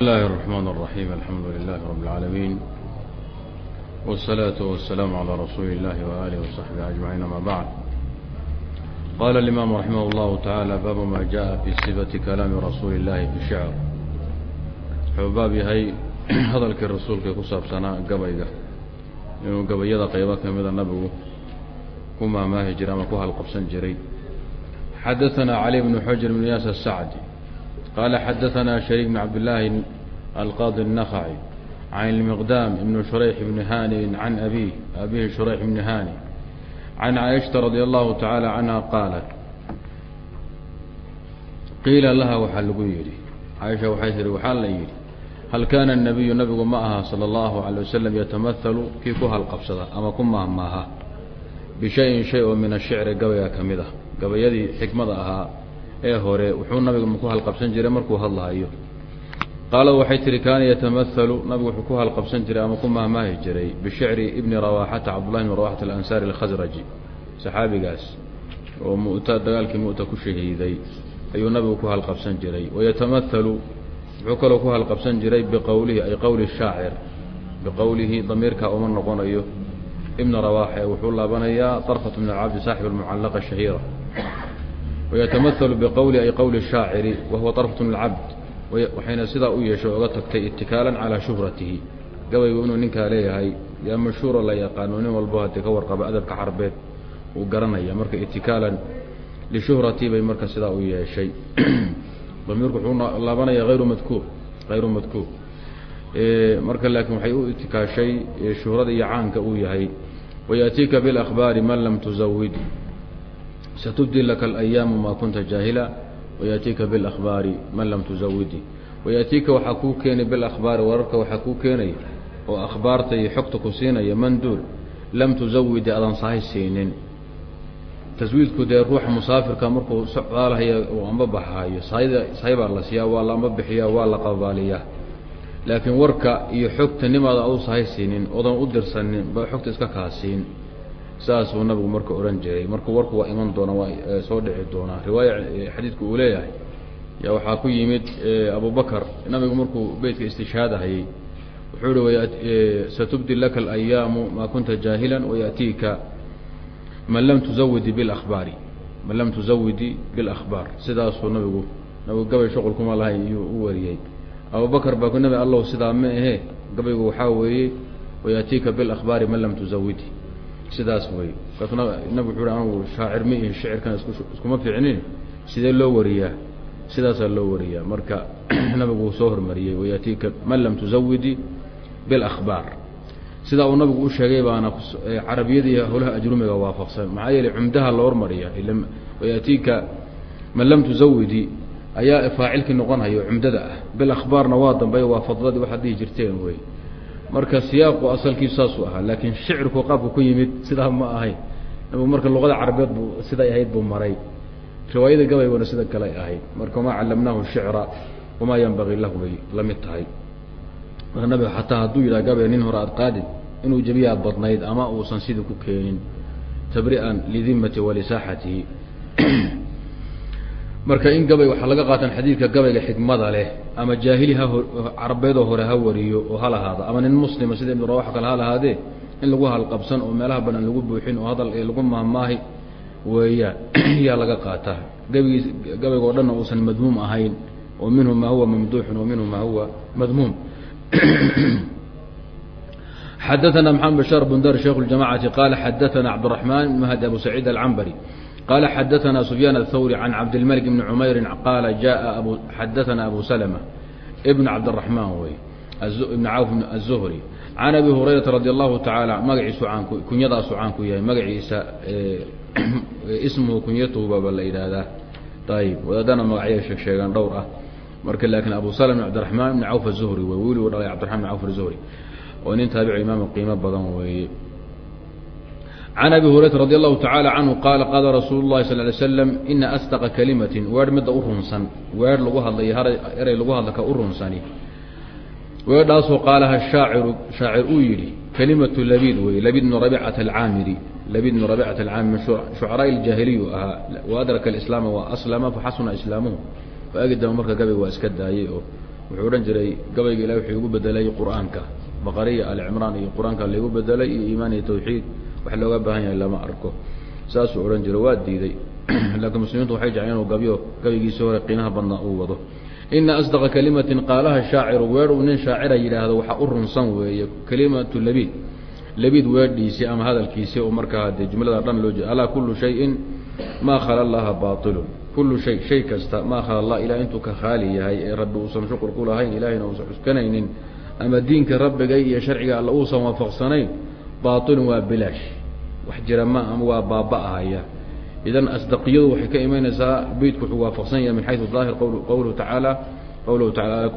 الله الرحمن الرحيم الحمد لله رب العالمين والصلاة والسلام على رسول الله وآله وصحبه أجمعين ما بعد قال الإمام رحمه الله تعالى باب ما جاء في صفة كلام رسول الله في الشعر حبابي هاي هذا الرسول كي قصاب سنة قبيقة إنه قبيضة قيبة كمدى النبي كما ما هجر ما كوها القبسن جري حدثنا علي بن حجر بن ياسر السعدي qala xadaثna شhrيك بن cabd للahi الqاضي النخعي عن المقدام بن شريح بن هاني عن أبيه أبيه شريح بن هاني عن عائشة رضي الله تعالى عنها قالت qiila laha waxaa lagu yidhi caaisha waxay tihi waxaa la yidhi hal kaana الnabiyu nabigu ma aha salى اllahu عalيه wasalam yatamahalu kii ku halqabsada ama ku maahmaaha bishayin shay oo min ashicri gabayga ka mid ah gabayadii xikmada ahaa ee hore wuxuu nabigu ku halqabsan jiray markuu hadlahayo qaalad waxay tihi kaana yatamahalu nabigu wuxuu ku halqabsan jiray ama ku maahmaahi jiray bishicri ibni rawaaxata cabdullahi bni rawaxata alansaari alkhasraji saxaabigaas oo mu'ta dagaalkii mu'ta ku shahiiday ayuu nabigu ku halqabsan jiray. Wayatamahalu wuxuu kaloo ku halqabsan jiray biqowlihi ay qowli shaacir biqowlihi damiirka uma noqonayo. Ibna rawaaxa wuxuu laabanayaa darfat min alcabdi saaxib almucallaqa shahiira wayatamahalu biqowli ay qowli shaaciri wahuwa darfat min alcabd waxayna sidaa u yeeshay oga tagtay itikaalan calaa shuhratihi gabaygu inuu ninkaa leeyahay yaa mashhuuro la yaqaano nin walbo haddii ka warqaba adabka carbeed uu garanaya marka itikaalan lishuhratii bay marka sidaa u yeeshay damiirku wuxuu laabanaya hayru madkuur hayru madkuur marka laakiin waxay u itikaashay shuhrada iyo caanka uu yahay wayaatiika biاlأkhbaari man lam tuzawid satubdi laka alayaamu maa kunta jaahila wayaatiika biاlahbaari man lam tusawidi wayaatiika waxaa kuu keenay bilakhbaari wararka waxaa kuu keenaya oo akhbaarta iyo xogta ku siinaya manduul lam tusawidi adan sahay siinin taswiidku dee ruuxa musaafirka markuu socdaalhaya uu amba baxaayo sahayda sahay baa la siiyaa waa la amba bixiyaa waa la qabaaliyaa laakiin warka iyo xogta nimaada u sahay siinin oodan u dirsanin ba xogta iska kaasiin saasuu nabigu marka odhan jiray marka warku waa iman doona waa soo dhici doonaa riwaaya xadiidku uu leeyahay yaa waxaa ku yimid abubakar nabigu markuu beytka istishhaadahayey wuxuu ihi satubdi laka alayaamu maa kunta jaahilan wayaatiika man lam tuzawidi biاlأkhbaari man lam tuzawidi biاlأkhbaar sidaasuu nabigu nabigu gabay shuqul kuma lahayn iyuu u wariyey abubakar baa ku nabi allow sidaa ma ahe gabaygu waxaa weeye wayaatiika biاlأkhbaari man lam tuzawidi sidaas wey markaasu nabigu wuxu uhi anugu shaacir ma ihi shicirkan iskuma fiicnin sidee loo wariyaa? Sidaasaa loo wariyaa. Marka nabigu wuu soo hormariyey wayaatiika man lam tuzawidi biاlأkhbaar sidaa uu nabigu u sheegay baana carabiyadii howlaha ajrumiga waafaqsan. Maxaa yeeley cumdaha la hormariya wayaatiika man lam tuzawidi ayaa faacilkii noqonhayo cumdada ah. Bilakhbaarna waa dambey waa fadladii waxaad dhihi jirteen wey marka siyaaqu asalkiisu saasuu ahaa laakiin shicirku qaabku ku yimid sidaa ma ahayn nabigu marka luqada carabeed buu siday ahayd buu maray. Riwaayada gabayguna sida kale ahayd. Marka wamaa callamnaahu shicra wamaa yanbagii lahu bay la mid tahay. Marka nabiga xataa hadduu yidhaha gabay nin hore aad qaadid inuu jebiyaad badnayd ama uusan sidii ku keenin tabri'an lidimati walisaaxatihi marka in gabay waxaa laga qaatan xadiidka gabayga xikmada leh ama jaahili ha carabeedoo hore ha wariyo oo ha lahaada ama nin muslima sida ibnu rawax kale ha lahaadee in lagu halqabsan oo meelaha banan lagu buuxin oo hadal lagu mahmaahi weeyaan yaa laga qaataa gabigiis gabaygoo dhanna uusan madmuum ahayn oo minhu maa huwa mamduuxun wa minhu maa huwa madmuum. Xadaana maxamed bashaar bundar sheikh اljamacati qaala xadaana cabdiraxmaan mahdi abu saciid alcambari qala xadaثna سufyaan الthawrي can cabdالmلك بn cmayri qala jaءa xadaثna abu slmة bn cabdالرaحman wey ibn cawf الزhri can abi hurayraةa radي الlahu taعaalى magaciisu kunyadaasu caan ku yahay magaciisa ismhu kunyatuhubaba la yidhaahdaa ayb wadaadana magacyay sheeg sheegaan dhowr ah marka laakiin abu slm bn cabdiرaحman bn cawf الزhri wey wiil u dhalay cabdiرaحman bn cawf الزhri oo nin taabic imaam qiimo badan weeye can abi hurayrata radi allahu tacaala canhu qaala qaala rasuulu llahi sal ly slam ina asdaqa kalimatin weedh midda u runsan weedh lagu hadlayo eray lagu hadla ka u runsani. Weedhaasoo qaalaha shaaciru shaacir uu yidhi kalimatu labiid weye labiid bnu rabicata alcaamiri labiid bnu rabicata alcaamiri min shucaraaءi iljaahiliyu ahaa wa adraka alislaama wa aslama faxasuna islaamuhu. Waagi dambe marka gabay waa iska daayey oo wuxuu odhan jiray gabayga ilahi wuxuu igu bedelay qur'aanka. Baqariya alcimraan iyo qur'aanka laigu bedelay iyo iimaan iyo tawxiid wax looga baahan yahay lama arko. Saasuu odhan jiray waa diiday. Laakiin muslimiintu waxay jecleen inuu gabyo gabaygiisii hore qiimaha badnaa uu wado. Ina asdaqa kalimatin qaalaha shaaciru weer uu nin shaacira yidhaahdo waxaa u runsan weeye kalimatu labiid. Labiid weedhiisii ama hadalkiisii oo markaa dee jumlada dhan loo jeeda alaa kullu shayin maa khala allaha baailun kullu shay shay kasta maa khala allah ilaah intuu ka khaali yahay ee rabbi uusan shuqul ku lahayn ilahayna uusan xuskanaynin ama diinka rabbiga iyo sharciga alla uusan waafaqsanayn baailun waa bilaash. Wax jira ma ama waa baaba-ahaya idan asdaqiyadu waxay ka imanaysaa beydku wuxuu waafaqsan yahay min xayu daahir qawluhu tacaala qawluhu tacaala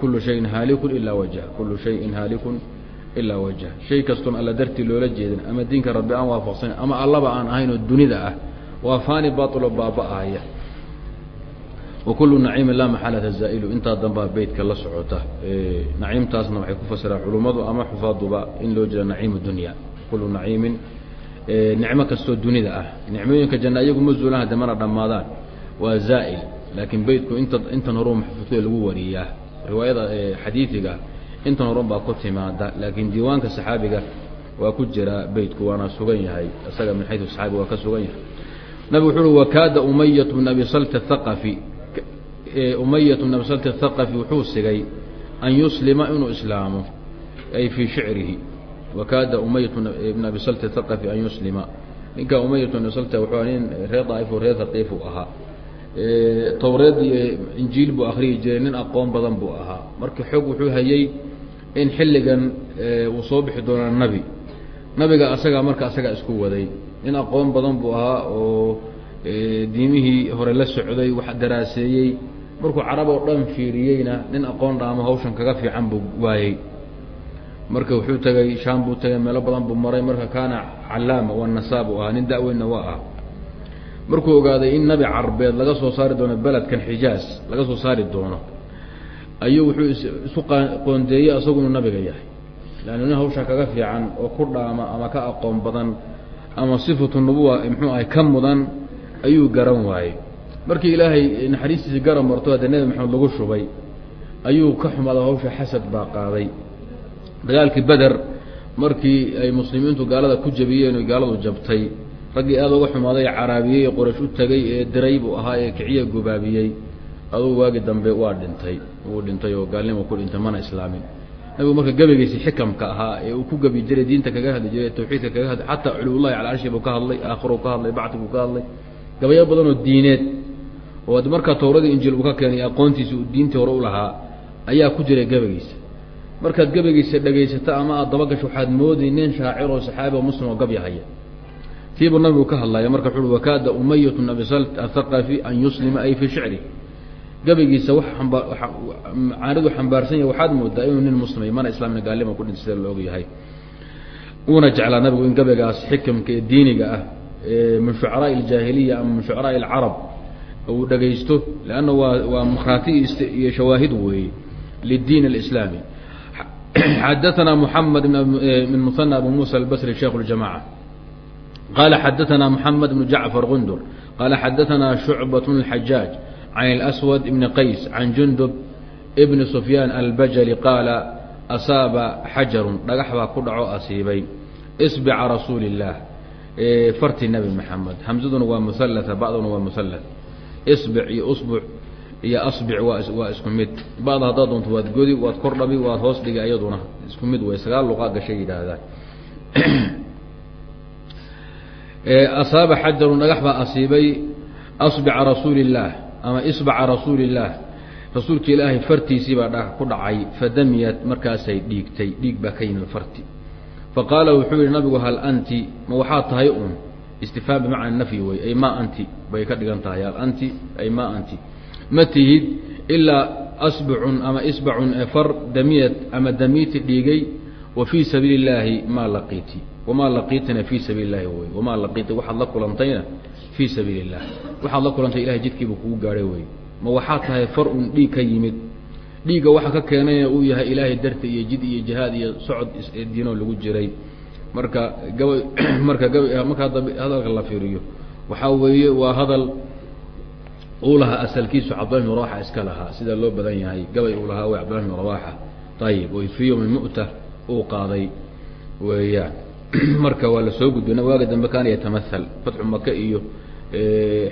kullu shayin haalikun ilaa wajha kullu shayin haalikun ilaa wajha shay kastoon alla dartii loola jeedin ama diinka rabbi aan waafaqsanayn ama allaba aan ahayn oo dunida ah waa faani bailo baaba-ahaya wa kullu naciimin laa maxalata zaa'ilu. Intaa dambaa beytka la socota naciimtaasna waxay ku fasiraan culummadu ama xufaaduba in loo jeeda naciim dunya. Kullu naciimin nicmo kastoo dunida ah. Nicmooyinka janna iyagu ma zuulaan hadde mana dhammaadaan. Waa zaa'il. Laakiin beytku inta intan horu maxfuudka lagu wariyaa. Riwaayada xadiidiga intan horun baa ku timaada laakiin diiwaanka saxaabiga waa ku jira beytku waana sugan yahay. Isaga min xayu saxaabi waa ka sugan yahay. Nabig wuxuu uhi wakaada umayat bn abi salt athaqafi umayat bn abi salt athaqafi wuxuu sigay an yuslima inuu islaamo ay fii shicrihi wakaada umayat bn abi salt athaqafi an yuslima. Ninka umayat bn abi salt wuxuu nin reer daa'if reer haqiif uu ahaa. Towreed iyo injiil buu akriyi jiray nin aqoon badan buu ahaa. Marka xoog wuxuu hayey in xilligan uu soo bixi doonaa nabi. Nabiga asagaa marka asagaa isku waday. Nin aqoon badan buu ahaa oo diimihii hore la socday wax daraaseeyey markuu carab oo dhan fiiriyeyna nin aqoon dhaamo hawshan kaga fiican buu waayey. Marka wuxuu tegay shaam buu tegay meelo badan buu maray. Marka kaana callaama waa nasaa buu ahaa nin da-weynna waa ah markuu ogaaday in nabi carbeed laga soo saari doono beledkan xijaas laga soo saari doono ayuu wuxuu isu qoondeeyey isagu inuu nabiga yahay. Leanna nin hawshaa kaga fiican oo ku dhaama ama ka aqoon badan ama sifatu nubuwa muxuu ahay ka mudan ayuu garan waayey markii ilaahay naxariistiisi garan marto haddee nebi maxamed lagu shubay ayuu ka xumaada hawsha xasad baa qaaday. Dagaalkii beder markii ay muslimiintu gaalada ku jabiyeen o gaaladu jabtay raggii aada uga xumaaday caraabiyey qorash u tegay ee diray buu ahaa ee kiciya gubaabiyey. Adugu waagi dambe waa dhintay wuu dhintay oo gaalnimo ku dhintay mana islaamin. Nabigu marka gabaygiisi xikamka ahaa ee uu ku gabi jiray diinta kaga hadli jiray tawxiidka kaga hadlay xataa culuullahi cala arshi buu ka hadlay aakhiruu ka hadlay bacdi buu ka hadlay. Gabayo badan oo diineed oo markaa towradii injiil uu ka keenay aqoontiisa uu diintii hore u lahaa ayaa ku jiray gabaygiisa. Markaad gabaygiisa dhegaysato ama aada dabagasho waxaad moodi nin shaacir oo saxaabi oo muslim oo gabyahaya tiibuu nabigu ka hadlaya marka wuxu uhi wakaada umayatu abi salt athaqafi an yuslima ay fii shicri. Gabaygiisa wax xambaarsan yahay waxaad moodaa inuu nin muslimay mana islaamina gaalima ku dhintay sida la og yahay. Uuna jeclaa nabigu in gabaygaas xikamka ee diiniga ah min shucaraai aljaahiliya ama min shucaraai alcarab uu dhagaysto leanna waa waa markhaati iyo shawaahid weeye liddiin alislaami xadaثna mحamed min muثنى abu muسى الbصrي شhekh الجamاعة qala xadaثna mحamed بن جaعفر غndr qala xadaثna شhuعbaة الحajاaج عن الأswد بن qays عan jundb بn سfyاn albajli qaala asaaba xajaru dhagax baa ku dhaco asiibay sbca rasuuli الlah farti nebi mxamed hamsaduna waa muثlثa bacduna waa muثlث sbic iyo sbuc iyo asbic waa waa isku mid. Bacda haddaad doonto waad godi waad kor waad hoos dhigi iyaduna isku mid way sagaal luqaa gashay yidhaahdaan asaaba xajarun dhagax baa asiibay asbica rasuuli illaah ama isbaca rasuuli illaah rasuulka ilaahay fartiisii baa dhagax ku dhacay fadamiyat markaasay dhiigtay dhiig baa ka yimid farti. Faqaala wuxuu yihi nabigu hal anti? Ma waxaad tahay un istifhaam bimacna nafyi wey ay ma anti bay ka dhigan tahay. Hal anti ay ma anti. Ma tihid ilaa asbacun ama isbacun far damiyad ama damiiti dhiigay wa fii sabiili illaahi maa laqiiti. Wamaa laqiitina fii sabiili illahi wey wamaa laqiiti waxaad la kulantayna fii sabiili illah waxaad la kulantay ilahay jidkiiba kugu gaadhay wey ma waxaa tahay far un dhiig ka yimid. Dhiigga waxa ka keenayna uu yahay ilaahay darta iyo jid iyo jihaad iyo socod diinoo lagu jiray marka gaba marka gaba marka hadalka la fiiriyo waxaa weeye waa hadal uu lahaa asalkiisu cabdullah bn rawaxa iska lahaa sida loo badan yahay gabay uu lahaa way cabdullah bn rawaxa. Ayib way fi yowmi mu'ta uu qaaday weeyaan marka waa la soo gudbay waaga dambe kaana yatamahal fatxu maka iyo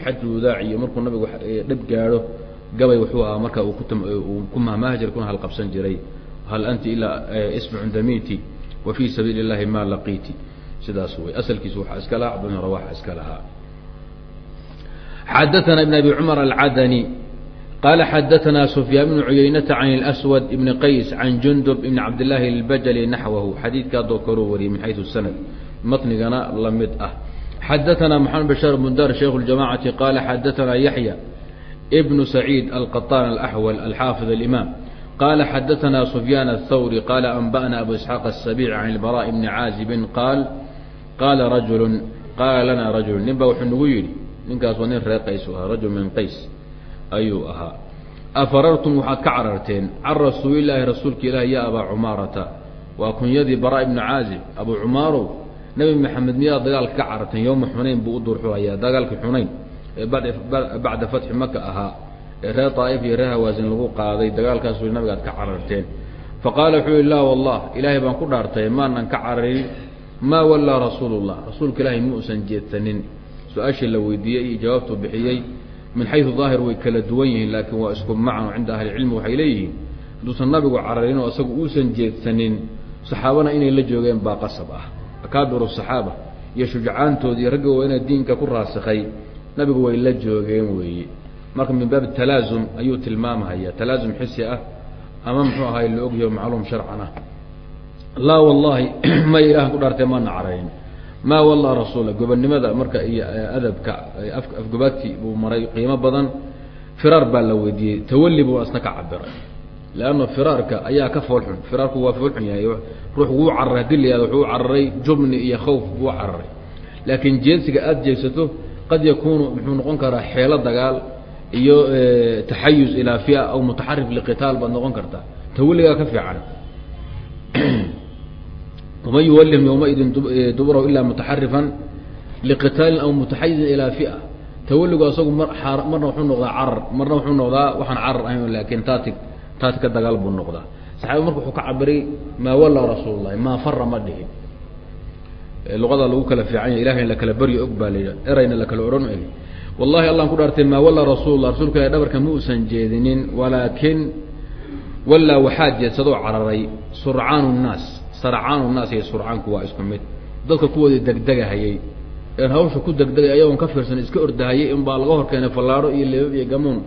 xaju wadaac iyo markuu nabigu dhab gaadho gabay wuxuu ahaa marka ku mahmaahjir kuna halqabsan jiray. Hal anti ilaa ismacun damiti wa fii sabiili اllahi ma laqiiti sidaas wey asalkiisu waxaa iska lahaa cabdullah bn rawaxa iska lahaa xadaثna بn abi cmr alcadnي qala xadaثna sufyaan bn cuyaynata can اlأswad ibn qays can jundub ibn cabdالlahi اlbajli naxwahu xadiidka adoo kaloo wariyay min xayثu sanad matnigana la mid ah xadaثna mxamed bashar bundar shaykh اljamacati qala xadaثna yaحya bn saciid alqaطan alaxwal alxaafiظ اlimam qala xadaثna sufyaan الthawri qala anba'na abu isxaaq الsabic can اlbarاء bni caazibin qaal qaala rajulu qaala lana rajulu nin ba wuxuu nagu yidhi ninkaas waa nin reer qays u ahaa rajul min qays ayuu ahaa afarartum waxaad ka cararteen can rasuulilaahi rasuulka ilaahi ya abaa cumaarata waa kunyadii bara ibnu caazib abuu cumaarow nebi maxamed miyaad dagaalka ka cararteen yowma xunayn buu u duurxulayaa dagaalkii xunayn ee bacda fatxi maka ahaa ee reer daa'if iyo reer hawaasin lagu qaaday dagaalkaas wi nabigaad ka cararteen. Faqaala wuxuu yihi laa wallah ilaahay baan ku dhaartay maanan ka cararin. Maa wallaa rasuulu llah rasuulka ilaahay ma usan jeedsanin. Su'aashii la weydiiyey iyo jawaabtuu bixiyey min xayu daahir way kala duwan yihiin laakiin waa isku macno cinda ahlicilmi waxay leeyihiin. Hadduusan nabigu cararin oo isagu uusan jeedsanin saxaabana inay la joogeen baa qasab ah. Akaabiru saxaaba iyo shujcaantoodii ragga weyna diinka ku raasikay nabigu way la joogeen weeye marka min baab talaasum ayuu tilmaamhaya talaasum xisi ah ama muxuu ahay la ogyaho macluum sharcan ah. Laa wallahi may ilahan ku dhaartee maana cararin maa wallaa rasuula gobonnimada marka iyo adabka afgobaadkii buu maray qiimo badan. Firaar baa la weydiiyey. Tawali buu asna ka cabiray leanna firaarka ayaa ka foolxun firaarku waa foolxun yahay. Ruux wuu cararay haddii la yihahdo cararay jubni iyo khawf buu cararay. Laakiin jeedsiga aada jeegsato qad yakuunu muxuu noqon karaa xeelo dagaal iyo taxayuz ilaa fia aw mutaxarif liqitaal baad noqon kartaa tawaligaa ka fiican. وman yuwlihim ywmaidin dubrahu ila mutaxarifan liqitaalin aw mutaxayizin ilaa fia. Tawaligu asagu mar marna wuxuu noqdaa carar marna wuxuu noqdaa waxaan carar ahayn laakin taati taati ka dagaal buu noqdaa. Saxaabi marka wuxuu ka cabiray maa walaa rasuul lahi maa fara ma dhihin. Luqada lagu kala fiican yahy ilahay la kala baryo og baa la erayna la kala odhan wallahi allan ku dhaartay maa walaa rasuul lah rasulka ilahi dhabarka ma uusan jeedinin walaakin walaa waxaa jeedsadoo cararay surcaan الnaas sarcaanu naas iyo surcaanku waa isku mid. Dadka kuwoodii degdegahayey een hawsha ku degdegay ayagoon ka fiirsan iska ordahayay in baa laga hor keenay fallaadho iyo leebab iyo gamuun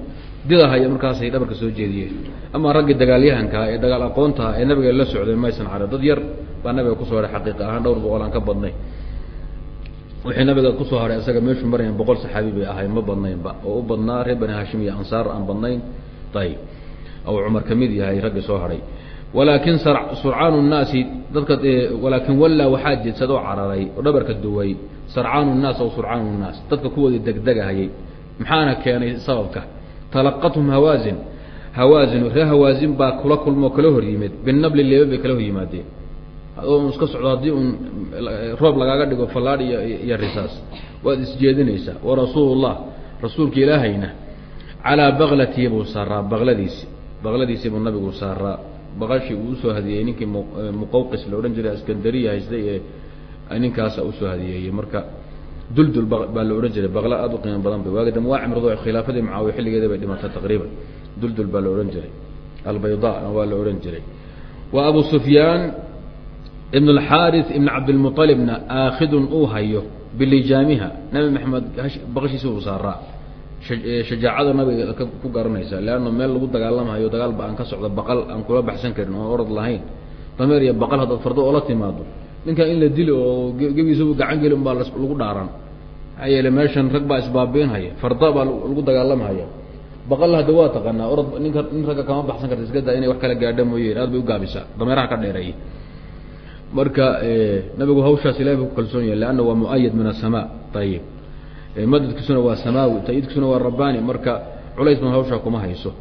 didahaya markaasay dhabarka soo jeediyeen. Ama raggii dagaalyahankaa ee dagaal aqoontaha ee nabiga la socday maysan carin dad yar baa nabiga ku soo haray xaqiiqa ahaan dhowr boqol aan ka badnay wixii nabiga ku soo haray isaga meeshuu marayan boqol saxaabi bay ahay ma badnaynba. Oo u badnaa reer bani hashim iyo ansaar aan badnayn. Ayib ou cumar ka mid yahay raggii soo haray. Walaakin surcaanu nnaasi dadka walaakin wallaa waxaa jeedsadoo cararay oo dhabarka duway sarcaanu nnaas aw surcaanu nnaas. Dadka kuwoodii degdegahayay. Maxaana keenay sababka? Talaqathum hawaasin hawaasin ree hawaasin baa kula kulmoo kala hor yimid. Binabli leeba bay kala hor yimaadeen adoo iska socdo haddii un roob lagaaga dhigo fallaadh iyo iyo risaas. Waad isjeedinaysaa warasuulullah rasuulka ilaahayna calaa baklatihi buu saaraa bakladiisi bakladiisii buu nabigu saaraa. Baqashii uu u soo hadiyeeyey ninkii muqawqis la odhan jiray askandariya haystay ee ninkaasa u soo hadiyeeyey marka duldul baa la odhan jiray. Baqla aada u qiimo badan bay. Waagi dambe waa cimrado khilaafadii mucaawiya xilligeeda bay dhimatay taqriiban. Duldul baa la odhan jiray. Albayda waa la odhan jiray. Wa abu sufyaan ibn alxaaris ibn cabdilmualibna aakhidun uu hayo bilijaamiha. Nabi maxamed baqashiisi uu saaraa. Shajaacada nabiga ku garanaysa leanna meel lagu dagaalamahayo dagaal ba aan ka socdo baqal aan kula baxsan karin oon orod lahayn. Dameer iyo baqal haddaad fardo oola timaado ninkan in la dili oo gebiisaba gacan geli un lagu dhaaran maxaa yeele meeshan rag baa isbaabiinhaya farda baa lagu dagaalamahaya baqal hadda waa taqaanaa ninka nin ragga kama baxsan karta iska daa inay wax kala gaadha mooyeen aad bay ugaabisaa dameeraha ka dheereeyay marka nabigu hawshaas ilahay bu ku kalsoon yahay leanna waa muayad min asamaa ayib madadkiisuna waa samaawi tayidkiisuna waa rabbaani. Marka culays ban hawshaa kuma hayso.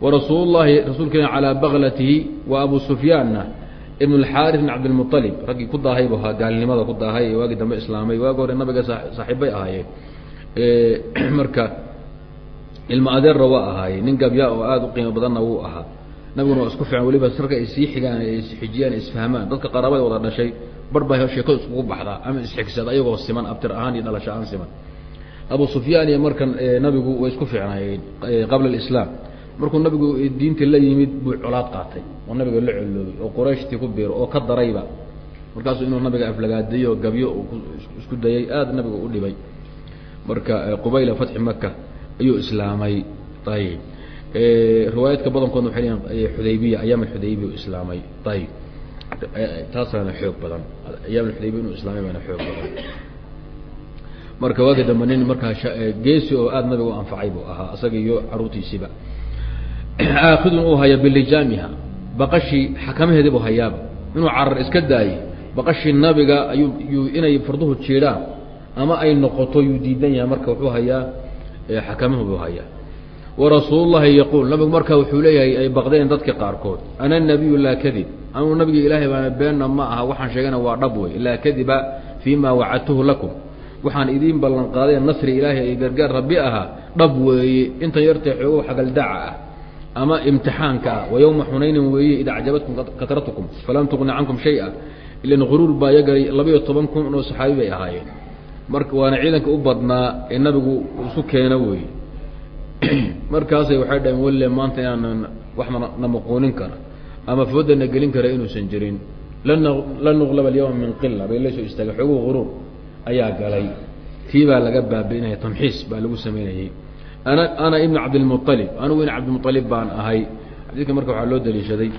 Warasuul llahi rasuulka il calaa baklatihi wa abu sufyaanna ibn اlxaari bn cabdilmualib raggii ku daahay bu ahaa gaalnimada ku daahay waagii dambe islaamay waagi hore nabiga saaxiibbay ahaayeen. Marka ilma adeerna waa ahaayey nin gabyaa oo aada u qiimo badanna wuu ahaa nabiguna isku fiican weliba sarka ay sii xigaan isxijiyaan isfahmaan dadka qaraabada wada dhashay bar baa sheekadu iskugu baxdaa ama isxigsada ayagoo siman abtir ahaan iyo dhalasho aan siman. Abu sufyaan iyo markan nabigu way isku fiicnaayeen qabla alislaam. Markuu nabigu diinta la yimid buu colaad qaatay oo nabiga la coloobay oo qurayshtii ku biiro oo ka darayba. Markaasuu inuu nabiga aflagaadiyo gabyo isku dayay aada nabiga u dhibay. Marka qubayla fatxi maka ayuu islaamay. Ayib riwaayaadka badankoodna waxay leeyiin xudaybiya ayaam alxudaybiya u islaamay. Ayib taasaana xoog badan. Ayaam alxudaybiya inuu islaamay baana xoog badan. Marka waagi dambe nin markaa geesi oo aada nabiga u anfacay buu ahaa isaga iyo caruurtiisiiba. Aakidun uu haya bilijaamiha baqashii xakamaheedii buu hayaaba inuu carar iska daayey baqashii nabiga ayuu yuu inay farduhu jiidhaan ama ay noqoto yuu diidan yahay. Marka wuxuu hayaa xakamahu buu hayaa warasuulullahi yaquul. Nabigu marka wuxuu leeyahay ay baqdeen dadka qaarkood. Ana nabiyu laa kadib. Anuu nabiga ilaahay baana beenna ma aha waxaan sheegana waa dhab wey laa kadiba fii wacadtuhu lakum. Waxaan idiin ballan qaaday nasri ilaahay ay gargaar rabbi ahaa dhab weeye. Intan yartee xoogow xagaldaca ah ama imtixaanka ah. Wa xunaynin weeye id acjabatkum katratukum falam tuqni cankum shay-a. Ilan guruur baa yagalay labayo toban kun oo saxaabi bay ahaayeen. Marka waana ciidanka u badnaa ee nabigu isu keena weeye markaasay waxay dhaheen walle maanta inaanan wax na maquunin kara ama foodana gelin kara inuusan jirin. Lan nuqlaba alyawma min qila bay la soo istaagay. Xooguhu guruur ayaa galay. Tii baa laga baabi'inaya tamxiis baa lagu samaynayey ana ana ibnu cabdilmualib anigu in cabdilmualib baan ahay. Xadiidka marka waxaa loo daliishaday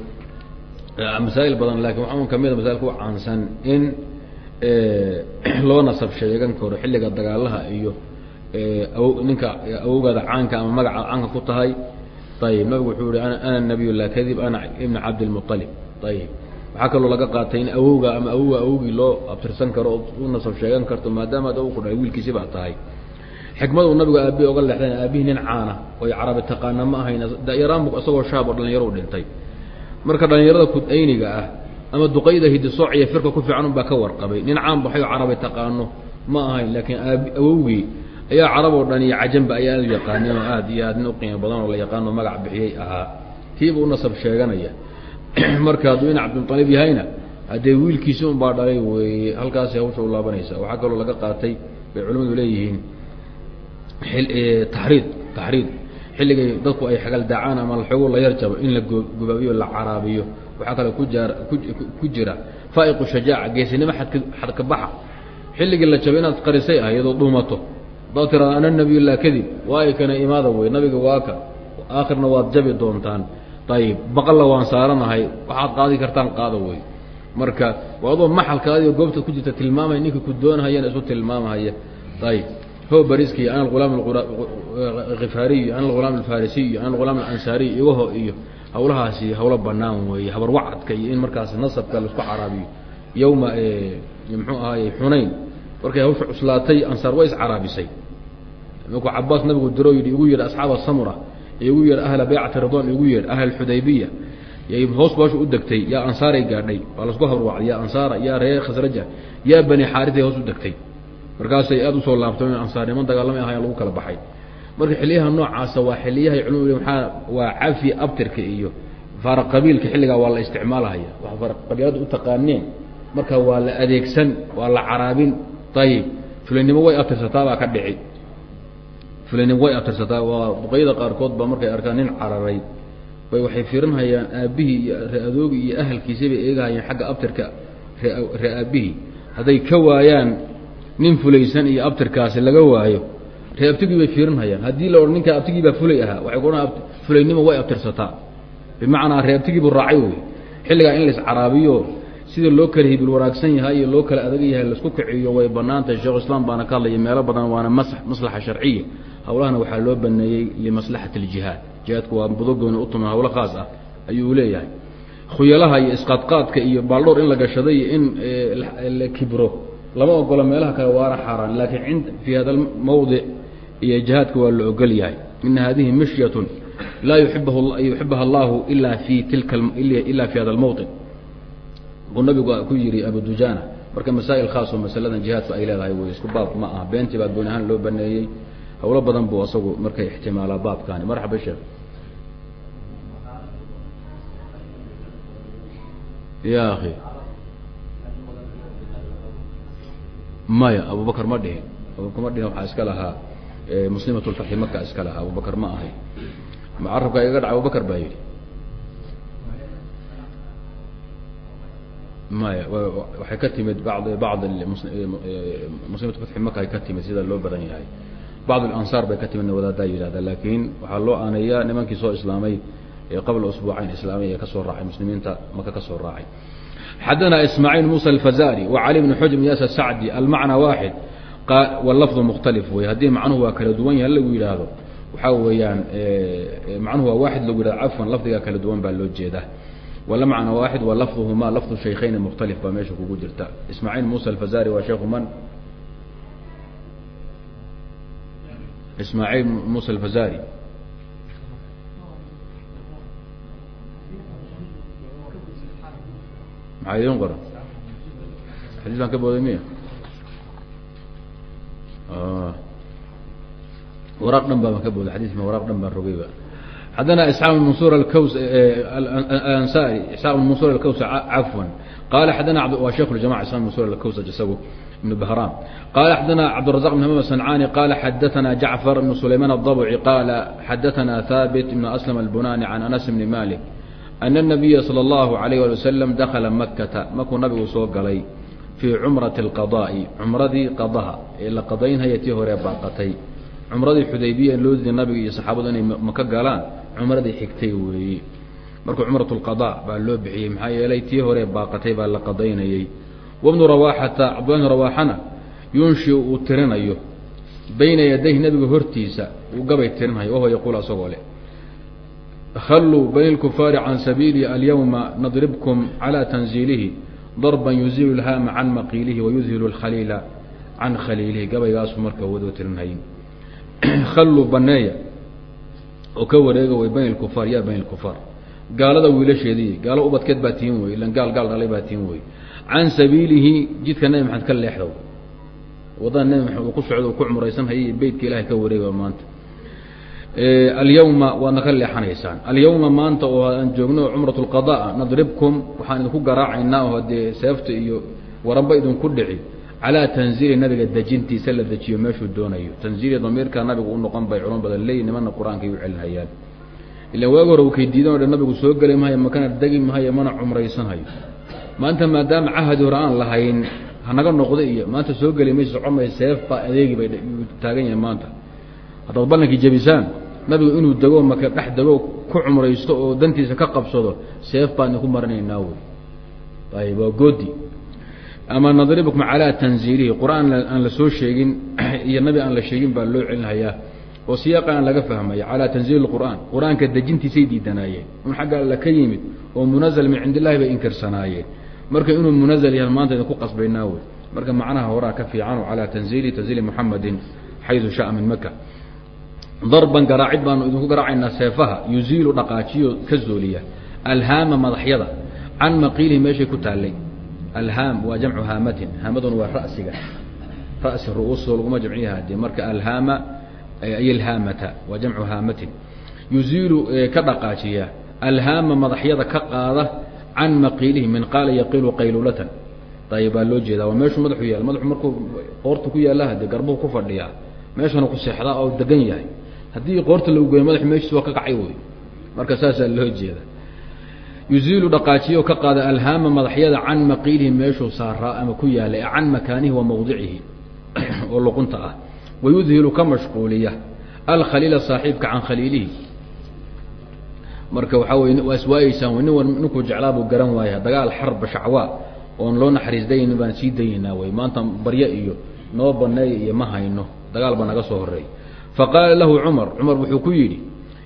masaa'il badan laakiin waxaa un kamida masailka u caansan in loo nasab sheegan karo xilliga dagaalaha iyo ninka awowgaada caanka ama magaca caanka ku tahay. Ayib nabigu wuxuu yihi ana nabiy laa kadib ana ibnu cabdilmualib ayib waxaa kaloo laga qaatay in awowga ama awowga awowgii loo abtirsan karo u nasab sheegan karto maadaama ad awow ku wiilkiisi baa tahay. Xikmadu nabigu aabihi oga leexdeen aabihii nin caana oo ay carabi taqaana ma ahayn yaraan bu isagoo shaab oo dhalinyaro u dhintay. Marka dhalinyarada kudayniga ah ama duqayda hidisooc iyo firka ku fiican un baa ka warqabay. Nin caan baxay oo carabi taqaano ma ahayn laakiin aabi awowgii ayaa carab oo dhan iyo cajanba ayaa aad u yaqaaneen oo aad iyo aad nin uqiimo badan oo la yaqaano magac bixiyey ahaa. Tiiba u nasab sheeganaya. Marka hadduu in cabdilmualib yahayna haddee wiilkiisi un dhalay weeye halkaasi hawsha u laabanaysa. Waxaa kaloo laga qaatay bay culimmadu leeyihiin taxriid taxriid xilligay dadku ay xagal ama xoogo la yar in la gubaabiyo la caraabiyo waxaa kaloo ku jira faa'iqu shajaaca geesinimo adka xilligii la jabo inaad qarisay ah iyadoo dhuumato hadaad tiraada ana nabiy laa kadib. Waayo kana imaada wey nabiga waaka aakhirna waad jabi doontaan. Ayib baqalla waan saaranahay waxaad qaadi kartaan qaada wey marka waa adoo maxalkaadiyo goobtaad ku jirta tilmaamaya ninka ku doonahayana isu tilmaamahaya ayib ho bariski ana alulaam khifaariy ana alghulaam alfarisiy ana alghulaam alansaariy igaho iyo hawlahaasi hawlo banaan weeye habarwacadka iyo in markaas nasabka la isku caraabiyo. Yowma muxuu ahaay xunayn markay hawsha cuslaatay ansaar way iscaraabisay markuu cabaas nabigu diro yidhi igu yeedh asxaaba samura igu yeedh ahla baycati ridwan igu yeedh ahl xudaybiya hoos baashu u degtay. Yaa ansaaray gaadhay waa lasku habarwacday yaa ansaara yaa reer khasraja yaa bani xaaritay hoos u degtay. Markaasay aada u soo laabtameen ansaar niman dagaalamay ahayan lagu kala baxay. Marka xiliyaha noocaasa waa xiliyahay culum maaa waa cafi abtirka iyo faara qabiilka xilligaa waa la isticmaalahaya. Waa faara qabiilada u taqaaneen. Marka waa la adeegsan waa la caraabin ayib fulinimo way abtirsataa baa ka dhici fulinimo way abtirsataa waa duqayada qaarkood baa markay arkaan nin cararay bay waxay fiirinhayaan aabihii iyo re-adoogii iyo ahalkiisii bay eegahayaan xagga abtirka ree aabihii hadday ka waayaan nin fulaysan iyo abtirkaasi laga waayo ree abtigii bay fiirinhayaan haddii la odhan ninkaa abtigii baa fulay ahaa waxay kuohan fulaynimo way abtirsataa bimacnaa ree abtigii buu raacay wey xilligaa in lais caraabiyo sida loo kala hibil wanaagsan yahay iyo loo kala adag yahay la isku kiciyo way bannaan tahay sheekhu islaam baana ka hadlaya meelo badan waana mas maslaxa sharciya. Hawlahana waxaa loo baneeyey limaslaxati aljihaad jihaadku waa budogooni utuman hawlo khaas ah ayuu leeyahay. Khuyalaha iyo isqaadqaadka iyo baaldhowr in la gashado iyo in la kibro. Lama ogolo meelaha kale waana xaaraan laakiin fii hada mawdic iyo jihaadka waa la ogol yahay. Ina hadihi mishyatun laa yuibahu yuxibaha allahu ila fi tilka ila fi hada lmawطin buu nabigu ku yihi abu dujana marka masaa'il khaas oo masaladan jihaadku ay leedahay wey isku baab ma aha. Beentii baa gooni ahaan loo baneeyey hawlo badan buu asagu markay ixtimaalaa baabkaani. Marxaba sheekh ya akhi. Maya abubakar ma dhihin. Abubakar ma dhihin waxaa iska lahaa muslimat lfatxi maka iska lahaa. Abubakar ma ahay. Carabka igaga dhaca abubakar baa yidhi maya waxay ka timid bad bacd muslimat fatxi maka ay ka timid sida loo badan yahay. Bacd alansaar bay ka timidna wadaadaa yidhahda laakiin waxaa loo aaneeyaa nimankii soo islaamay qabla usbuucayn islaamay ee ka soo raacay muslimiinta maka ka soo raacay. Xadana ismaaciil musa alfazari wacali bn xujr yas sacdi almacna waaxid wlafdu mukhtalif wey haddii macnuhu waa kala duwan yahay lagu yidhaahdo waxaa weeyaan macnuhu waa waaxid lagu yidhahdo cafwan lafdigaa kala duwan baa loo jeedaa wala macna waaxid wa lafduhuma lafdu shaykhayn mukhtalif baa meesha kugu jirta ismaaciil musa alfazari waa sheekhu man ismaaciil musa alfazari maxaa idin qoran xadiis baan ka booday miya waraaq dhan baa baan ka booday xadis ma waraaq dhan baan rogayba xadana isxaaq bn mansur alkaws ansari isxaaq bn mansur alkaws cafwan qala xadana waa sheikh ljamaca isxaq bn mansur alkawsaj isagu ibn bahram qala xadana cabdالرaزaq bn hamam sancani qala xadaثana jacfar bn sulayman الضبci qala xadaثana thabit ibn aslam albunani can anas bni malik أن النabiya slى الlahu عalيه alي waslm dakla makata markuu nabigu soo galay fii cumrati اlqadaa'i cumradii qadaha ee la qadaynhaya tii hore baaqatay cumradii xudaybiya loo diiday nabiga iyo saxaabadu inay maka galaan cumradii xigtay weeye marka cumrat lqada baa loo bixiyey maxaa yeelay tii hore baaqatay baa la qadaynayey. Wabnu rawaaxata cabdullah bnu rawaaxana yunshiu uu tirinayo bayna yadayhi nebiga hortiisa uu gabay tirinhayo wahuwa yaquul asagoo leh khalluu bani lkufaari can sabiili alyawma nadribkum calaa tanziilihi darban yuziilu lhaama can maqiilihi wayudhilu lkhaliila can khaliilihi. Gabaygaasu marka wado tirinhaye khalluu baneeya oo ka wareega way bani lkufaar ya bani lkufaar gaalada wiilasheedii gaalo ubadkeed baa tiin wey ilan gaal gaal dhalay baa tiin wey can sabiilihi jidka nabi maxamed ka leexda waddada nabi maxamed uu ku socdo uu ku cumraysanhaya iyo beytka ilahay ka wareega maanta. Alyawma waadna ka leexanaysaan. Alyawma maanta oo aan joogno cumrat lqadaa nadribkum waxaan idinku garaacaynaa oo dee seefta iyo waranba idinku dhici calaa tanziili nabiga dejintiisa la dejiyo meeshuu doonayo. Tanziili damiirka nabigu u noqon bay culamo badan leeyi nimana qur'aankay u celinhayaan ila waagi hore u kay diidan o dhan nabigu soo geli mahayo makana degi mahayo mana cumraysanhayo maanta maadaama cahadi hore aan lahayn hanaga noqda iyo maanta soo geli maysa socon seef baa adeegi bay taagan yahay maanta. Haddaad ballankii jebisaan nabigu inuu dego maka dhex dego ku cumraysto oo dantiisa ka qabsado seef baan idinku marinaynaa wey ayb waa goodi ama nadribukum calaa tanziilihi qur'aan aan la soo sheegin iyo nabi aan la sheegin baa loo celinhayaa oo siyaaqan aan laga fahmaya calaa tanziili qur'aan. Qur'aanka dejintiisay diidanaayeen. Un xagga alla ka yimid oo munazal min cindi illahi bay inkirsanaayeen marka inuu munazal yahay maanta idinku qasbaynaa wey. Marka macnaha horaa ka fiicano calaa tanziili tanziili muxamadin xaydu shaa min maka darban garaacid baanu idinku garaacaynaa seefaha yuziilu dhaqaajiyo ka zooliya. Alhaama madaxyada can maqiilihi meeshay ku taallay alhaam waa jamcu haamatin. Haamaduna waa ra'siga. Ra'si ru'uuso laguma jamciyaha dee marka alhaama ay alhaamata waa jamcu haamatin. Yuziilu ka dhaqaajiya alhaama madaxyada ka qaada can maqiilihi min qaala yaqiilu qaylulatan. Ayb baa loo jeedaa. Waa meeshuu madaxu yaal. Madaxu markuu qoorta ku yaalaha dee garbuhu ku fadhiyaa meeshana ku seexdaa oo degan yahay. Haddii qoorta lagu goyo madax meeshiis waa ka kacay wey. Marka saasaa loo jeeda yuziilu dhaqaajiyo ka qaada alhaama madaxyada can maqiilihi meeshuu saaraa ama ku yaalla ee can makaanihi wa mawdicihi oo luqunta ah. Wayudhilu ka mashquuliya alkhaliila saaxiibka can khaliilihi. Marka waxaa wey waa iswaayeysaan nin war ninkuu jeclaa buu garan waaya dagaal xarba shacwaa oon loo naxariis daynin baan sii daynaa wey maanta barye iyo noo baneeya iyo ma hayno dagaal baa naga soo horeey faqaala lahu cumar cumar wuxuu ku yidhi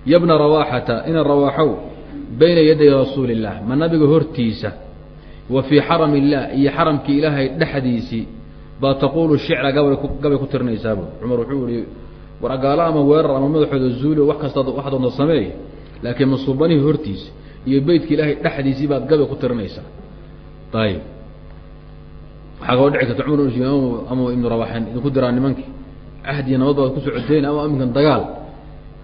yabna rawaaxata ina rawaaxow bayna yaday rasuuli ma nabiga hortiisa wa fii xaram illah iyo xaramkii ilaahay dhexdiisii baa taquulu shicra gabay ku tirinaysaabuu cumar wuxuu yihi war ama weerar ama madaxooda zuuli o wax kastaad wax doonta sameey laakiin masuubanihii hortiisa iyo beytka ilaahay dhexdiisii baad gabay ku tirinaysaa ayib waxaa kaloo dhici karta cumar ama ibnu rawaxan idinku diraa nimankii cahdiya nabad baad ku socoteen ama aminkan dagaal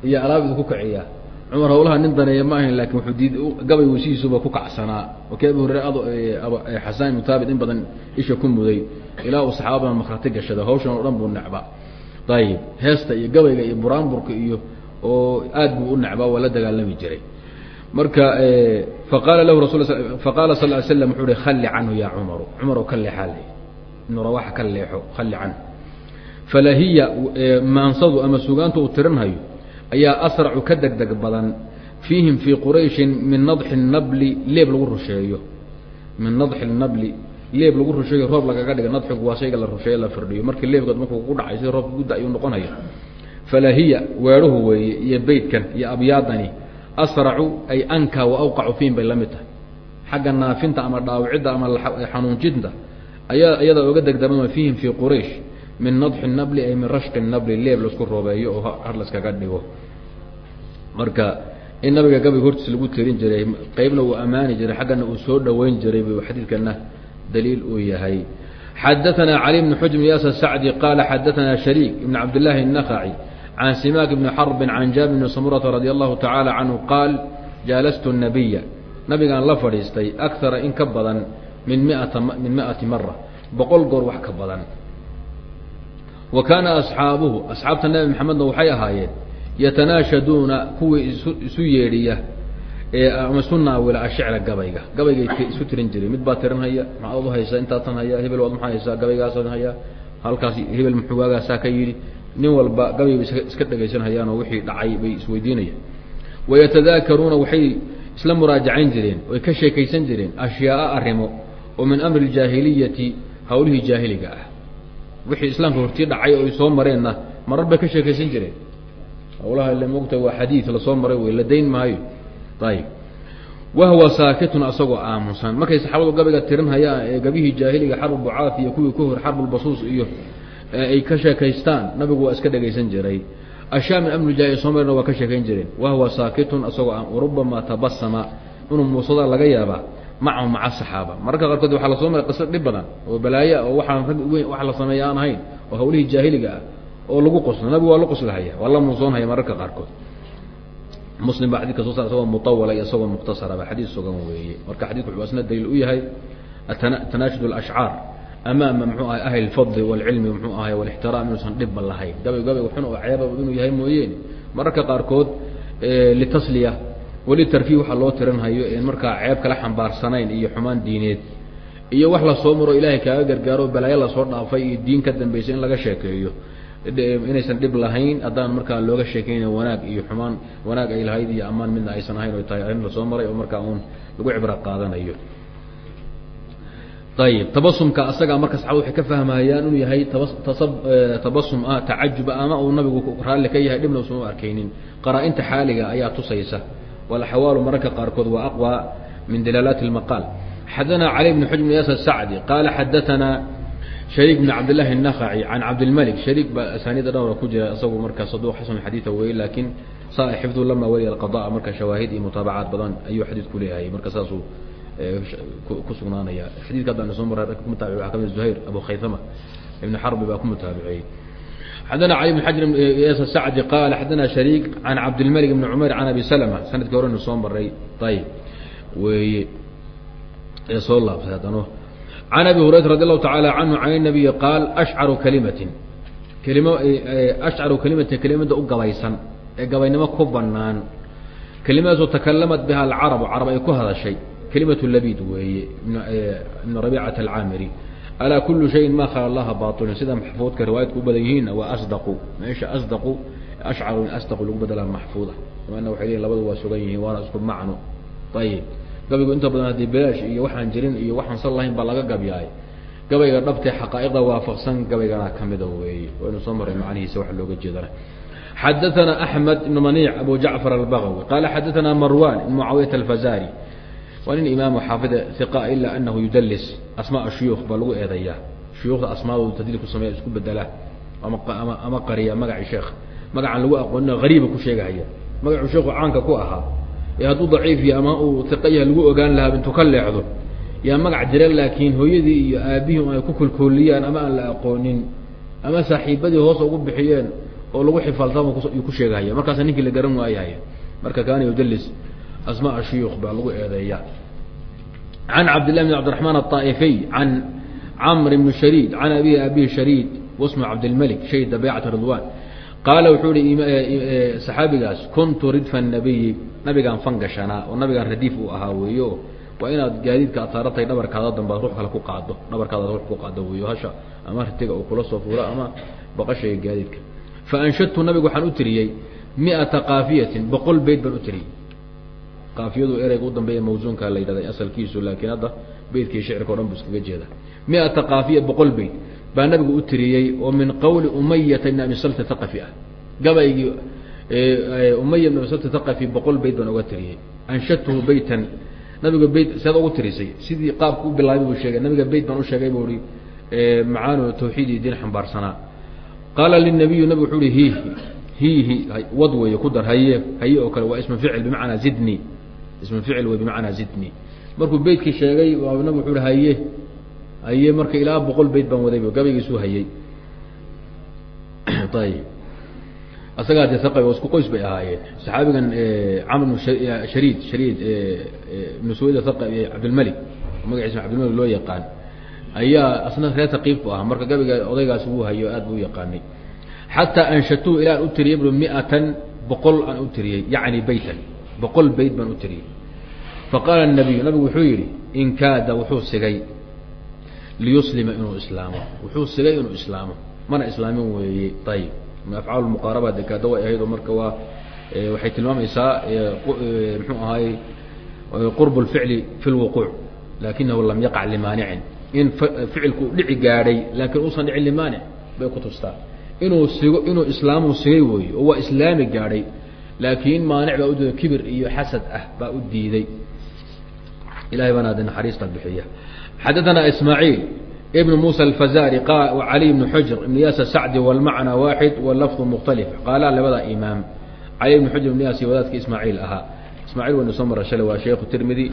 iyo alaab idinku kiciya cumar hawlaha nin daneeya ma ahayn laakiin wuxuu diid gabay wesihiisuba ku kacsanaa. Wakii abu hurere ad xasaan ibnu taabit in badan isha ku muday. Ilaa uu saxaabadan makrati gashada hawshan oo dhan buu necba. Ayib heesta iyo gabayga iyo buraanburka iyo oo aad buu u necbaa waa la dagaalami jiray. Marka faqaala lahu rasul faqaala sal ly slam wuxuu hi khalli canhu ya cumaru. Cumarow ka leexaa le ibnu rawaxa ka leexo khalli canhu. Falahiya maansadu ama sugaanta uu tirinhayo ayaa asracu ka degdeg badan. Fiihim fii qurayshin min nadxi nabli leeb lagu rusheeyo. Min nadxi nabli leeb lagu rusheeyo roob lagaga dhiga nadxigu waa shayga la rusheeyo la firdhiyo. Markii leebkood markuu ku dhacay sida roobka gudda ayuu noqonaya. Falahiya weedhuhu weeye iyo beydkan iyo abyaadani. Asracu ay anka wa awqacu fiihim bay la mid tahay. Xagga naafinta ama dhaawicidda ama xanuunjinta ayaa iyada oga degdama fiihim fii quraysh min nadxi nabli ay min rashqi nabli leeb laisku roobeeyo oo har laskaga dhigo marka in nabiga gabayga hortiis lagu tirin jiray qeybna uu ammaani jiray xaggana uu soo dhoweyn jiray bu xadiidkana daliil uu yahay xadaثna cali bn xujr bn yaas sacdi qaala xadaثna shariik ibn cabd llahi الnakhaci can simaak bni xarbin can jaabir bni samurata radi allahu tacaala canhu qaal jaalastu الnabiya nabigaan la fadhiistay akara in ka badan min miata min miati mara boqol goor wax ka badan wa kaana asxaabuhu asxaabta nebi maxamedna waxay ahaayeen yatanaashaduuna kuwii isu isu yeedhiya ama isu naawila ashicra gabayga. Gabaygay isu tirin jiray. Mid baa tirinhaya maxaad u haysaa intaasan hayaa hebel waad maxaa haysaa gabaygaasan hayaa halkaas hebel muxugaagaasaa ka yidhi. Nin walba gabay bay iska dhegaysanhayaanoo wixii dhacay bay isweydiinayaan wayatadaakaruuna waxay isla muraajacayn jireen oy ka sheekaysan jireen ashyaaa arrimo oo min wixii islaamka hortii dhacay oo ay soo mareenna marar bay ka sheekaysan jireen hawlaha ile mogta waa xadiid la soo maray wey la dayn maayo. Ayib wahwa saakitun asagoo aamusan. Markay saxaabadu gabayga tirin hayaan ee gabihii jaahiliga xarbu iyo kuwii ka hor xarbulbasuus iyo ay ka sheekaystaan nabigu waa iska dhegaysan jiray. Ashyaa min jaahili soo marena waa ka sheekayn jireen wahwa saakitun asagoo rubama tabasama inuu muusada laga yaabaa macahu maca saxaaba. Mararka qaarkood waxaa la soo maray qiso dhib badan oo balaayo oo waxaan rag weyn wax la sameeya aan ahayn oo hawlihii jaahiliga ah oo lagu qoslo. Nabigu waa la qoslahaya waa la muusoonhaya mararka qaarkood. Muslim baa xadidka soo saar isagoo mutawala iyo isagoo mukhtasaraba xadiid sugan weeye. Marka xadidku wuxuu asna daliil u yahay tanaashud alashcaar amaama muxuu ahay ahli lfadli waalcilmi muxuu ahay walixtiraam inuusan dhibba lahayn. Gabay gabay xun oo ceeba inuu yahay mooyeen. Mararka qaarkood litasliya weli tarfiih waxaa loo tirinhayo en markaa ceeb kala xambaarsanayn iyo xumaan diineed. Iyo wax la soo maro ilaahay kaaga gargaaro balaayo la soo dhaafay iyo diin ka dambeysay in laga sheekeeyo. Inaysan dhib lahayn haddaan markaa looga sheekeyna wanaag iyo xumaan wanaag ay lahayd iyo ammaan midna aysan ahayn o tahay arrin la soo maray oo markaa uun lagu cibro qaadanayo. Ayib tabasumka asagaa marka saxaabad waxay ka fahmayaan inuu yahay tabasum ah tacajuba ama uu nabigu raalli ka yahay dhibna usan u arkaynin. Qaraa-inta xaaliga ayaa tusaysa walaxwaalu mararka qaarkood waa aqwى min dalaalaati اlmaqaal xadaثna cali bn xujr bn yaas sacdi qaala xadaثana shariik bn cabd llahi الnakhaci can cabdilmalik shariik baa asaaniida dhowra ku jira isagu markaa saduq xasan xadiida weye laakiin saa xifdu lama weliya alqada marka shawaahid iyo mutaabacaad badan ayuu xadiid ku leeyahay marka saasuu ku sugnaanaya xadidka haddaan soo mara ku mutaabic waa kamid zuhayr abu khaythama ibn xarbi baa ku mutaabiciyey xadana cali bn xajr yaas sacdi qaala xadana shariik can cabdilmalik bn cumayr can abi salma sannadkii horenu soo maray ayib weeye ee soo laabtay haddana can abi hurayra radi allahu tacaala canhu can الnabiyi qaal ashcaru kalimatin kelimo ashcaru kalimatin kelimada u gabaysan ee gabaynimo ku banaan kelimadaasoo takalamat biha alcarabu carab ay ku hadashay kelimat labid weeye ibn rabicat alcaamiri alaa kulu shayin ma khala allaha bailun sida maxfuudka riwaayadku u badan yihiinna waa asdaqu. Meesha asdaqu ashcaru in asdaqu lagu bedelaa maxfuuda ana waxay leeyihiin labadu waa sugan yihiin waana isku macno. Ayib gabaygu inta badan haddii bilaash iyo waxaan jirin iyo waxaan sal lahayn baa laga gabyaay gabayga dhabtee xaqaa'iqda waafaqsan gabaygana kamida weeye waynu soo maray macnihiisa waxa looga jeedana xadaثana axmed ibn maniic abu jacfar albagawi qaala xadaثana marwan ibn mucaawiyat alfazari waa nin imaamu xaafid iqa ila anahu yudalis asmaa shuyuukh baa lagu eedayaa shuyuukhda asmaadooda tadliil ku sameeya isku bedela ama ama qariya magaci sheekh. Magacan lagu aqoonina hariiba ku sheegahaya. Magacuu sheekhu caanka ku ahaa. Ee hadduu daciif yahay ama uu iqa yahay lagu ogaan lahaa intuu ka leexdo yaa magac jira laakiin hooyadii iyo aabihii ay ku kulkooliyaan ama aan la aqoonin ama saaxiibadii hoos ugu bixiyeen oo lagu xifaaltama ku sheegahaya. Markaasa ninkii la garan waayahaya marka kaana yudalis asmaa shuyuukh baa lagu eedeeya can cabdillahi bn cabdiraxmaan aلطaa'ifiy can camr bni shariid can abihi abihi shariid wasmu cabdilmalik shahida baycat ridwan qaala wuxuu ihi saxaabigaas kuntu ridfa nabiyi nabigaan fan gashanaa oo nabigaan radiif uu ahaa weeyo waa inaad gaadiidka aad saaratay dhabarkaada dambaad ruux kale ku qaado dhabarkaada ruux ku qaado weeyo hasha ama ritiga uu kula soo fuuro ama baqashaya gaadiidka fa anshadtu nabigu waxaan u tiriyey miata kaafiyatin boqol beyt baan u tiriyey kaafiyadu ereyga u dambeeya mawsuunka la yidhahday asalkiisu laakiin hadda beytkii shicirka o dhan bu iskaga jeeda miata kaafiya boqol beyt baa nabigu u tiriyey oo min qawli umayata ibn abi salta thaqafi ah. Gabaygii umaya ibn abi salta thaqafi boqol beyt baan oga tiriyey. Anshadtuhu beytan. Nabiga beyt seed ugu tirisay sidii qaabka u bilaabay buu sheegay. Nabiga beyt baan u sheegay buu ihi macaanu tawxiid iyo diin xambaarsanaa. Qaala linabiyu nabig wuxuu ihi hiihi hiihi wad weeye ku dar haye haye oo kale waa ismu ficil bimacnaa zidni ismu ficil wey bimacnaa zidni markuu beytkii sheegay nabig wuxuu ihi haye haye marka ilaa boqol beyt baan waday gabaygiisuu hayey ayib asagaa de aqab isku qoys bay ahaayeen. Saxaabigan camr bn shariid shariid ibnu suwayd cabdilmalik magaciisa cabdilmalik loo yaqaan ayaa asna reer taqiif bu ahaa. Marka gabayga odaygaas wuu hayo aad buu uyaqaanay xataa anshatuhu ilaa u tiriyey bnu miatan boqol aan u tiriyey yacni beytan boqol beyt baan u tiriyey faqaala nabiyu nabigu wuxuu yihi in kaada wuxuu sigay liyuslima inuu islaamo. Wuxuu sigay inuu islaamo. Mana islaamin weeye ayib afcaal muqaaraba de kaada way ahayd oo marka waa waxay tilmaamaysaa mxuu ahaay qurb اlficli fi lwuquuc lakinahu lam yaqac limaanicin in ficilku dhici gaadhay laakiin uusan dhicin limaanic bay kutustaa inuu sigo inuu islaamu sigay weeye oo waa islaami gaadhay laakiin maanic baa udiido kibir iyo xasad ah baa u diiday. Ilahay baana di naxariista bixiya. Xadaana ismaaciil ibn musa alfazari cali bn xujr ibn yaasa sacdi wlmacna waaxid wlafdu mukhtalif. Qaala labada imaam cali ibn xujr ibn yaas wadaadka ismaaciil ahaa. Ismaaciil waynu soo marray shale waa sheikhu tirmidi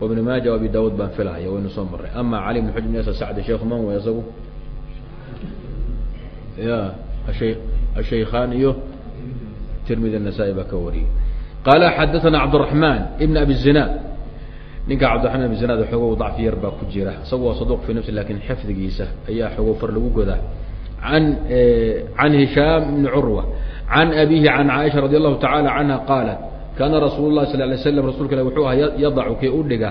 wibn maaja abi daawud baan filahaya waynu soo marray. Ama cali ibn xujr ibn yaas sacdi sheikhu man way isagu ya ashay ashaykaan iyo tirmidi anasaa'i baa ka wariyey. Qaala xaddaana cabdiraxmaan ibna abi zinaad ninka cabdiraxman abi zinaad xoogow dacfi yar baa ku jira. Isagu waa saduq fi nafsi laakiin xifdigiisa ayaa xoogow far lagu godaa. An eh, an hishaam ibni curwa can abihi can caaisha radi allahu tacala canha qaalat kaana rasuul lahi sal lay slam rasulka ilah wuxuu ahaa yadacu kii u dhiga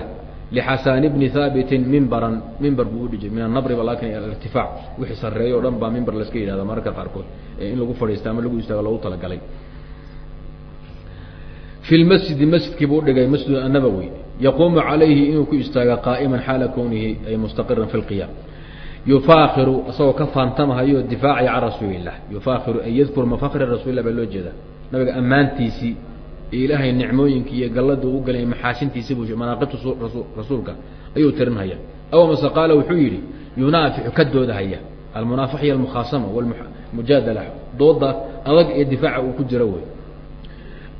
lixasaan bni haabitin mimbaran mimbar buu udhijay min anabriba laakiin alirtifaac wixii sarreeyo o dhan baa mimbar la iska yidhahda mararka qaarkood. Eh, in lagu fadhiista ama lagu istaago logu talagalay fi lmasjidi masjidkii buu udhigay masjid annabowi yaquumu calayhi inuu ku istaaga qaa'iman xaala kownihi ay mustaqiran fi lqiyaam yufaakiru isagoo ka faantamahayo difaaci can rasuuli illah yufaakiru ay yadkuru mafakri rasulilah baa loo jeeda nabiga ammaantiisii ilaahay nicmooyinkii iyo gallada u galay maxaasintiisi buu manaaqibta rasuulka ayuu tirinhaya aw mase qaala wuxuu yidhi yunaafixu ka doodahaya almunaafax iyo almukhaasama wlmujaadala dooda adag ee difaaca uu ku jiro wey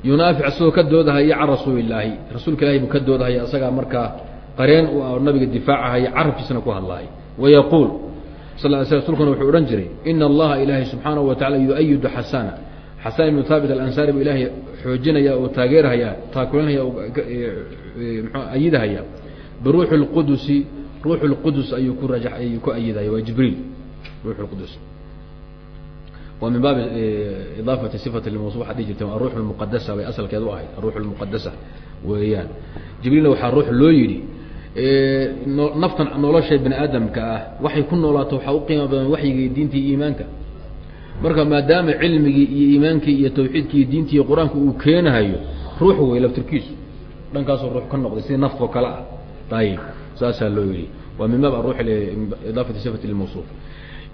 yunaafic asagoo ka doodahaya can rasuuli illaahi rasuulka ilahi buu ka doodahaya isagaa markaa qareen u nabiga difaacahaya carabkiisana ku hadlaaya. Wayaquul sal l sl rsulkuna wuxuu odhan jiray ina allaha ilaahay subxaanahu wa tacala yuayidu xasana xasan ibnu haabit alansaari buu ilaahay xoojinaya oo taageerhaya taakulinhaya oo ayidahaya. Biruuxi lqudusi ruuxu lqudus ayuu ku raja ayuu ku ayidahaya waa jibriil ruux lqudus waa min baabi idaafati sifati lmawsuf waxad dhihi jirta aruux lmuqadasa bay asalkeed u ahayd aruux lmuqadasa weeyaan. Jibriilna waxaa ruux loo yidhi naftan nolosha bani aadamka ah waxay ku noolaato waxaa u qiimo badan waxyigii diintii iyo iimaanka. Marka maadaama cilmigii iyo iimaankii iyo tawxiidkii iyo diintii iyo qur'aanka uu keenahayo ruux wey laftirkiisu. Dhankaasoo ruux ka noqday sidii naftoo kale ah ayib saasaa loo yidhi. Waa min baab aruux idaafati sifati lmawsuf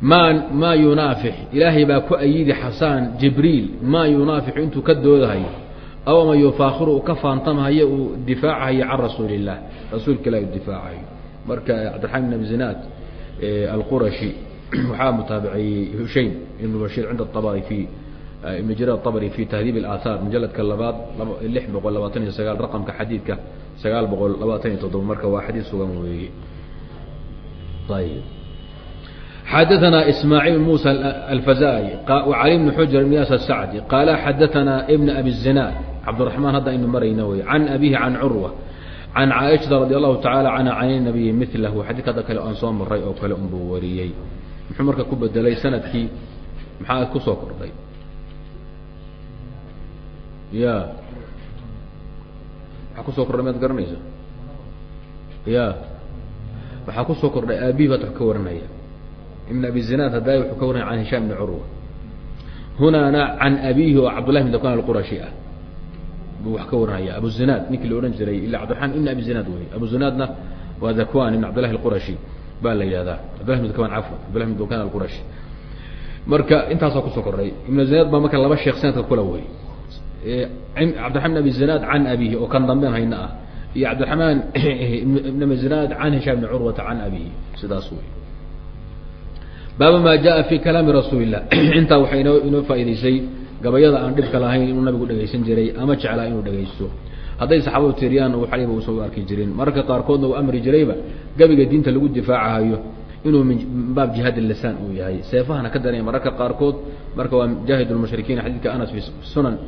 ma ma yunaafix ilaahay baa ku ayidi xasaan jibriil maa yunaafixu intuu ka doodahayo aw ama yufaakiru uu ka faantamahayo uu difaacahayo can rasuuli illah rasuulka ilahi difaacahayo marka cabdiraxmaan bin abi zinaad alqurashi waxaa mutaabiciyey hushaym ibn bashiir cinda abari fi ibn jarir aabari fi tahdiib اlaathaar mujaladka labaad lix boqol labaatan iyo sagaal raqamka xadiidka sagaal boqol labaatan iyo toddoba. Marka waa xadiid sugan weeye ayb xadaثna ismaaعiil muسى alfazai وcali bn xujr bn yaas الsacdi qaala xadaثna bn abi الzinaad cabdالرaحmaan hadda aynu marayna wey can abihi can curwa can caaishaةa radي allahu taعalى canha can الnabiyi milahu xadidka hadda kale aan soo maray oo kale unbuu wariyey muxuu marka ku bedelay sanadkii maxaa kusoo kordhay ya maxaa kusoo kordhay maad garanaysa ya waxaa kusoo kordhay aabihi baad wax ka waranaya ibn abi zinaad hadaayi wuxuu ka waranaya can hishaam bni curwa hunaana can abihi oo cabdullahi bn dakan alqurashi ah. Buu wax ka waranaya abu zinaad ninkii la odhan jiray ila cabdiraxmaan ibn abi zinaad wey abu zinaadna waa dakwan ibn cabdillahi alqurashi baa la yidhahdaa cabdillahi bn dakan cafwan. Cabdillahi bn dakan alqurashi. Marka intaasaa ku soo kordhay ibn zinaad baa marka laba sheekh sanadka kula wey cabdiraxman ibn abi zinaad can abihi oo kan damben hayna ah iyo cabdiraxmaan ibn abi zinaad can hishaam bni curwata can abihi sidaas wey baaba maa jaa fi kalaami rasuuli lah intaa waxay inoo inoo faa'idaysay gabayada aan dhibka lahayn inuu nabigu dhegaysan jiray ama jeclaa inuu dhegaysto hadday saxaabadu tiriyaan waxaliba uusan u arki jirin. Mararka qaarkoodna uu amri jirayba gabiga diinta lagu difaacahayo inuu min baab jihaad lisaan uu yahay. Seefahana ka daranaya mararka qaarkood marka waa jaahid lmushrikiina xadiidka anas fi sunan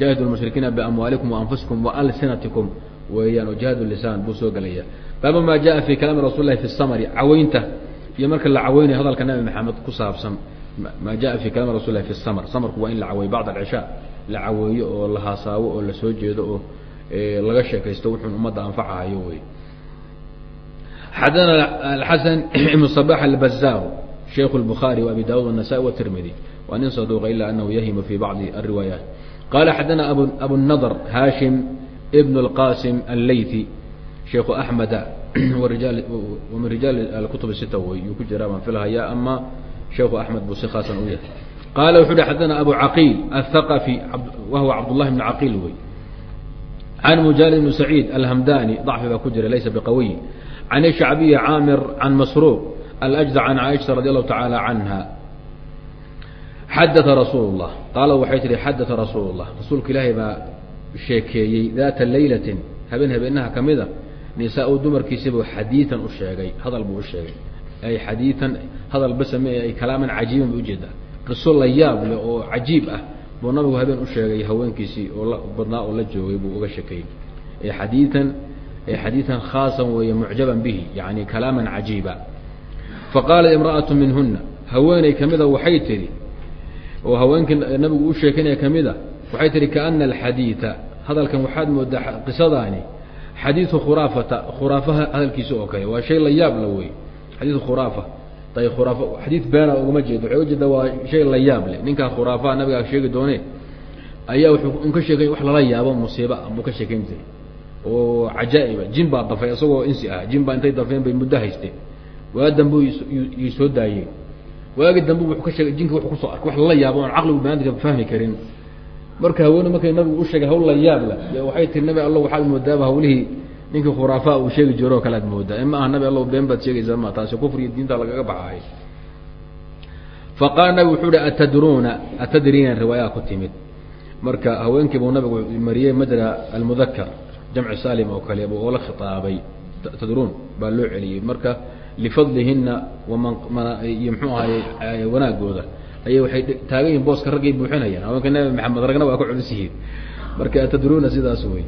jaahid lmushrikiina biamwaalikum waanfusikum waalsinatikum weeyaan oo jihaad lisaan buu soo gelaya baaba maa jaa fi kalaami rasul lahi fi samari caweynta iyo marka la caweynayo hadalka nabi maxamed ku saabsan ma jaa fi kalaam rasul lah fi samr samarku waa in la caweyo bacd alcishaa la caweeyo oo la haasaawo oo la soo jeedo oo laga sheekaysto wuxuun ummadda anfacahayo wey. Xadana alxasan ibnu sabax albazar shaykhu lbukhaari wa abi daawud wanasa'i watirmidi waa nin saduuqa ila anahu yahimu fi bacdi alriwaayaat qala xadana ab abunadr hashim ibn اlqasim allaythi shaykhu axmeda min rijaal kutub sit wy yuu ku jiraa baan filhaya ama sheeku axmed buu si khaasan u yahay qaala wuxu uhi xadana abu caqiil athaqafi wahuwa cabdullahi bn caqiil wey can mujaalid bn saciid alhamdani dacfi baa ku jira laysa biqawiyin can ishacbiyi caamir can masruuq alajza can caaisha radi allahu tacaala canha xadaa rasuul اlah qaala waxay tihi xadaa rasuul اlah rasuulka ilaahay baa sheekeeyey data laylatin habeen habeenaha kamida nisaa-u dumarkiisibuu xadiian u hadal buu u sheegay. Ay xadiian hadal basame ay kalaaman cajiiban ba u jeedaa qiso la yaab leh oo cajiib ah buu nabigu habeen u sheegay haweenkiisii oo badnaa oo la joogay buu uga shekeeyey ee xadiian xadiian khaasan weeye mucjaban bihi yani kalaaman cajiiba. Faqaalat imra'atu minhuna haweeney kamida waxay tihi oo haweenkii nabigu u sheekanaya kamida waxay tihi kaana alxadiida hadalkan waxaad moodaa qisadaani xadiidu khuraafata khuraafaha hadalkiisa oo kale waa shay la yaab la wey xadiidu khuraafa ay khuraaf xadiid beena ugama jeedo waxay ujeeda waa shay la yaab leh. Ninkaa khuraafaha nabigaa sheegi doone ayaa wuxuu ka sheekay wax lala yaabo musiiba buu ka sheekayn jiray. Oo cajaa'iba jin baa dafay isagoo insi ah jin baa intay dafeen bay muddo haysteen waa dambu yay soo daayeen waagi dambe wuxuu ka sheegay jinka wuxuu ku soo arkay wax lala yaabo oon caqligu banaadinka fahmi karin marka haweene markay nabigu u sheegay hawl la yaab la waxay tiri nabi allo waxaad moodaaba hawlihii ninkii khuraafaa uu sheegi jiro oo kale ad moodaa ma aha nabi allo been baad sheegaysaa ma taasi kufriga diinta lagaga baxaay faqaala nabigu wuxuu hi atadruuna atadriina riwaayaa ku timid. Marka haweenkii buu nabigu mariyey majra almudakar jamci salim oo kale buu oola khitaabay. Tadruun baa loo celiyey marka lifadlihina waman iyo mxuu ahaye wanaagooda ayay waxay taagan yihiin booska raggay buuxinayaan. Haweenka nabi maxamed ragna waa ka culus yihiin. Marka atadruuna sidaas wey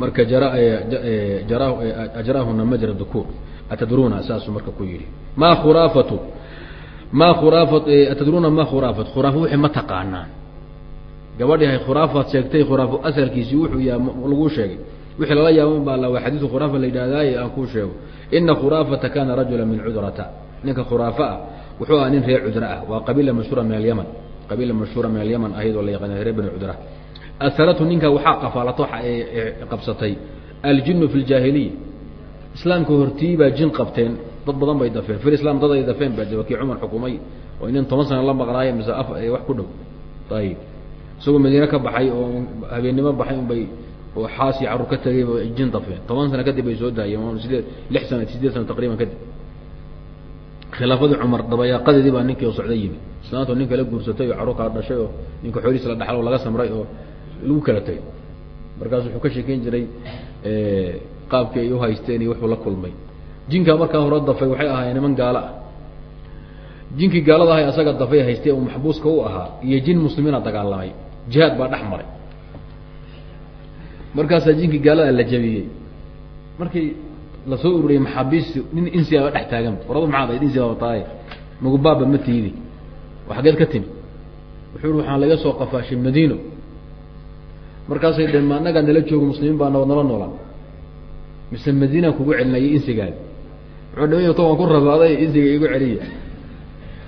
marka ajraahuna majra dukuur atadruuna saasuu marka ku yihi ma khuraafatu? Ma khuraafa atadruuna ma khuraafat? Khuraafo wixii ma taqaanaan. Gabadhi khuraafaad sheegtay khuraafo asalkiisii wuxuu yaha laguu sheegay. Wixii lala yaaba baa la waa xadiidu khuraafa la yidhahdaaye aan kuu sheego. Ina khuraafata kana rajula min cudrata ninka khuraafa ah wuxuu ahaa nin reer cudra ah. Waa qabiila mashhuura min alyaman. Qabiila mashhuura min alyaman ahayd oo la yaqaana reer bani cudra. Aharatu ninka waxaa qafaalato qabsatay. Aljinu fi ljaahiliya islaamka hortii baa jin qabteen. Dad badan bay dafeen. Fir islam dad ay dafeen baa jira. Kii cumar xukumay. Oo inin toban sana la maqnaaye mise af wax ku dhow. Ayib isagoo madiine ka baxay oo habeennimo baxay un bay oo xaas iyo carruur ka tegay jin dafeen. Toban sana kadib bay soo daayeen. Sideed lix sana sideed sana taqriban kadib khilaafadii cumar dabayaaqadeedii baa ninkii socda yimi. Islaantoo nin kala guursatay oo carruur kala dhashay oo ninka xoolihiis la dhaxal oo laga samray oo lagu kala tegay markaas wuxuu ka sheekeyn jiray qaabkii ay uhaysteen iyo wuxuu la kulmay. Jinkaa markaa hore dafay waxay ahaayeen niman gaalo ah jinkii gaalada ahay asaga dafay haystay oo maxbuuska u ahaa iyo jin muslimiina dagaalamay. Jihaad baa dhex maray. Markaasaa jinkii gaalada la jabiyey. Markii la soo ururiyey maxaabiisti nin insiaba dhex taagan ahayd insibaaba tahay? Magubaaba ma tiidi. Xageed ka timi. Wuxuu i waxaan laga soo qafaashay madiino. Markaasay dheen ma annagaa nala joogo muslimiin baa nabad nala noolaan. Mise madiinaan kugu celinayay insigaadi. Wuxuu dhama to waan ku rabaaday insiga igu celiya.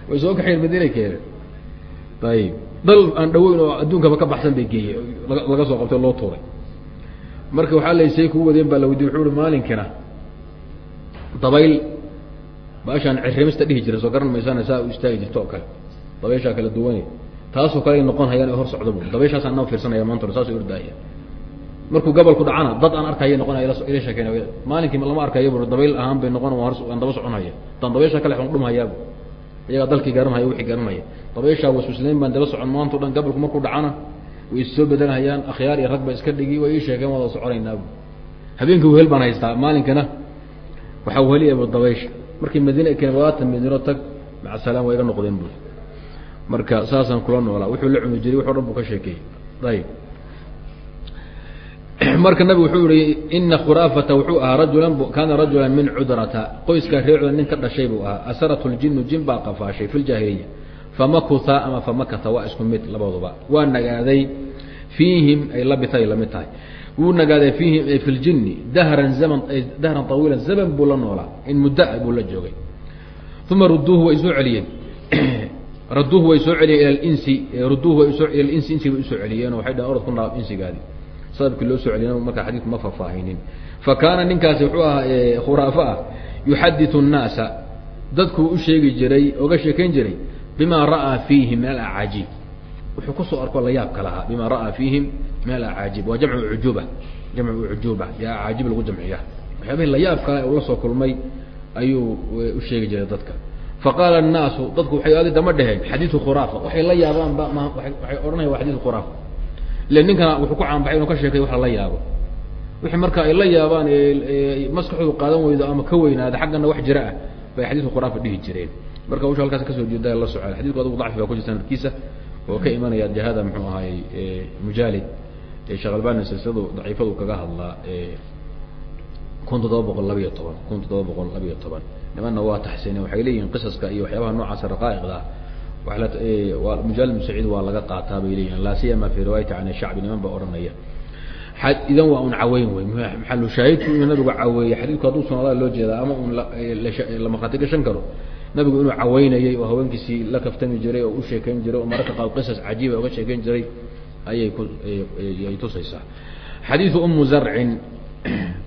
Way soo kaxeen madiina keene ayib dal aan dhaweyn oo adduunkaba ka baxsan bay geeyey laga soo qabtay loo tuuray. Marka waxaa la kuu wadeen baa la weydiye wuxuu i maalinkina dabayl baashaan cirrimista dhihi jiray soo garan maysaan saa u istaagi jirto oo kale. Dabayshaa kala duwane taasoo kale noqon hayaan hor socda dabayshaas anaa fiirsanaya maanta saas ordaaya markuu gabalku dhacana dad aan arkaya noqonaya ila sheekeyna maalinkii lama arkayo bu dabayl ahaan bay noqon waan daba soconhaya daan dabaysha kale on dhumhayaaba iyagaa dalkii garanhaya wixii garanhaya dabayshaa waswislayn baan daba socon maanta o dhan gabalku markuu dhacana way issoo bedelhayaan akhyaar iyo rag ba iska dhigi way ii sheekeen wada soconaynaabu habeenkii wehel baan haystaa maalinkana waxaa weheliyabu dabaysha markii madiina keen waatan madiino tag maca salaam waa iga noqdeen bu marka saasaan kula noolaa. Wuxuu la cuni jiray waxo dhan buu ka sheekeeyey. Ayib marka nabigu wuxuu yihi ina khuraafata wuxuu ahaa rajulan kaana rajula min cudrata. Qoyskaa reer cudra nin ka dhashay buu ahaa. Asarat ljinu jin baa qafaashay fi ljaahiliya famakuha ama famakata waa isku mid labaduba waa nagaaday. Fiihim ay labitay la mid tahay wuu nagaaday fiihim fi ljini dahran zaman dahran tawiila zaman buu la noolaa in mudda buu la joogay. Uma ruduuhu way soo celiyeen. Raduuhu way soo celiyeen insi ruduuhu way soo ila insi insiga way u soo celiyeen oo waxay dhahen orad ku naab insigaadi. Sababkii loo soo celiyana markaa xadiidku ma faahfaahinin fa kaana ninkaasi wuxuu ahaa khuraafo ah yuxaditu الnaasa dadkuu u sheegi jiray oga sheekayn jiray bima ra'aa fiihim min alacaajiib wuxuu ku soo arko la yaabka lahaa bima ra'aa fiihim min alacaajiib waa jamcu ujuba jamcu ujuba yaa acaajib lagu jamciya waxyaabihii la yaab kale uu la soo kulmay ayuu u sheegi jiray dadka. Faqaala الnaasu dadku waxay adi dama dheheen xadiiu khuraafa waxay la yaabaan ba waxay odhanaya waa xadiiu khuraafa. Ile ninkana wuxuu ku caanbaxay inuu ka sheekay wax lala yaabo. Wixii marka ay la yaabaan maskaxoodu qaadan weydo ama ka weynaada xaggana wax jira ah bay xadiiska qur'aanka dhihi jireen. Marka usha halkaas ka soo jeeda la soco xadidku adugu dacfi baa ku jir sanadkiisa oo ka imanaya jahada muxuu ahay mujaalid sheekh albani silsiladu daciifadu kaga hadlaa kun toddoba boqol labiyo toban kun toddoba boqol labiyo toban. Nimanna waa taxsiineen waxay leeyihiin qisaska iyo waxyaabaha noocaasa raqaa'iqda. Mujaalid bn waa laga qaataa bay leeyihiin laa siyama fi riwaayati can shacbi niman baa odhanaya. Idan waa un caweyn wey maxalu shaahidku inuu nabigu caweeyey xadiidku hadduu sunadaa loo jeedaa ama un la maqaati gashan karo nabigu inuu caweynayay oo haweenkiisii la kaftami jiray oo u sheekayn jiray oo mararka qaar qisas cajiiba oga sheekayn jiray ayay ku ay tusaysaa. Xadiidu umu zarcin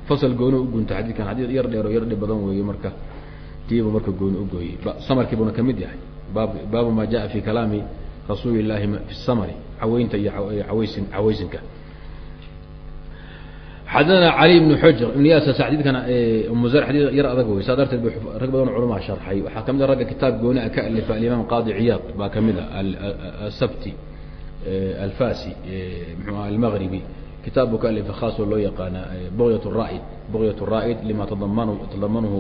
fasal gooni ugunta xadiidkan. Xadiid yar dheer oo yar dhib badan weeye marka tiibu marka gooni ugooyey samarkii buuna ka mid yahay. Baab baabu ma jaa fi kalaami rasuuli llahi fi samari caweynta iyo aweysin caweysinka xadana cali bn xujr ibn yasas xadiidkana umu zar xadiid yar adag wey saa darteed rag badan culamaa sharxay waxaa ka mid a ragga kitaab gooni a ka alifa alimaam qaadi ciyaad baa ka mid a asabti alfasi aha almagribi kitaab buu ka alifa khaas oo loo yaqaana bugyat ra'id bugyat ra'id lima tadaman tadamanuhu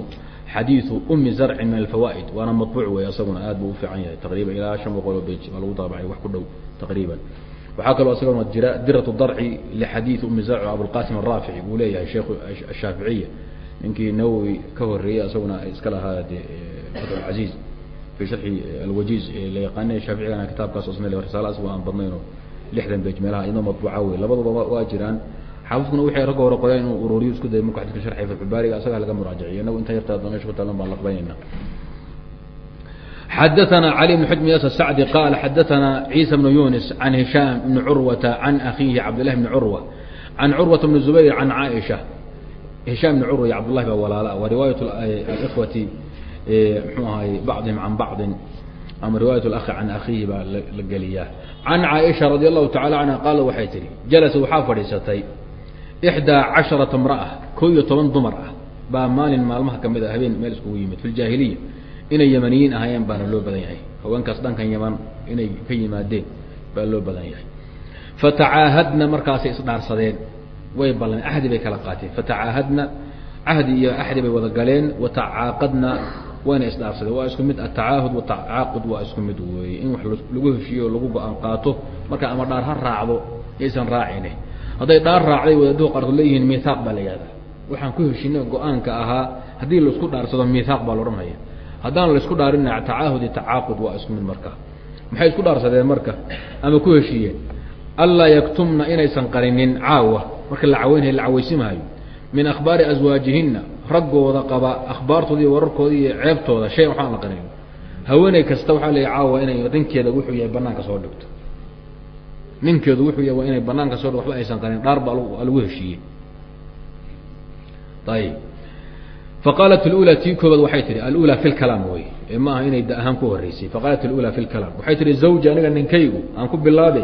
xadiidu umi zarcin min alfawaa'id waana maطbuuc wey asaguna aad buu ufiican yahay taqriban ilaa shan boqol oo bej baa lagu daabacay wax ku dhow taqriiban waxaa kaloo isagana dirat darci lixadiid umi zarc abulqasim araafici buu leeyahay sheekhu ashaaficiya ninkii nawowi ka horeeyey isaguna iska lahaa de fatxaziiz fi sharxi alwajiiz la yaqaana shaaficigana kitaabkaas isna risaala asagoo aan badnaynoo lixdan bej meelaha iyadoo matbuuca wey labaduba waa jiraan. Xaafidkuna waxay ragga hore qoreen inuu ururiyo isku dayay marku xadidka sharxay fatxubaariga asagaa laga muraajaciyo inagu inta yartaa meesha ku taalan baan laqbaynayna xadaثna عlي بن xujm yas الsacdi qal xadaثna عيسى بن yunis عan هiشhاm بn curwata عan akiihi cabdالlahi بn curوة عan curwaةa بn زubayr عan caaئiشha هiشham بn curwa iyo cabdالlahi baa walaala wa riwaayaة اkhwati mxuu ahay bacضihim can bacضi ama riwaayaة اأhi can akiihi baa la geliyaa عan caaئiشha radي الlahu taعalى canha qaala waxay tihi jalasa waxaa fadhiisatay إxdaa caشhaرaةa امraأة ko iyo toban dumar ah baa maalin maalmaha kamid a habeen meel iskugu yimid fi اjaahiliya inay yamaniyiin ahaayeen baana loo badan yahay. Haweenkaas dhankan yaman inay ka yimaadeen baa loo badan yahay. Fatacaahadna markaasay isdhaarsadeen. Way ballan ahdi bay kala qaateen. Fatacaahadna cahdi iyo axdi bay wada galeen. Watacaaqadna wayna isdhaafsadeen waa isku mid atacaahud watacaaqud waa isku mid weeye in wax lagu heshiiyo lagu go'aan qaato marka ama dhaar ha raacdo yaysan raacine. Hadday dhaar raacday wadaduhu qaarkood leeyihiin mihaaq baa la yihahdaa waxaan ku heshinay go'aanka ahaa haddii la isku dhaarsado mihaaq baa laodhanhaya haddaan la isku dhaarina tacaahud iyo tacaaqud waa isku mid marka. Maxay isku dhaarsadeen marka? Ama ku heshiiyeen? Anlaa yaktumna inaysan qarinin caawa. Marka la caweynhay la cawaysimaayo min akhbaari aswaajihina raggooda qaba akhbaartooda iyo iyo ceebtooda shay waxaan la qarin haweeney kasta waxaa leeya caawa inay ninkeeda wuxuu yahay banaanka soo dhigto. Ninkeedu wuxuu yahay waa inay banaanka soo dhigto waxba aysan qarin dhaar baa lagu heshiiyey ayib faqaalat alula tii koobaad waxay tihi alula fi lkalaam wey ee ma aha inay da ahaan ku horeysay faqaalat alula fi lkalaam waxay tihi zawji aniga ninkaygu aan ku bilaabe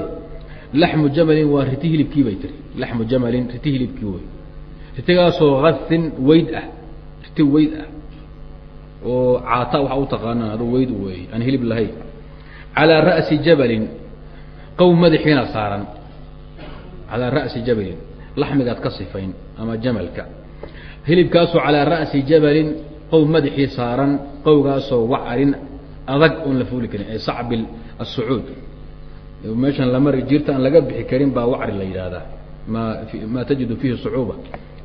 laxmu jamalin waa riti hilibkii bay tihi laxmu jamalin riti hilibkii wey ritigaasoo hasin weyd ah riti weyd ah oo caata waxaa u taqaanaan adu weyd wey aan hilib lahayn calaa ra'si jabalin qow madaxiina saaran calaa ra'si jabalin laxmigaad ka sifayn ama jamalka hilibkaasoo calaa ra'si jabalin qow madaxii saaran qowgaasoo wacarin adag oon la fuuli karin ee sacbil asucuud meeshan lamari jirta aan laga bixi karin baa wacri la yidhaahdaa. Ma maa tajidu fiihi sucuuba.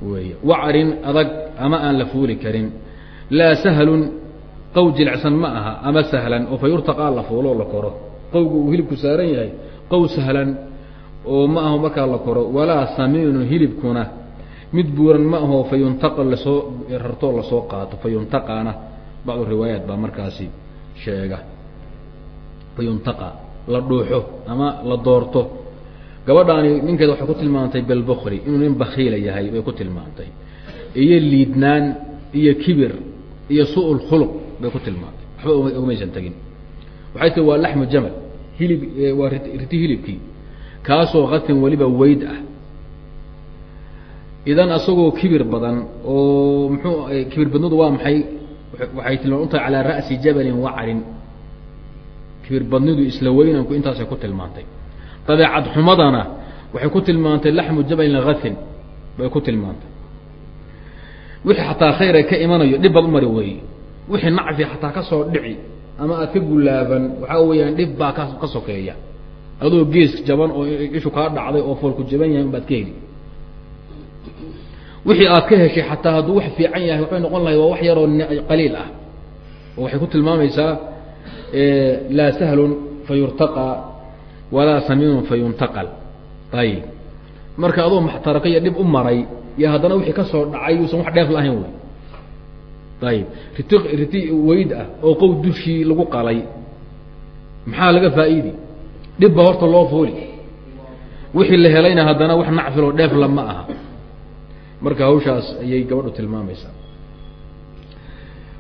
Wey wacrin adag ama aan la fuuli karin. Laa sahlun qow jilicsan ma aha ama sahlan oo fa la fuuloo la koro. Qowga uu hilibku saaran yahay qow sahlan oo ma aho markaa la koro. Walaa samiinun hilibkuna mid buuran ma aho fa yuntaqa la soo rartoo la soo qaato. Fa bacdu riwaayaat baa markaasi sheega. Fa la dhuuxo ama la doorto. Gabadhaani ninkeeda waxay ku tilmaantay bilbukli inuu nin bakiila yahay bay ku tilmaantay. Iyo liidnaan iyo kibir iyo su- khuluq bay ku tilmaantay. Waxba umaysan tegin waxay tii waa laxmu jamal hilib waa riti hilibkii. Kaasoo katin weliba weyd ah idan asagoo kibir badan oo muxuu kibir badnadu waa maxay? Waxay tilmaan u calaa ra'si jabalin wacrin kibir badnidu isla weynanku intaasay ku tilmaantay. Dabeecad xumadana waxay ku tilmaantay laxmu jabalin hatin bay ku tilmaantay. Wixii xataa khayra ka imanayo dhib baad umari weeye. Wixii nacfi xataa ka soo dhici ama aad ka gulaaban waxaa weeyaan dhib baa ka sokeeya adoo gees jaban oo ishu kaa dhacday oo foolku jaban yahay baad ka heli wixii aad ka heshay xataa hadduu wax fiican yahay waxay noqon lahay waa wax yaroo qaliil ah. Oo waxay ku tilmaamaysaa laa sahlun fa yurtaqaa walaa samiinun fa yuntaqal ayib. Marka adoo maxtaraka iyo dhib u maray iyo haddana wixii ka soo dhacay uusan wax dheef lahayn wey. Ayib. Riti riti weyd ah oo qow dushii lagu qalay. Maxaa laga faa'iidi? Dhib ba horta loo fuuli wixii la helayna haddana wax nacfiloo dheefla ma aha marka hawshaas ayay gabadhu tilmaamaysaa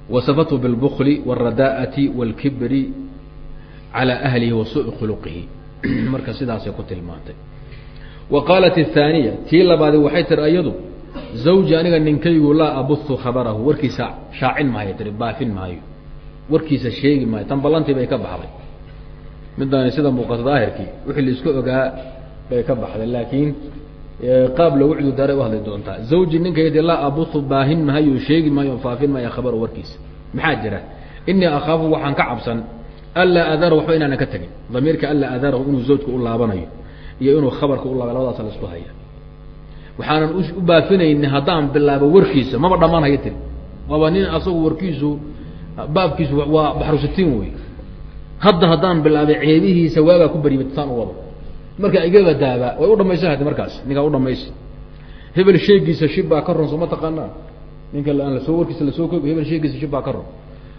wasafathu bilbukli wاlradaa'ati wاlkibri calى ahlihi wa suءi khuluqihi marka sidaasay ku tilmaantay wa qaalat الثaaniya tii labaadi waxay tiri ayadu zawji aniga ninkaygu laa abuhu khabarahu warkiisa shaacin maayo tiri baafin maayo warkiisa sheegi maayo tan ballantii bay ka baxday midaani sida muuqata daahirkii wixii la isku ogaa bay ka baxday laakiin qaab lagu cudurdaaray u hadli doontaa zawji ninkaydi laa abuhu baahin maayo sheegi maayo faafin maayo khabaru warkiisa maxaa jira? Inii akhaafu waxaan ka cabsan anlaa adarahu waxba inaanan ka tegin. Damiirka anlaa adarahu inuu zawjka u laabanayo iyo inuu khabarka u laabay labadaasa la isku haya waxaanan u baafinayni haddaan bilaabo warkiisa maba dhammaan haya tiri. Waaba nin asagu warkiisu baabkiisu waa baxrusitiin wey hadda haddaan bilaabay ceebihiisa waagaa ku bariba saan u wado marka igaba daaba way u dhamaysa hadi markaas ninkaa u dhamaysa hebel sheegiisa shib baa ka ron soo ma taqaanaa? Ninka aan la soo warkiisa la soo koob hebel sheegiisa shib baa ka ron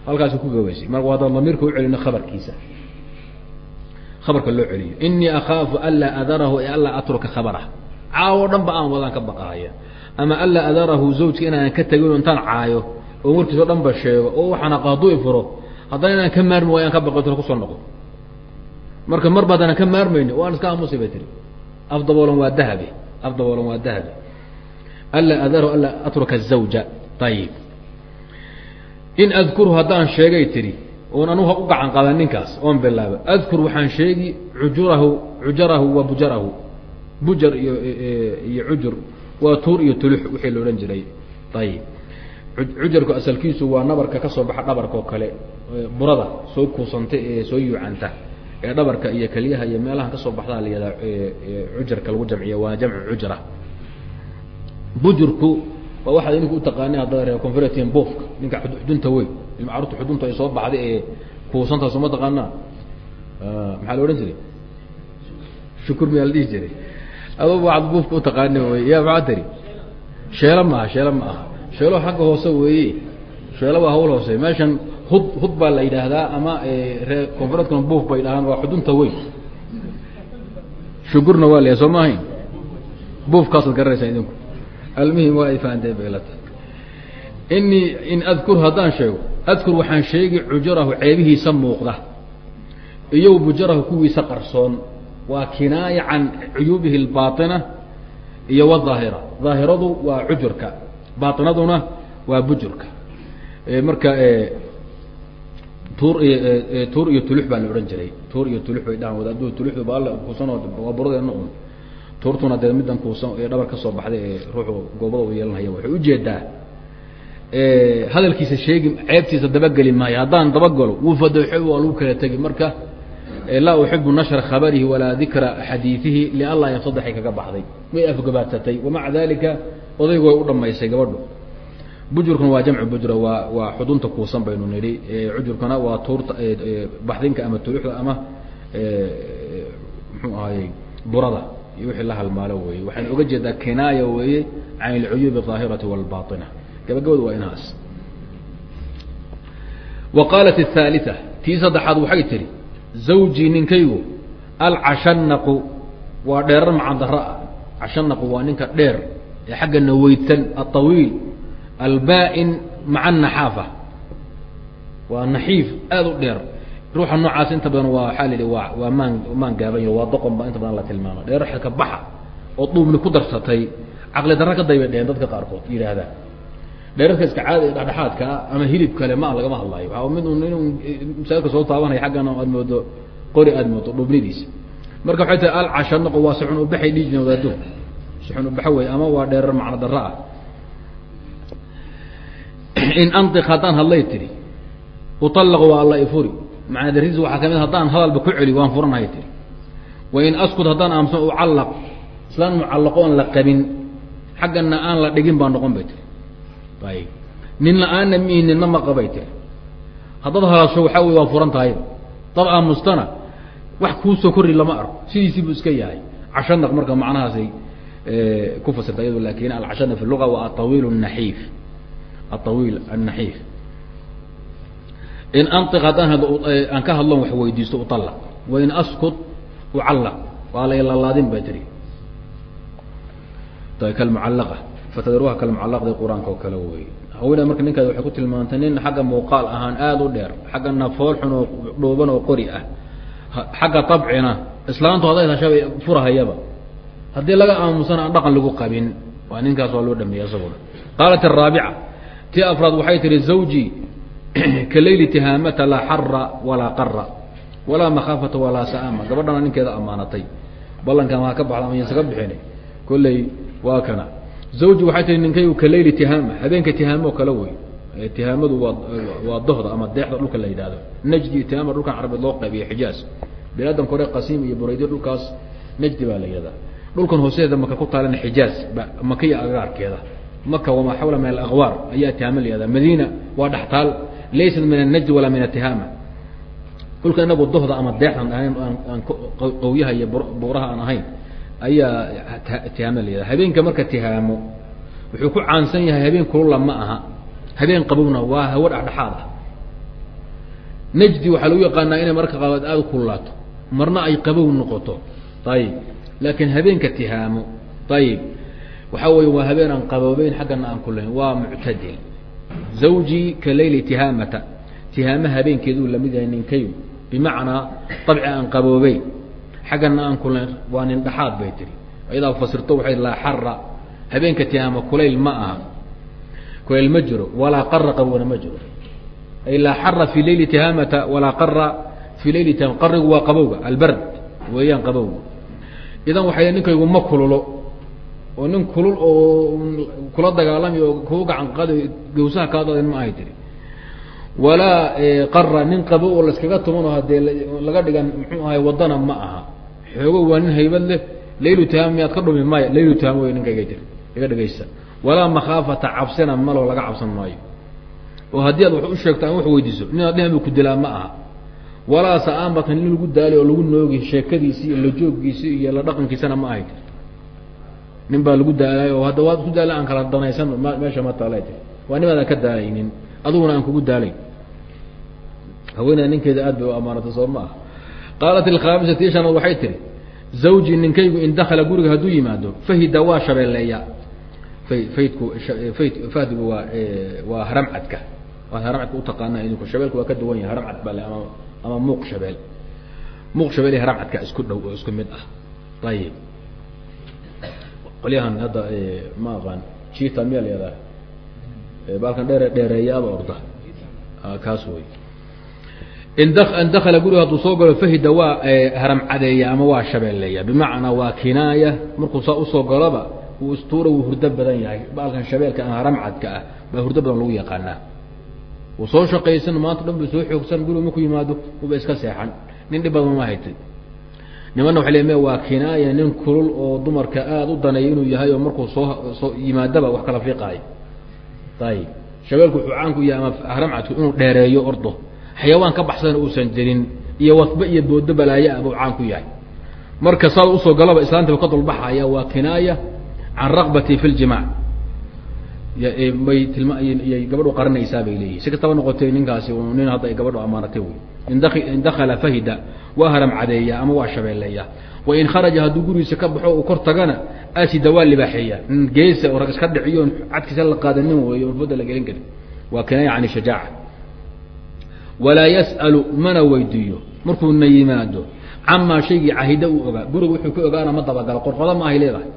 halkaasi ku gabaysay marka haddaan damiirka u celino khabarkiisa. Khabarka loo celiyo. Inii akhaafu anlaa adarahu e anlaa atruka khabarah caawo dhan ba aan wadaan ka baqahaya ama anlaa adarahu zawjka inaanan ka tegin intaan caayo oo warkiisa o dhan sheego oo waxaana qaaduu ifuro haddana inaan ka maarmi waayo aan ka baqato ku soo noqdo marka mar ba haddaanan ka maarmayni waan iska aamusi bay tiri afdaboolan waa dahabi afdaboolan waa dahabi. Anlaa adarahu anlaa atruka zawja. Ayib in adkuru haddaan sheegay tiri oon anugu u gacan qadan ninkaas oon bilaaba. Adkur waxaan sheegi cujurahu cujarahu wa bujarahu. Bujar iyo iyo cujur. Waa tuur iyo tulux wixii la odhan jiray. Ayib cujarku asalkiisu waa nabarka ka soo baxa dhabarka oo kale burada soo kuusanta ee soo yuucanta ee dhabarka iyo keliyaha iyo meelahan ka soo baxdaa la yihahdaa cujarka lagu jamciya waa jamcu cujra bujurku waa waxaad idinku utaqaaneen haddaad ree confertin buufka ninka xudunta weyn ilma carurta xudunta ay soo baxday ee kuusantaas uma taqaanaa. Maxaa la odhan jiray? Shukur miyaa la dhihi jiray? Adoo waxaad buufka utaqaane wey ya maxaa tari sheelo maaha sheelo ma aha sheelo xagga hoose weeye sheelo waa hawl hoose. Meeshan hud hud baa la yidhaahdaa ama ree conferentkana buuf bay dhahaan waa xudunta weyn shukurna waa la soo ma ahayn buufkaasaad garanaysaa idinku almuhim waa ay fahanteen baylata inii in adkur haddaan sheego adkur waxaan sheegi cujarahu ceebihiisa muuqda iyo bujarahu kuwiisa qarsoon waa kinaaya can cuyuubihi اlbaaطina iyo wاظaahira ظaahiradu waa cujurka baaطinaduna waa bujurka marka tuur tuur iyo tulux baa la odhan jiray. Tuur iyo tulux bay dhahan wadaadu tuluxdu baal kuusanoo waa buradeena un tuurtuna dee middan kuusan ee dhabar ka soo baxday ee ruuxu goobada u yeelanaya waxay u jeedaa hadalkiisa sheegi ceebtiisa dabageli maayo. Haddaan dabagalo wuu fadaxo waa lagu kala tegi. Marka laa uxibu nashra khabarihi walaa dikra xadiiihi lianlaa yafsadaxay kaga baxday. Way afgabaadsatay wamaca dalika odaygu way u dhamaysay gabadhu bujurkuna waa jamcu bujra waa waa xudunta kuusan baynu nidhi cujurkana waa tuurta baxdinka ama tuluxda ama muxuu ahayey burada iyo wixii la halmaalo weeye waxayna oga jeedaa kinaaya weeye can ilcuyuubi aahirati wاlbaطina gabagabadu waa inaas wa qaalat الثaaliثة tii saddexaad waxay tihi zawjii ninkaygu alcashanaqu waa dheerar macandaro ah cashanaqu waa ninka dheer ee xagga naweysan aطawiil albaa-in maca naxaafa waa naxiif aada u dheer. Ruuxa noocaas inta badan waa waxaa la yihi waa waa maan maan gaabanya waa doqon ba inta badan la tilmaama dheer xilka baxa oo duubni ku darsatay caqli darra ka daybay dheheen dadka qaarkood yidhaahdaa dheerarka iska caada ee dhexdhexaadkaa ama hilib kale ma lagama hadlaayo. Waa mid un inuu masaajidka soo taabanaya xaggana aad moodo qori aad moodo dhuubnidiisa marka waxay tahay alcashanaqo waa sixun ubaxay dhiijin wadaado sixun ubaxo wey ama waa dheerar macno darro ah in antiq haddaan hadlay tiri uطallaqu waa alla ifuri macna darridiisa waxaa ka mid haddaan hadalba ku celi waan furanahay tiri wain askud haddaan aamsan ucallaq islaan mucallaqo oon la qabin xaggana aan la dhigin baa noqon bay tiri ayib nin la'aanna mihi ninna ma qabay tiri haddaad hadasho waxaa wey waa furan tahay dad aamustana wax kuusoo korri lama arko. Sidiisii buu iska yahay. Cashanaq marka macnahaasay ku fasirta iyado laakiin alcashana fi luga waa atawiil naxiif atawiil annaxiif in antiq haddaan aan ka hadlon wax weydiisto uطallaq wain askut ucallaq waa la ilalaadin bay tiri kalmucallaqa fatadruha kalmucallaqdi qur'aanka oo kale wey haweeney marka ninkaas waxay ku tilmaantay nin xagga muuqaal ahaan aada u dheer xaggana fool xun oo dhuuban oo qori ah xagga abcina islaantu hadday tashabay furahayaba haddii laga aamusana aan dhaqan lagu qabin waa ninkaas waa loo dhameeyey isaguna qaalat araabica tii afraad waxay tihi zawji ka tihaamata laa xara walaa qara walaa makhaafata walaa sa'ama. Gabadhana ninkeeda ammaanatay. Ballankan waa ka baxda ama yansa ka bixin kolley waa kana. Zawji waxay tihi ninkaygu ka leyli tihaama habeenka tihaamo kale wey. Tihaamadu waa dohda ama deexda dhulka la yidhahdo najdi tihaama dhulkan carabeed loo qaybiya xijaaz. Bilaadamka hore qasiim iyo buraydi dhulkaas najdi baa la yihahdaa dhulkan hooseeda maka ku taalan xijaaz maka iyo agaarkeeda maka wamaa xawla min alaqwaar ayaa tihaama la yihahdaa madiina waa dhextaal. Laysat min annajdi walaa min atihaama dhulka inagu dohda ama deexdan ahayn aan qawyaha iyo buuraha aan ahayn ayaa tihaama la yihahda habeenka marka tihaamo wuxuu ku caansan yahay habeen kulula ma aha. Habeen qabowna waa hawo dhexdhexaad ah. Najdi waxaa lagu yaqaanaa inay marka qabaad aada kululaato. Marna ay qabow noqoto. Ayib laakiin habeenka tihaamo ayib waxaa weeye waa habeen aan qaboobeyn xaggana aan kulahayn waa muctadil. Zawjii ka leyli tihaamata. Tihaama habeenkeeduu la mid yahay ninkayu bimacnaa dabci aan qaboobeyn xaggana aan kulahayn waa nin dhexaad bay tiri ayadaa fasirto waxay laa xara habeenka tihaama kulayl ma aha. Kulayl ma jiro. Walaa qara qabowna ma jiro. Ay laa xara fi leyli tihaamata walaa qara fi leyli tihaama. Qarigu waa qabowga albard. Weeyaan qabowga. Idan waxay ninkaygu ma kululo oo nin kulul oo kula dagaalami oo kuu gacan qaadi gawsaha kaadadin ma ahay tiri. Walaa qara nin qabo oo laskaga tumanoo haddee laga dhigan muxuu ahay wadana ma aha. Xoogo waa nin haybad leh laylu taam miyaad ka dhumi maya laylu taam wey ninka iga jir iga dhegaysa walaa makhaafata cabsina maloo laga cabsan maayo. Oo haddii aad wax u sheegto aan wax weydiiso ninaad dhehma ku dilaa ma aha. Walaa sa-aanbatan nin lagu daalay oo lagu noogi sheekadiisii iyo la jooggiisii iyo la dhaqankiisana ma ahayd nin baa lagu daalay oo hadda waad ku daala aan kala danaysan meesha ma taala waa nimaadaan ka daalaynin. Adiguna aan kugu daalay haweenada ninkeeda aad bay u amaanatay soo ma ah qaalat ilkhaamisati ishanaad waxay tihi zawji ninkaygu in dakala guriga hadduu yimaado fahida waa shabeelleeya. Fay fayd fahdigu waa waa haramcadka. Waa haramcadka utaqaana idinku. Shabeelku waa ka duwan yahay haramcad baa le ama ama muuq shabeel. Muuq shabeel iyo haramcadka isku dhow oo isku mid ah. Ayib qolyahan hadda ma aqaan jita miya layadaa baalkan dheere dheereeyaaba orda. Kaas wey in dakala guriga hadduu soo galo fahida waa haramcadeeya ama waa shabeelleeya. Bimacnaa waa kinaaya. Markuu saa u soo galoba wuu istuura wuu hurdo badan yahay. Baalkan shabeelka aan haramcadka ah baa hurdo badan lagu yaqaanaa. Wuu soo shaqaysan maanta dhan bu soo xoogsan guriga markuu yimaado uba iska seexan. Nin dhib badan ma haytay nimanna waxay le waa kinaaya nin kulul oo dumarka aada u daneeya inuu yahay oo markuu soo soo yimaadaba wax kala fiiqaayo. Ayib shabeelku wuxuu caanku yahay ama haramcadku inuu dheereeyo ordo. Xayawaan ka baxsan uusan jirin iyo wasbe iyo boodo balaayo ah buu caan ku yahay. Marka saa u soo galaba islaantaba ka dulbaxaya waa kinaaya can raqbati fi ljimac bay tilma gabadhu qaranaysaa bay leeyihiin si kastaba noqotay ninkaasi nin hadda gabadhu amaanatay wey in dakala fahida waa haram cadeeya ama waa shabeeleeya. Wain kharaja hadduu gurigiisa ka baxo uu kor tagana asida waa libaaxeeya geesa oo rag iska dhiciyo cadkiisa la qaadanin wey fooda la gelin karin. Waa kinaaya can shajaaca walaa yas'alu mana weydiiyo. Markuuna yimaado camaa shaygii cahida uu ogaa guriga wuxuu ka ogaana ma dabagalo qorqodo ma ahay leedahay.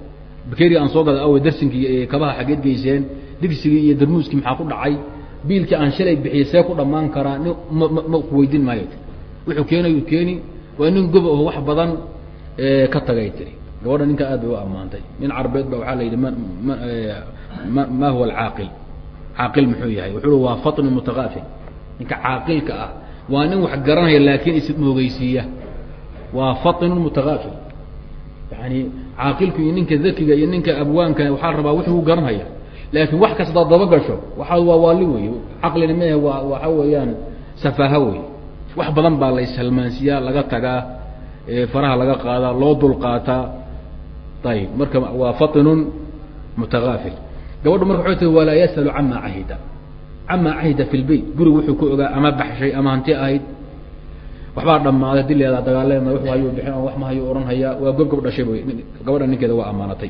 Bakeri aan soo gada awe darsinkii kabaha xageed geyseen digsigii iyo darmuuskii maxaa ku dhacay biilkii aan shalay bixiyey see ku dhammaan karaa nin ma ma ku weydiin maayo. Wuxuu keenayu keeni waa nin gob oo wax badan ka tagay tiri gabadha ninkaa aad bay u ammaantay. Nin carbeed ba waxaa la yidhi ma ma huwa alcaaqil? Caaqil muxuu yahay. Wuxuu waa fatnu mutakaafil ninka caaqilka ah waa nin wax garanaya laakiin ismoogeysiiya waa fatnu mutakaafil yani caaqilku iyo ninka dakiga iyo ninka abwaanka waxaa rabaa wuxuu garanhaya laakiin wax kasta hadaad daba gasho waxaa waa waali wey caqlina mehe waa waxa weeyaan safaaha wey wax badan baa la ishalmaansiyaa laga tagaa faraha laga qaadaa loo dul qaataa ayib marka waa fatinun mutakaafil gabadhu marka waxay tii walaa yasalu cama cahida. Cama cahida fi lbeyt guriga wuxuu ku ogaa ama baxshay ama hanti ahayd. Waxbaa dhammaaday haddii leedaa dagaalema w hayuu bixin wax ma hayu ohan hayaa. Waa gob gob dhashay gabadha ninkeeda waa ammaanatay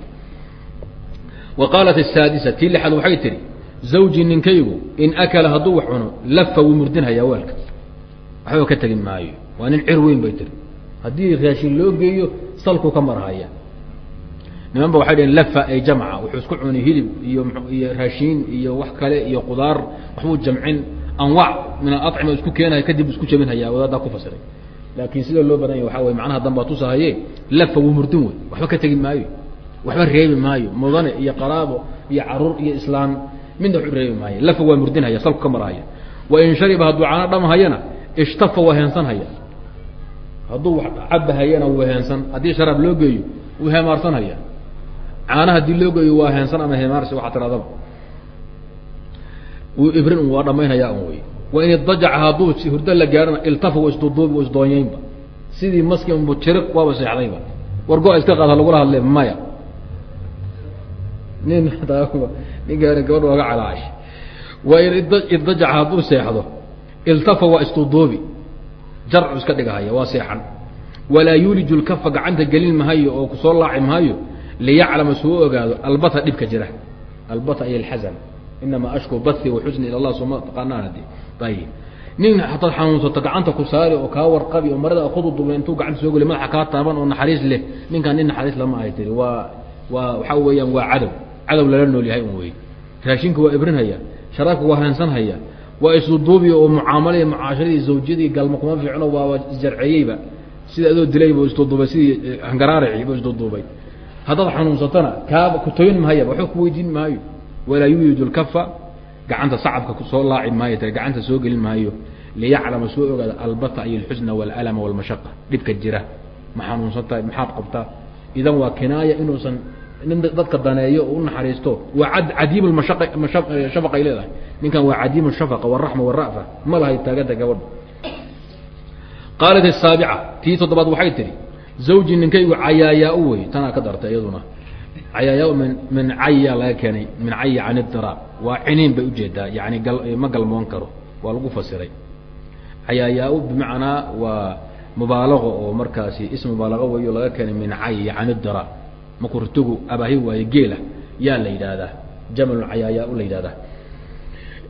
wa qaalat asaadisa tii lixaad waxay tihi zawji ninkaygu in akala hadduu wax cuno lafa wuu murdinhayaa waalka. Waxba ka tegin maayo. Waa nin cir weyn bay tiri haddii raashin loo geeyo salkuu ka marhaya niman ba waxay dhaheen lafa ay jamca wuxuu isku cunay hilib iyo iyo raashiin iyo wax kale iyo qudaar waxbuu jamcin anwac min aacima isku keenaya kadib isku jabinhaya wadaaddaa ku fasiray. Laakiin sida loo badan ya waxa wey macnaha danbaa tusahaye lafa wuu murdin wey waxba ka tegi maayo waxba reebi maayo mudane iyo qaraabo iyo carruur iyo islaan midna waxu reebi maayo. Lafa waa murdinhaya salku ka marhaya wain shariba hadduu caano dhamahayana ishtafa waa heensanhaya. Hadduu wax cabahayana wuu heensan. Haddii sharaab loo geeyo wuu heemaarsanhaya. Caana haddii loo geeyo waa heensan ama heemaarsi waxaa tiradaba ibrin un waa dhamaynhayaa un wey wa in idajaca hadduu hurdo la gaarana iltafa wa isduduubi wa isdoonyeynba. Sidii maski unbu jiriq waaba seexdayba war go- iska qaad ha lagula hadle maya nin ninkaan gabadha waaga calaash wa in idajaca hadduu seexdo. Iltafa waa isduduubi jarcu iska dhigahaya waa seexan. Walaa yuuliju lkafa gacanta gelin mahayo oo ku soo laaci mahayo liyaclama suu ogaado albata dhibka jira. Albata iyo alxasan inama ashku bathi waxusni ila allah sooma taqaanaan hadi ayib nin hataad xanuunsato gacanta ku saari oo kaa warqabi oo marada kududuba intuu gacanta soo geliy madaxa kaa taaban oo naxariis leh ninkaan nin naxariis lama ahay tiri. Waa waa waxa weeyaan waa cadow cadow lala nool yahay un wey raashinka waa ibrinhaya sharaabka waa heensanhaya waa isduduubi oo mucaamalai mucaasharadii zawjiyadii galma kuma fiicno waaba isjarceeyeyba sida adoo dilayba isduduubay sidii hangaraarici bu isduduubay haddaad xanuunsatana kaaba kutoyin mahayaba waxba ku weydiin maayo. Walaa yuyidu lkafa gacanta sacabka soo laaci maayo tare gacanta soo gelin maayo. Liyaclama soo ogaada albata iyo alxusna walaalama walmashaqa dhibka jira. Ma xanuunsan tahay maxaad qabtaa? Idan waa kinaaya inuusan nin dadka daneeyo oo u naxariisto waa ad cadiim shafaqa ay leedahay. Ninkan waa cadiim shafaqa waraxma warafa ma lahay taaganta gabadha qaalat asaabica tii toddobaad waxay tihi zawji ninkaygu cayaayaa u wey. Tanaa ka dartay iyaduna. Cayaayaa min min caya laga keenay min caya can idiraab waa ciniin bay u jeedaa yani ma galmoon karo. Waa lagu fasiray. Cayaayaa-u bimacnaa waa mubaalaqo oo markaasi is mubaalaqo weyo laga keenay min caya can idiraab markuu ritugu abaahi waayo geela yaa la yidhaahdaa. Jamal cayaayaa-u la yidhahdaa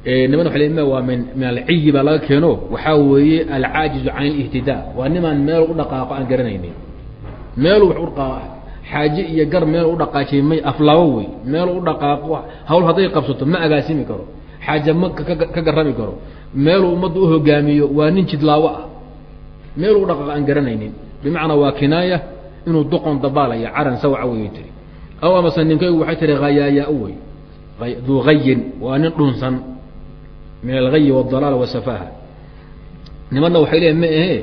niman waa m waa min min alciyi baa laga keeno waxaa weeye alcaajizu can اlihtidaa waa nimaan meel u dhaqaaqo aan garanaynin. U xaaje iyo gar meel u dhaqaajiyay may aflaabo wey. Meel u dhaqaaqo hawl hadday qabsato ma agaasimi karo. Xaaje ma ka garami karo. Meeluu ummadda u hogaamiyo waa nin jidlaawo ah. Meelu u dhaqaaqo aan garanaynin. Bimacnaa waa kinaaya inuu doqon dabaalaya caran sawca wey tiri aw amase ninkaygu waxay tiri hayaayaa wey. Duu hayin waa nin dhunsan min algayi wاdalaal wasafaha nimanna waxay leeyiin ma ahe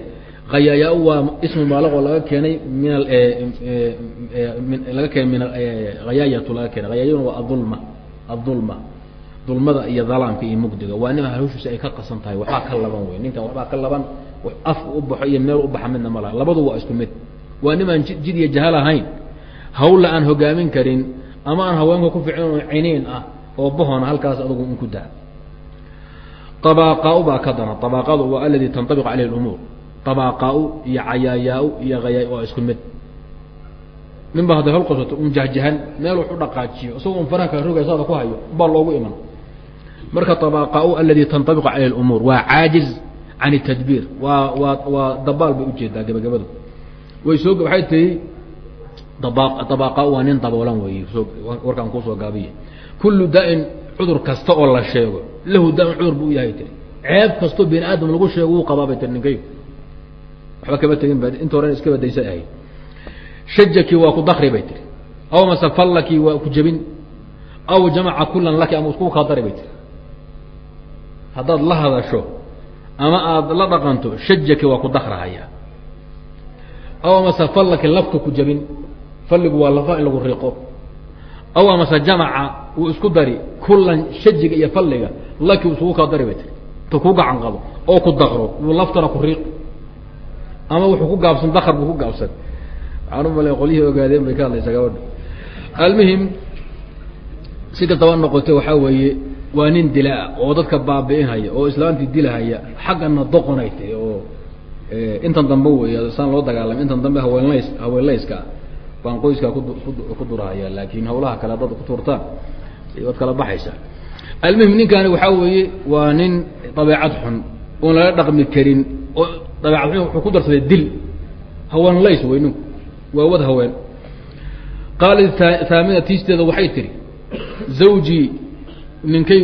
hayaaya waa ismu maalaqoo laga keenay min laga keenay min hayaayatu laga keenay. Hayaayaduna waa adulma adulma dulmada iyo dalaamka iyo mugdiga. Waa nima hawshiisa ay ka qasan tahay waxbaa ka laban wey. Ninkan waxbaa ka laban af u baxo iyo meel u baxa midna ma laha. Labadu waa isku mid waa nimaan jid iyo jahal ahayn. Hawla aan hogaamin karin ama aan haweenka ku ficin ciniin ah oo bahona halkaas adugu in ku daa abaqaa baa ka daran abaqadu waa aladii tantabiq caleyh umuur abaqaa-u iyo cayaayaa-u iyo hayaa waa isku mid. Ninba hadday holqosato un jahjahan meel wax u dhaqaajiyo isagoo un faraha kala rogay saada ku hayo baa loogu iman. Marka abaqaa-u aladii tantabiqu caleyh umuur waa caajiz can اtadbiir waa waa waa dabaal bay u jeedaa gabagabadu way soo waxay tihi abaqaa waa nin daboolan wey warkaan ku soo gaabiya kullu dain cudur kasta oo la sheego. Lahu daan cudur bu u yahay tiri. Ceeb kastoo bini aadam lagu sheego wuu qabaa bay tiri ninkaygu waxba kama tegin ba inta horen iska badaysa ahayd shajaki waa ku dakri bay tiri. Aw mase fallaki waa ku jebin aw jamaca kulan laki ama isku kaa dari bay tiri. Haddaad la hadasho ama aada la dhaqanto shajaki waa ku dakrahaya aw amase fallaki lafta ku jebin falligu waa lafa in lagu riqo aw amase jamaca uu isku dari kulan shajiga iyo falliga laki isugu kaa dari bay tiri ta ku gacan qabo oo ku dakro wuu laftana ku riiq ama wuxuu ku gaabsan dakar buu ku gaabsan waxaan u malay qolyihii ogaadeen bay ka hadlaysaa gabadha almuhim si kastaba noqote waxaa weeye waa nin dilaa oo dadka baabi'inhaya oo islaantii dilahaya xaggana tahi oo intan dambe wey saan loo dagaalamay intan dambe haweenlays haweenlayska baan qoyskaa ku durahaya laakin hawlaha kale haddaad ku tuurtaan waad kala baxaysaa almuhim ninkaani waxaa weeye waa nin dabeecad xun oon lala dhaqmi karin oo dabeecad xun wuxuu ku darsaday dil. Haween lays wey ninku waa wad haween. Qaalat haamina tiisteeda waxay tihi zawjii ninkay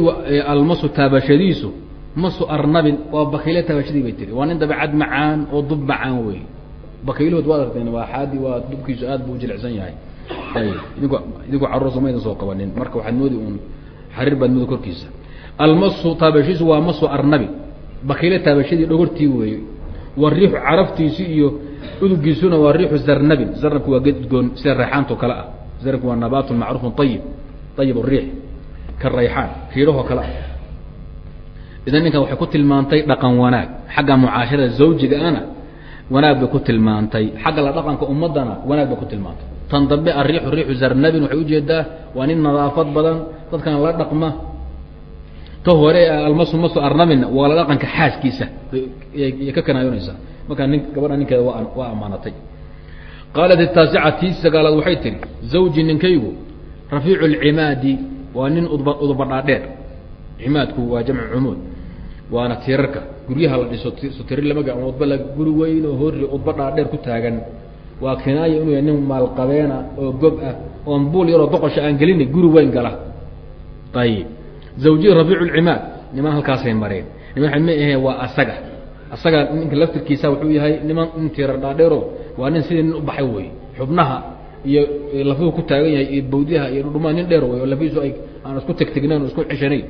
almasu taabashadiisu masu arnabin waa bakiile taabashadii bay tihi waa nin dabeecad macaan oo dub macaan wey bakaylahood waad arteen waa xaadi waa dubkiisu aad buu jilicsan yahay. Ayib. Idinku idinku carruursa maydan soo qabanin. Marka waxaad moodi uun xariir baad moodi korkiisa. Almasu taabashiisu waa masu arnabi bakiile taabashadii dhogortii weeye wa riixu caraftiisi iyo udugiisuna waa riixu zarnabin. Zarnabku waa geed udgoon sida rayxaanto kale ah. Zarnabku waa nabaatun macruufun ayib ayib riix. Ka rayxaan riirahoo kale ah idan ninkan waxay ku tilmaantay dhaqan wanaag xagga mucaasharada zawjiga ana wanaag bay ku tilmaantay. Xagga la dhaqanka ummadana wanaag bay ku tilmaantay. Tan dambe ariixu riixu zarnabin waxay u jeedaa waa nin nadaafad badan dadkana la dhaqma. Ta hore almasu masu arnabinna waa la dhaqanka xaaskiisa yay ka kanaayonaysaa markaa nin gabadha ninkeeda waa ammaanatay. Qaalat ataasica tii sagaalaad waxay tihi zawji ninkaygu rafiicu lcimaadi waa nin udba udbadhaadheer cimaadku waa jamcu cumuud waana tiirarka. Guryaha la dhiso tiri lama ga udba la guri weyn oo hori udba dhaadheer ku taagan. Waa kinaaya inuu yahay nin maalqabeena oo gob ah oon buul yaroo doqosha aan gelini guri weyn gala. Ayib zawjiyi rafiicu lcimaad niman halkaasay mareen. Niman ma ahe waa asaga. Asaga ninka laftirkiisa wuxuu yahay niman nin tiirar dhaadheero waa nin sidii nin u baxay wey xubnaha iyo lafuhu ku taagan yahay iyo bawdiyaha iyo dhudhumaa nin dheer wey oo lafihiisu ay aan isku tegtegnayn o isku ceshanayn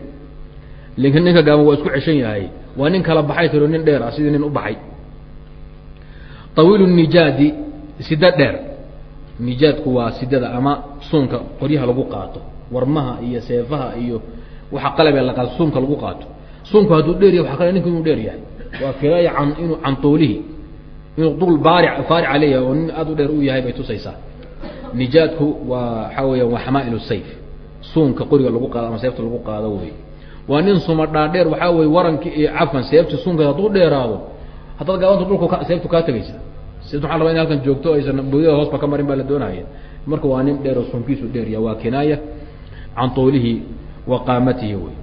linka ninka gaaban waa isku ceshan yahay. Waa nin kala baxay tiro nin dheer ah sidii nin u baxay. Tawiilu nijaadi sida dheer. Nijaadku waa sidada ama suunka qoryaha lagu qaato. Warmaha iyo seefaha iyo waxa qalabee la qaato suunka lagu qaato. Suunku hadduu dheer yahay waa kale ninku inuu dheer yahay. Waa kinaaya can inuu can tuulihi inuu dul baari faarica leeyahay oo nin aada u dheer u yahay bay tusaysaa. Nijaadku waa waxaa weya waa xamaail sayf. Suunka qoriga lagu qaado ama seefta lagu qaado wey waa nin suma dhaadheer waxaa weye waranki iyo cafan seefti suunka hadduu dheeraado haddaad gaabanta dhulku seeftu kaa tegaysa seeftu waxa rabaa in halkan joogto aysan boodada hoosba ka marin baa la doonaya. Marka waa nin dheer oo suunkiisu dheerya waa kinaaya can tuulihi wa qaamatihi wey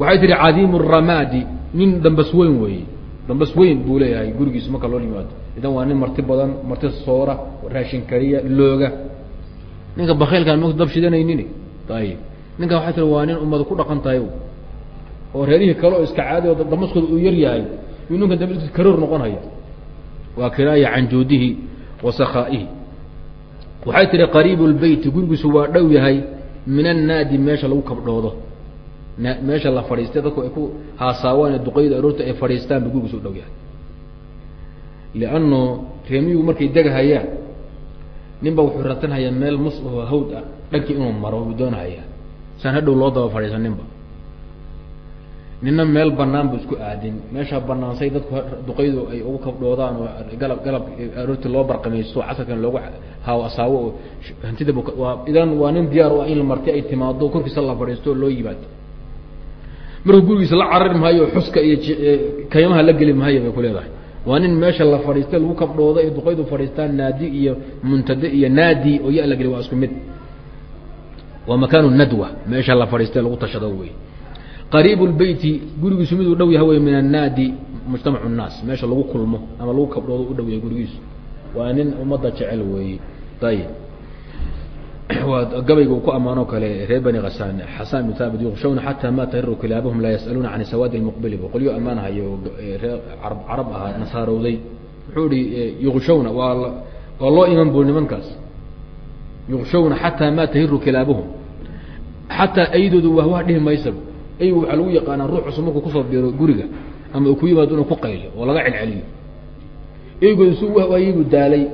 waxay tihi cadiimu ramaadi nin dambas weyn weeye. Dambas weyn buu leeyahay gurigiisu marka loo yimaado idan waa nin marti badan marti soora raashin kariya looga. Ninka bakiilkaan ma dab shidanaynin? Ayib ninkan waxay tiri waa nin ummada ku dhaqan tahay oo reerihii kale oo iska caadi oo damaskooda uu yar yahay yuu ninkan damb karoor noqonaya. Waa kinaaya can juudihi wa sakaa'ihi waxay tihi qariibu lbeyti gurigiisu waa dhow yahay. Min annaadi meesha lagu kabdhoodo. Meesha la fadhiistay dadku ay ku haasaawaan ee duqayda aroorta ay fadhiistaan ba gurigiisu u dhow yahay. Lianno reemiyugu markay degahayaan nin ba wuxuu ratanhayaa meel mus hawd ah dhankii inuu maro uu doonhayaa. Saan hadhow loo daba fadhiisan ninba nina meel banaan bu isku aadin. Meeshaa banaansay dadku duqaydu ay ugu kabdhoodaan oo galab galab aroortii loo barqamaysto casarkan loogu haaw asaawo. Oo hantida waa idan waa nin diyaar u ah in marti ay timaado korkiisa la fadhiisto oo loo yimaado. Markuu gurigiisa la carari maayo xuska iyo kaymaha la geli maayo bay ku leedahay. Waa nin meesha la fadhiistay lagu kabdhoodo ay duqaydu fadhiistaan naadi iyo muntade iyo naadi oo ya la geli waa isku mid. Waa makaanu nadwa meesha la fadhiistay lagu tashado wey qariibu lbeyti gurigiisu miduu dhow yahay wey min annaadi mujtamacu nnaas. Meesha lagu kulmo ama lagu kabdhoodo u dhow yahay gurigiisu. Waa nin ummadda jecel weeye. Ayib waa gabayga uu ku ammaanoo kale reer bani hasaan xasaan bin haabit yuqshawna xataa ma tahiru kilaabuhum laa yas'aluuna can sawaadi lmuqbili bu qolyo ammaanahayo reer carab carab ahaa nasaarowday. Wuxuu ihi yuqshawna waa waa loo iman buu nimankaas. Yuqshawna xataa ma tahiru kilaabuhum. Xataa aydoodu wahwah dhihi maysa aygu waxaa lagu yaqaanaa ruux cusub markuu ku soo biro guriga ama uu ku yimaado inuu ku qaylo oo laga celceliyo. Eygooda su wahwaayibuu daalay.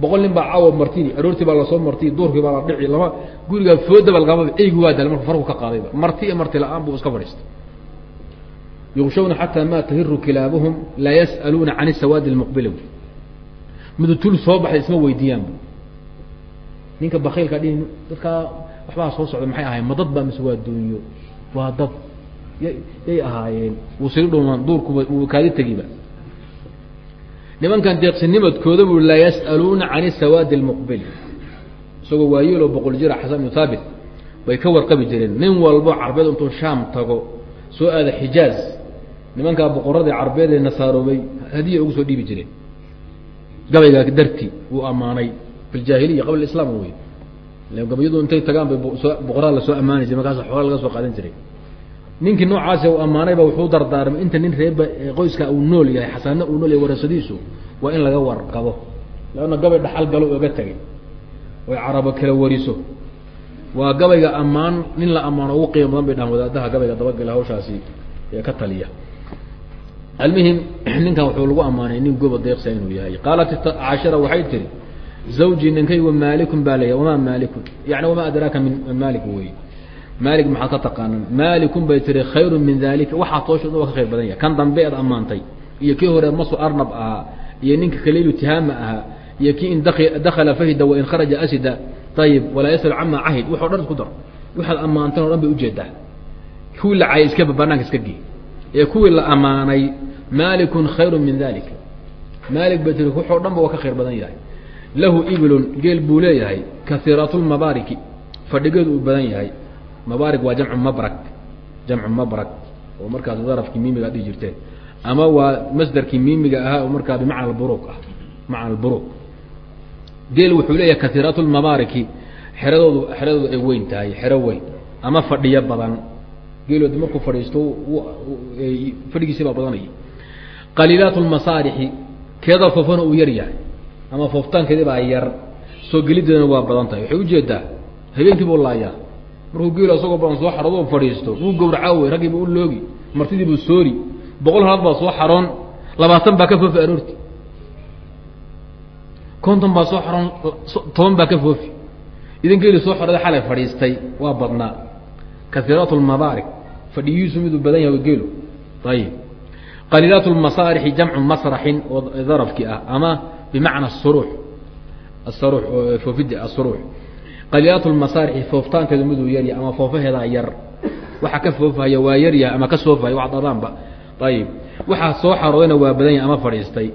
Boqol nin baa caawa martini aroortii baa la soo martiy duurkii baa la dhici lama gurigaa foodaba lagama eygu waa daalay marka farku ka qaadayba marti iyo marti la'aan buu iska fadhiistay. Yuqshawna xataa ma tahiru kilaabuhum laa yas'aluuna can sawaadi lmuqbili mudutul soo baxay isma weydiiyaan ninka bakiilka dhihi dadkaa waxbaa soo socda maxay ahayen ma dad baa mise waa duunyo waa dad yay ahaayeen. Wuu tegiba. Nimankan deeqsinimadkooda bui laa yas'aluuna can sawaadi lmuqbili isagoo waayeeloo boqol jira xasan bnu haabit bay ka warqabi jireen nin walbo carbeed intuu shaam tago soo aada xijaaz. Nimankaa boqoradii carbeed ee nasaaroobay hadiya ugu soo dhiibi jireen. Gabaygaa darti wuu ammaanay fi ljaahiliya islaam wey gabayadu intay tagaan bay boqorada la soo ammaani jiray markaas xoola laga soo qaadan jiray ninkii noocaasi u ammaanayba wuxuu dardaarmay. Inta nin reeba qoyska uu nool yahay xasaana uu nool yahay warasadiisu waa in laga warqabo. Leanna gabay dhaxal galo oga tegay oy carabo kala wariso. Waa gabayga ammaan nin la ammaano ugu qiimo badan bay dhahan wadaadaha gabayga dabagala hawshaasi ee ka taliya. Almuhim ninkan wuxuu lagu ammaanay nin goba deeqsa inuu yahay. Qaalat cashara waxay tiri zawji ninkaygu maalikun baa leeyahy wamaa maalikun yani wamaa adraaka min maalik wey maalik maxaad ka taqaanaan maalikun bay tiri khayrun min dalika waxaa toosha waa ka khayr badan yahay. Kan dambe eed ammaantay iyo kii hore masu arnab ahaa iyo ninka kaliilu tihaama ahaa iyo kii in dakala fahida wain kharaja asida. Ayib walaa yasal cama cahid. Wax o dhan isku dar. Waxaad ammaantan o dhan bay u jeedaa kuwii la iskaba banaanka iska gey ee kuwii la ammaanay maalikun khayrun min dalika maalik bay tiri waxoo dhan ba waa ka khayr badan yahay. Lahu iblun geel buu leeyahay kaiiraat lmabaariki fadhigeedu uu badan yahay mabaarig waa jamcu mabrag jamcu mabrag oo markaas darafkii miimiga dhihi jirteen ama waa masdarkii miimiga ahaa oo markaa bimacna alburuq ah macna alburuq geel wuxuu leeyahay kaiiraat lmabaariki xeradoodu xeradoodu ay weyn tahay xero weyn ama fadhiyo badan. Geeloodi markuu fadhiisto fadhigiisi baa badanaya qaliilaat lmasaarixi keeda foofana uu yar yahay ama fooftaankeedi baa yar soo gelideedana waa badan tahay. Waxay u jeedaa habeenkii buu laayaa markuu geelo isagoo badan soo xaroodo fadhiisto. Wuu gawracaa wey raggiiba u loogi martidiibuu soori. Boqol halaad baa soo xaroon labaatan baa ka foofi aroorti konton baa soo xaroon toban baa ka foofi. Idan geeli soo xorada xalay fadhiistay waa badnaa. Kaiiraat lmabaarik fadhiyihiisu miduu badan yahay geelu ayib qaliilaat lmasaarixi jamcu masraxin oo darafki ah ama bimacna suruux. Asaruux foofidi asuruux qaliilaat lmasaarixi fooftaankeedu miduu yaryahay ama foofaheedaa yar. Waxa ka foofahaya waa yaryahay ama ka soofahaya wax dadaanba ayib waxaa soo xaroodayna waa badan yahay ama fadhiistay.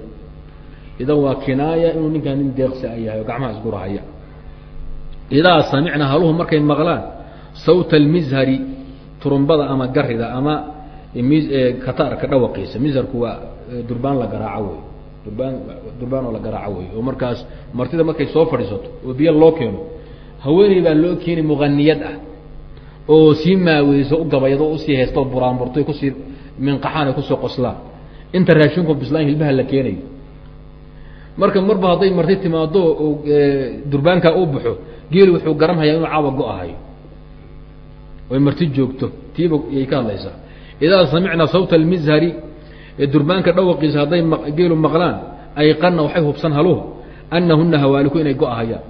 Idan waa kinaaya inuu ninkaan nin deeqsi a yahay oo gacmaha isgurahaya idaa samicna haluhu markay maqlaan sawta almizhari turumbada ama garida ama kataarka dhawaqiisa. Mizharku waa durbaan la garaaco wey durbaan durbaan oo la garaaco wey oo markaas martida markay soo fadhiisato oo biyo loo keeno haweeney baa loo keeni muqaniyad ah oo sii maaweyso u gabayado u sii haysto buraanburto ku sii minqaxaan ay ku soo qoslaan. Inta raashinku bislaan hilbaha la keenayo. Marka marba hadday marti timaado oo durbaankaa uu baxo geeli wuxuu garanhayaa inuu caawa go-ahayo oy marti joogto tiiba yay ka hadlaysaa idaa samicna sawta almizhari durbaanka dhawaqiisa hadday geelu maqlaan ayqana waxay hubsan haluhu anahuna hawaaliku inay go-ahayaan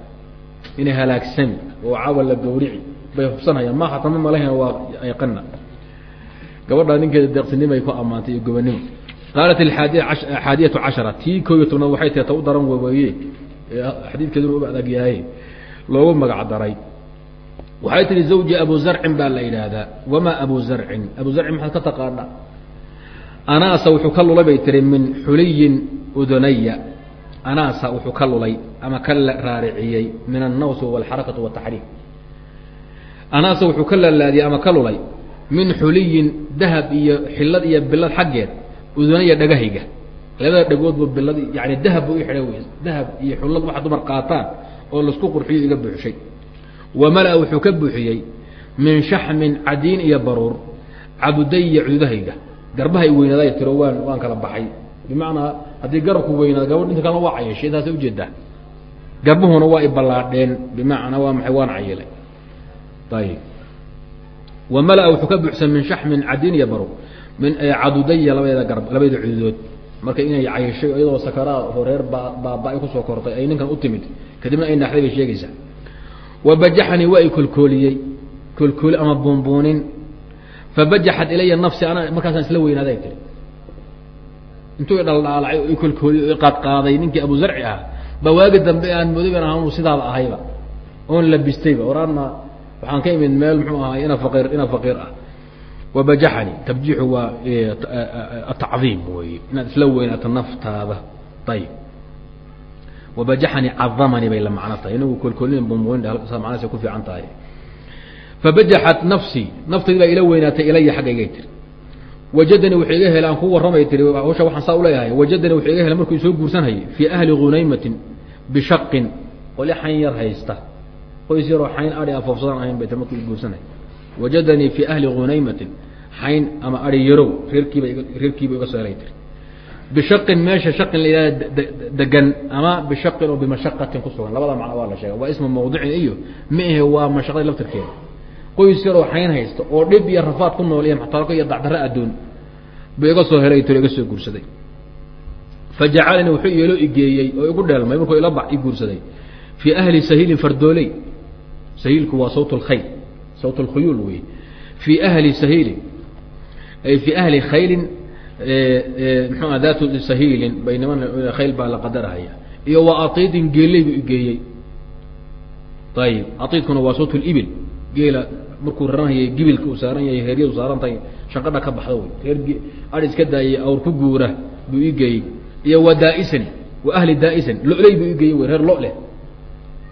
inay halaagsami oo caawa la gawrici bay hubsanhayaan ma hatama malahan waa ayqana gabadhaa ninkeeda deeqsinimay ku ammaantay iyo gobanimo qaalat axaadiyatu cashara tii koo iyo waxay tahay ta u daran waweye xadiidkeeduna u adag yahay. Loogu magac waxay tihi zawji abu zarcin baa la yidhaahdaa. Wamaa abu zarcin? Abu zarcin maxaad ka taqaana anaasa wuxuu ka lulay bay tihi min xuliyin udunaya anaasa wuxuu ka lulay ama ka raariciyey min annaws walxarakatu wataxriim anaasa wuxuu ka lalaadiyey ama ka lulay min xuliyin dahab iyo xilad iyo bilad xaggeed udunaya dhagahayga. Labada dhagoodbu bilad yani dahab bu i xidha wey dahab iyo xullad waxa dumar qaataan oo la isku qurxiyo iga buuxshay. Wamala-a wuxuu ka buuxiyey min shaxmin cadiin iyo baruur cabudaya cududahayga garbahay weynaaday tiro waan waan kala baxay. Bimacnaa haddii garabku weynaada gabadh inta kalena waa cayashay intaasa u jeedaa garbuhuna waa iballaadheen bimacnaa waa maxay waan cayilay ayib wamala-a wuxuu ka buuxsan min shaxmin cadiin iyo baruur. Min cadudaya labadeeda garb labadeeda cududood. Marka inay cayashay iyadoo sakaraad horeer baa baaba-ay ku soo kortay ay ninkan u timid. Kadibna ay naaxday bay sheegaysaa wabajaxanii waa i kolkooliyey. Kolkooli ama buunbuunin. Fabajaxat ilaya nafsi ana markaasaan isla weynaaday tiri intuu idhaldhaalacay oo i kolkooliy o iqaadqaaday ninkii abu zarci ah baa waagi dambe aan mooday ban ahaan sidaaba ahayba oon labistayba. Oraana waxaan ka imid meel muxuu ahaa ina faqiir ina faqiir ah. Wabajaxanii tabjiixu waa atacdiim wey inaad isla weynaato naftaada. Ayib wabajaxanii cadamanii bay la macno tahay. Inagu kolkolin bumbuin macnasa ku fiican tahay. Fabajaxat nafsii naftaydi baa ila weynaatay ilaya xaggaygay tiri wajadanii wuxuu iga helay aan ku warramay tiri hawsha waxaan saa uleeyahay wajadanii wuxuu iga helay markuu isoo guursanhayay fii ahli hunaymatin bishaqin qoli xayn yar haysta qoys yaroo xayn adi afoofsadaan ahayn bay tiri markuu guursanhay wajadanii fii ahli hunaymatin xayn ama ari yarow reerkiiba reerkiiba iga soo helay tiri. Bishaqin meesha shaqin la yihahda degan ama bishaqin oo bimashaqatin ku sugan labada macno waa la sheega waa ismu mawdicin iyo maahe waa mashaqadii laftirkeeda qoys yaroo xayn haysta oo dhib iyo rafaad ku nool iyo maxtarako iyo dacdaro adduun buu iga soo helay tiro iga soo guursaday. Fajacalanii wuxuu yeelo igeeyey oo igu dheelmay markuu ila ba i guursaday. Fii ahli sahiilin fardooley sahiilku waa sawt lkhayl sawt lkhuyuul wey fii ahli sahiilin fii ahli khaylin mxua daatu sahiilin bay niman khayl baa la qadarahaya. Iyo wa atiidin geeley buu igeeyey ayib aiidkuna waa sawt libil geela markuu raranhayay gibilka uu saaran yahay heeryadu saaran tahay shanqadha ka baxda wey reer adi iska daayay awr ku guura buu igeeyey iyo wa daaisan wa ahli daaisan loley buu igeeyey wey reer lo leh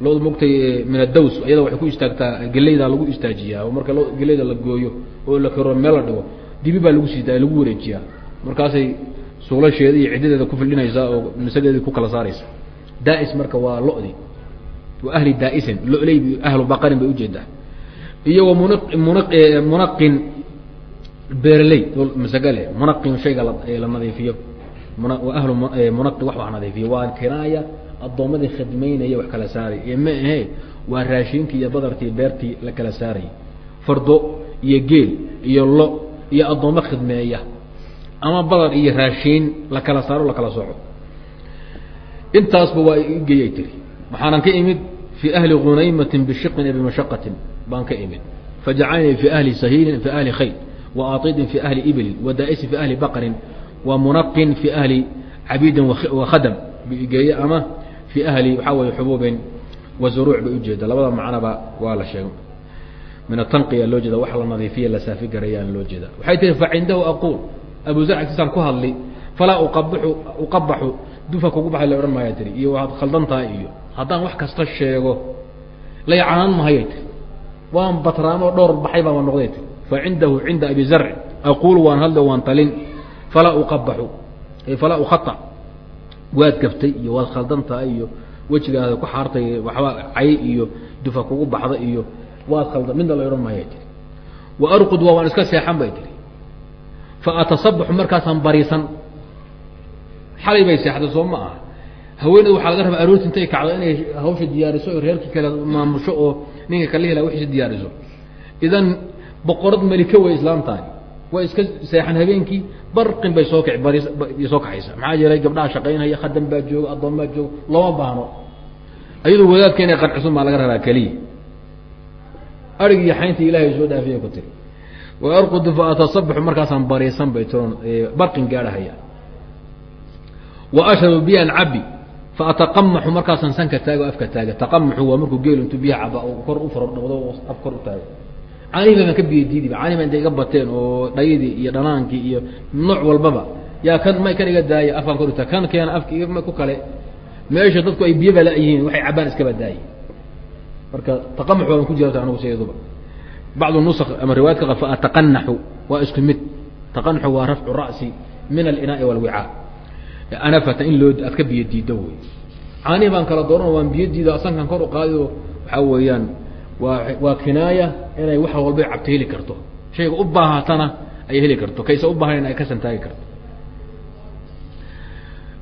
lodu mogtay min adaws iyada waxay ku istaagtaa geleyda lagu istaajiyaa marka lo geleyda la gooyo oo la karo meel la dhigo dibi baa lagu sii daaya lagu wareejiyaa. Markaasay suulasheeda iyo ciddadeeda ku fildhinaysaa oo masadeedii ku kala saaraysa daais marka waa lodi. Wa ahli daaisan loley ahlu baqarin bay u jeedaa iyo wa mun munaqin beerley masagale munaqin shayga la nadiifiyo. Waa ahlu munaqi wax wax nadiifiya waa kinaaya addoommadii khidmaynaya wax kala saaraya ee ma ahe waa raashinkii iyo badarkii beertii la kala saarayay fardo iyo geel iyo lo iyo addoommo khidmeeya. Ama badar iyo raashiin la kala saaro la kala soco intaasba waa igeyay tiri. Waxaanan ka imid fii ahli hunaymatin bishiqin e bimashaqatin baan ka imid. Fajacalnii fi ahli sahiilin fi ahli khayl wa aطidin fi ahli iblin wa daa'isin fi ahli baqrin wa munaqin fi ahli cabiidin wa khadam bigeeye ama fi ahli waxaa weye xubuubin wa zuruuc bay ujeeda labada macnoba waa la sheegay min atanqiya loo jeeda wax la nadiifiya la saafi garayaan loo jeeda. Waxay tihi facindahu aquul. Abu zar agtiisaan ku hadli falaa uqabaxu uqabaxu dufa kugu baxay la odhan maaya tiri iyo waad khaldan tahay iyo haddaan wax kasta sheego laycanaan mahayay tiri waan batraamo dhowr baxay baaba noqday. Tiri facindahu cinda abi zarci aquul waan hadlo waan talin. Falaa uqabaxu falaa ukhata. Waad gaftay iyo waad khaldan tahay iyo wejigaada ku xaartay waxba cay iyo dufa kugu baxda iyo waad khaldan midna la odhan maayay tiri wa arqud waa waan iska seexan bay tiri fa atasabaxu markaasaan bariisan. Xalay bay seexday soo ma aha. Haweenedu waxaa laga rabaa aroorti intay kacdo inay hawsha diyaariso reerkii kale maamusho oo ninka kala hela wixiisa diyaariso. Idan boqorad melika way islaamtaani way iska seexan habeenkii barqin bay soo bari soo kaxaysa. Maxaa yeelay gabdhaha shaqaynaya khadan baa jooga addoon baa jooga looma baahno. Ayadoo wadaadka inay qancisun baa laga rabaa keliya. Arig iyo xayntii ilaahay soo dhaafiya ku tiri. Wa arqudu fa atasabaxu markaasaan bariisan bay tiroon barqin gaadhahaya. Wa ashrabu biyaan cabi fa ataqamaxu markaasaan sanka taago afka taaga taqamaxu waa markuu geel intuu biyaha caba kor u faro dhawdo af kor u taago caanihi baan ka biyo diidiba caanihi baa intay iga bateen oo dhayadii iyo dhanaankii iyo nooc walbaba yaa kan may kan iga daaya afkaan kor utaa kan keena afka iga ku kale meesha dadku ay biyoba la-yihiin waxay cabaan iskaba daaya marka taqamux baan ku jirata anugu sideeduba bacdu nusq ama riwaayadka qa faataqanaxu waa isku mid taqanaxu waa rafcu ra'si min alinaai walwicaa anafata in loo aad ka biyo diiddo wey caanihi baan kala dooran waan biyo diida sankan kor u qaadi oo waxaa weeyaan waa waa kinaaya inay wax walbay cabto heli karto shayga u baahatana ay heli karto kaysa u baahnayn ay ka santaagi karto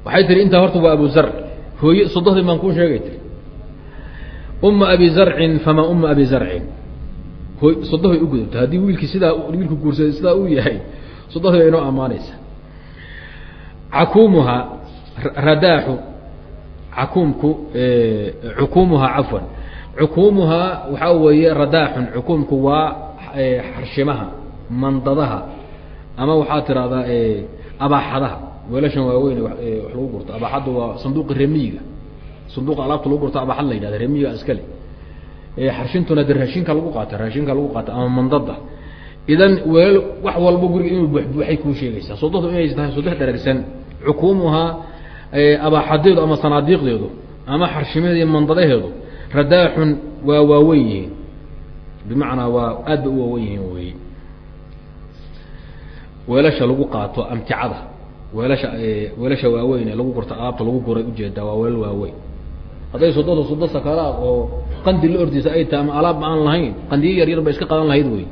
waxay tihi intaa horta waa abu zar hooye sodohdii baan kuu sheegay tiri uma abi zarcin famaa uma abi zarcin hooy u gudubta haddii wiilkii sidaa wiilku guursaday sidaa uu yahay sodohdii baa inoo ammaanaysa cakuumuhaa radaaxu cakuumku cukuumuhaa cafwan cukuumuhaa waxaa weeye radaaxun cukuumku waa xarshimaha mandadaha ama waxaa tirahdaa abaaxadaha weelashan waaweyn wax lagu gurto abaaxaddu waa sanduuqi remiyiga sanduuqa alaabta lagu gurto abaaxad la yidhahda remiyiga iskale xarshintuna de raashinka lagu qaata raashinka lagu qaata ama mandada idan weel wax walba guriga inuu buxbuuxay kuu sheegaysaa sodohdu inay tahay sodoh dharagsan cukuumuhaa abaaxadeedu ama sanaadiiqdeedu ama xarshimaheedu iyo mandadaheedu radaaxun waa waaweyn yihiin. Bimacnaa waa aad bay u waaweyn yihiin wey weelasha lagu qaato amticada weelasha weelasha waaweyn lagu gurto alaabta lagu guray u jeedaa waa weelal waaweyn. Hadday sododa sodo sakaraad oo qandi la ordisa ay tahay ama alaab aan lahayn qandiyo yar yar ba iska qadan lahayd wey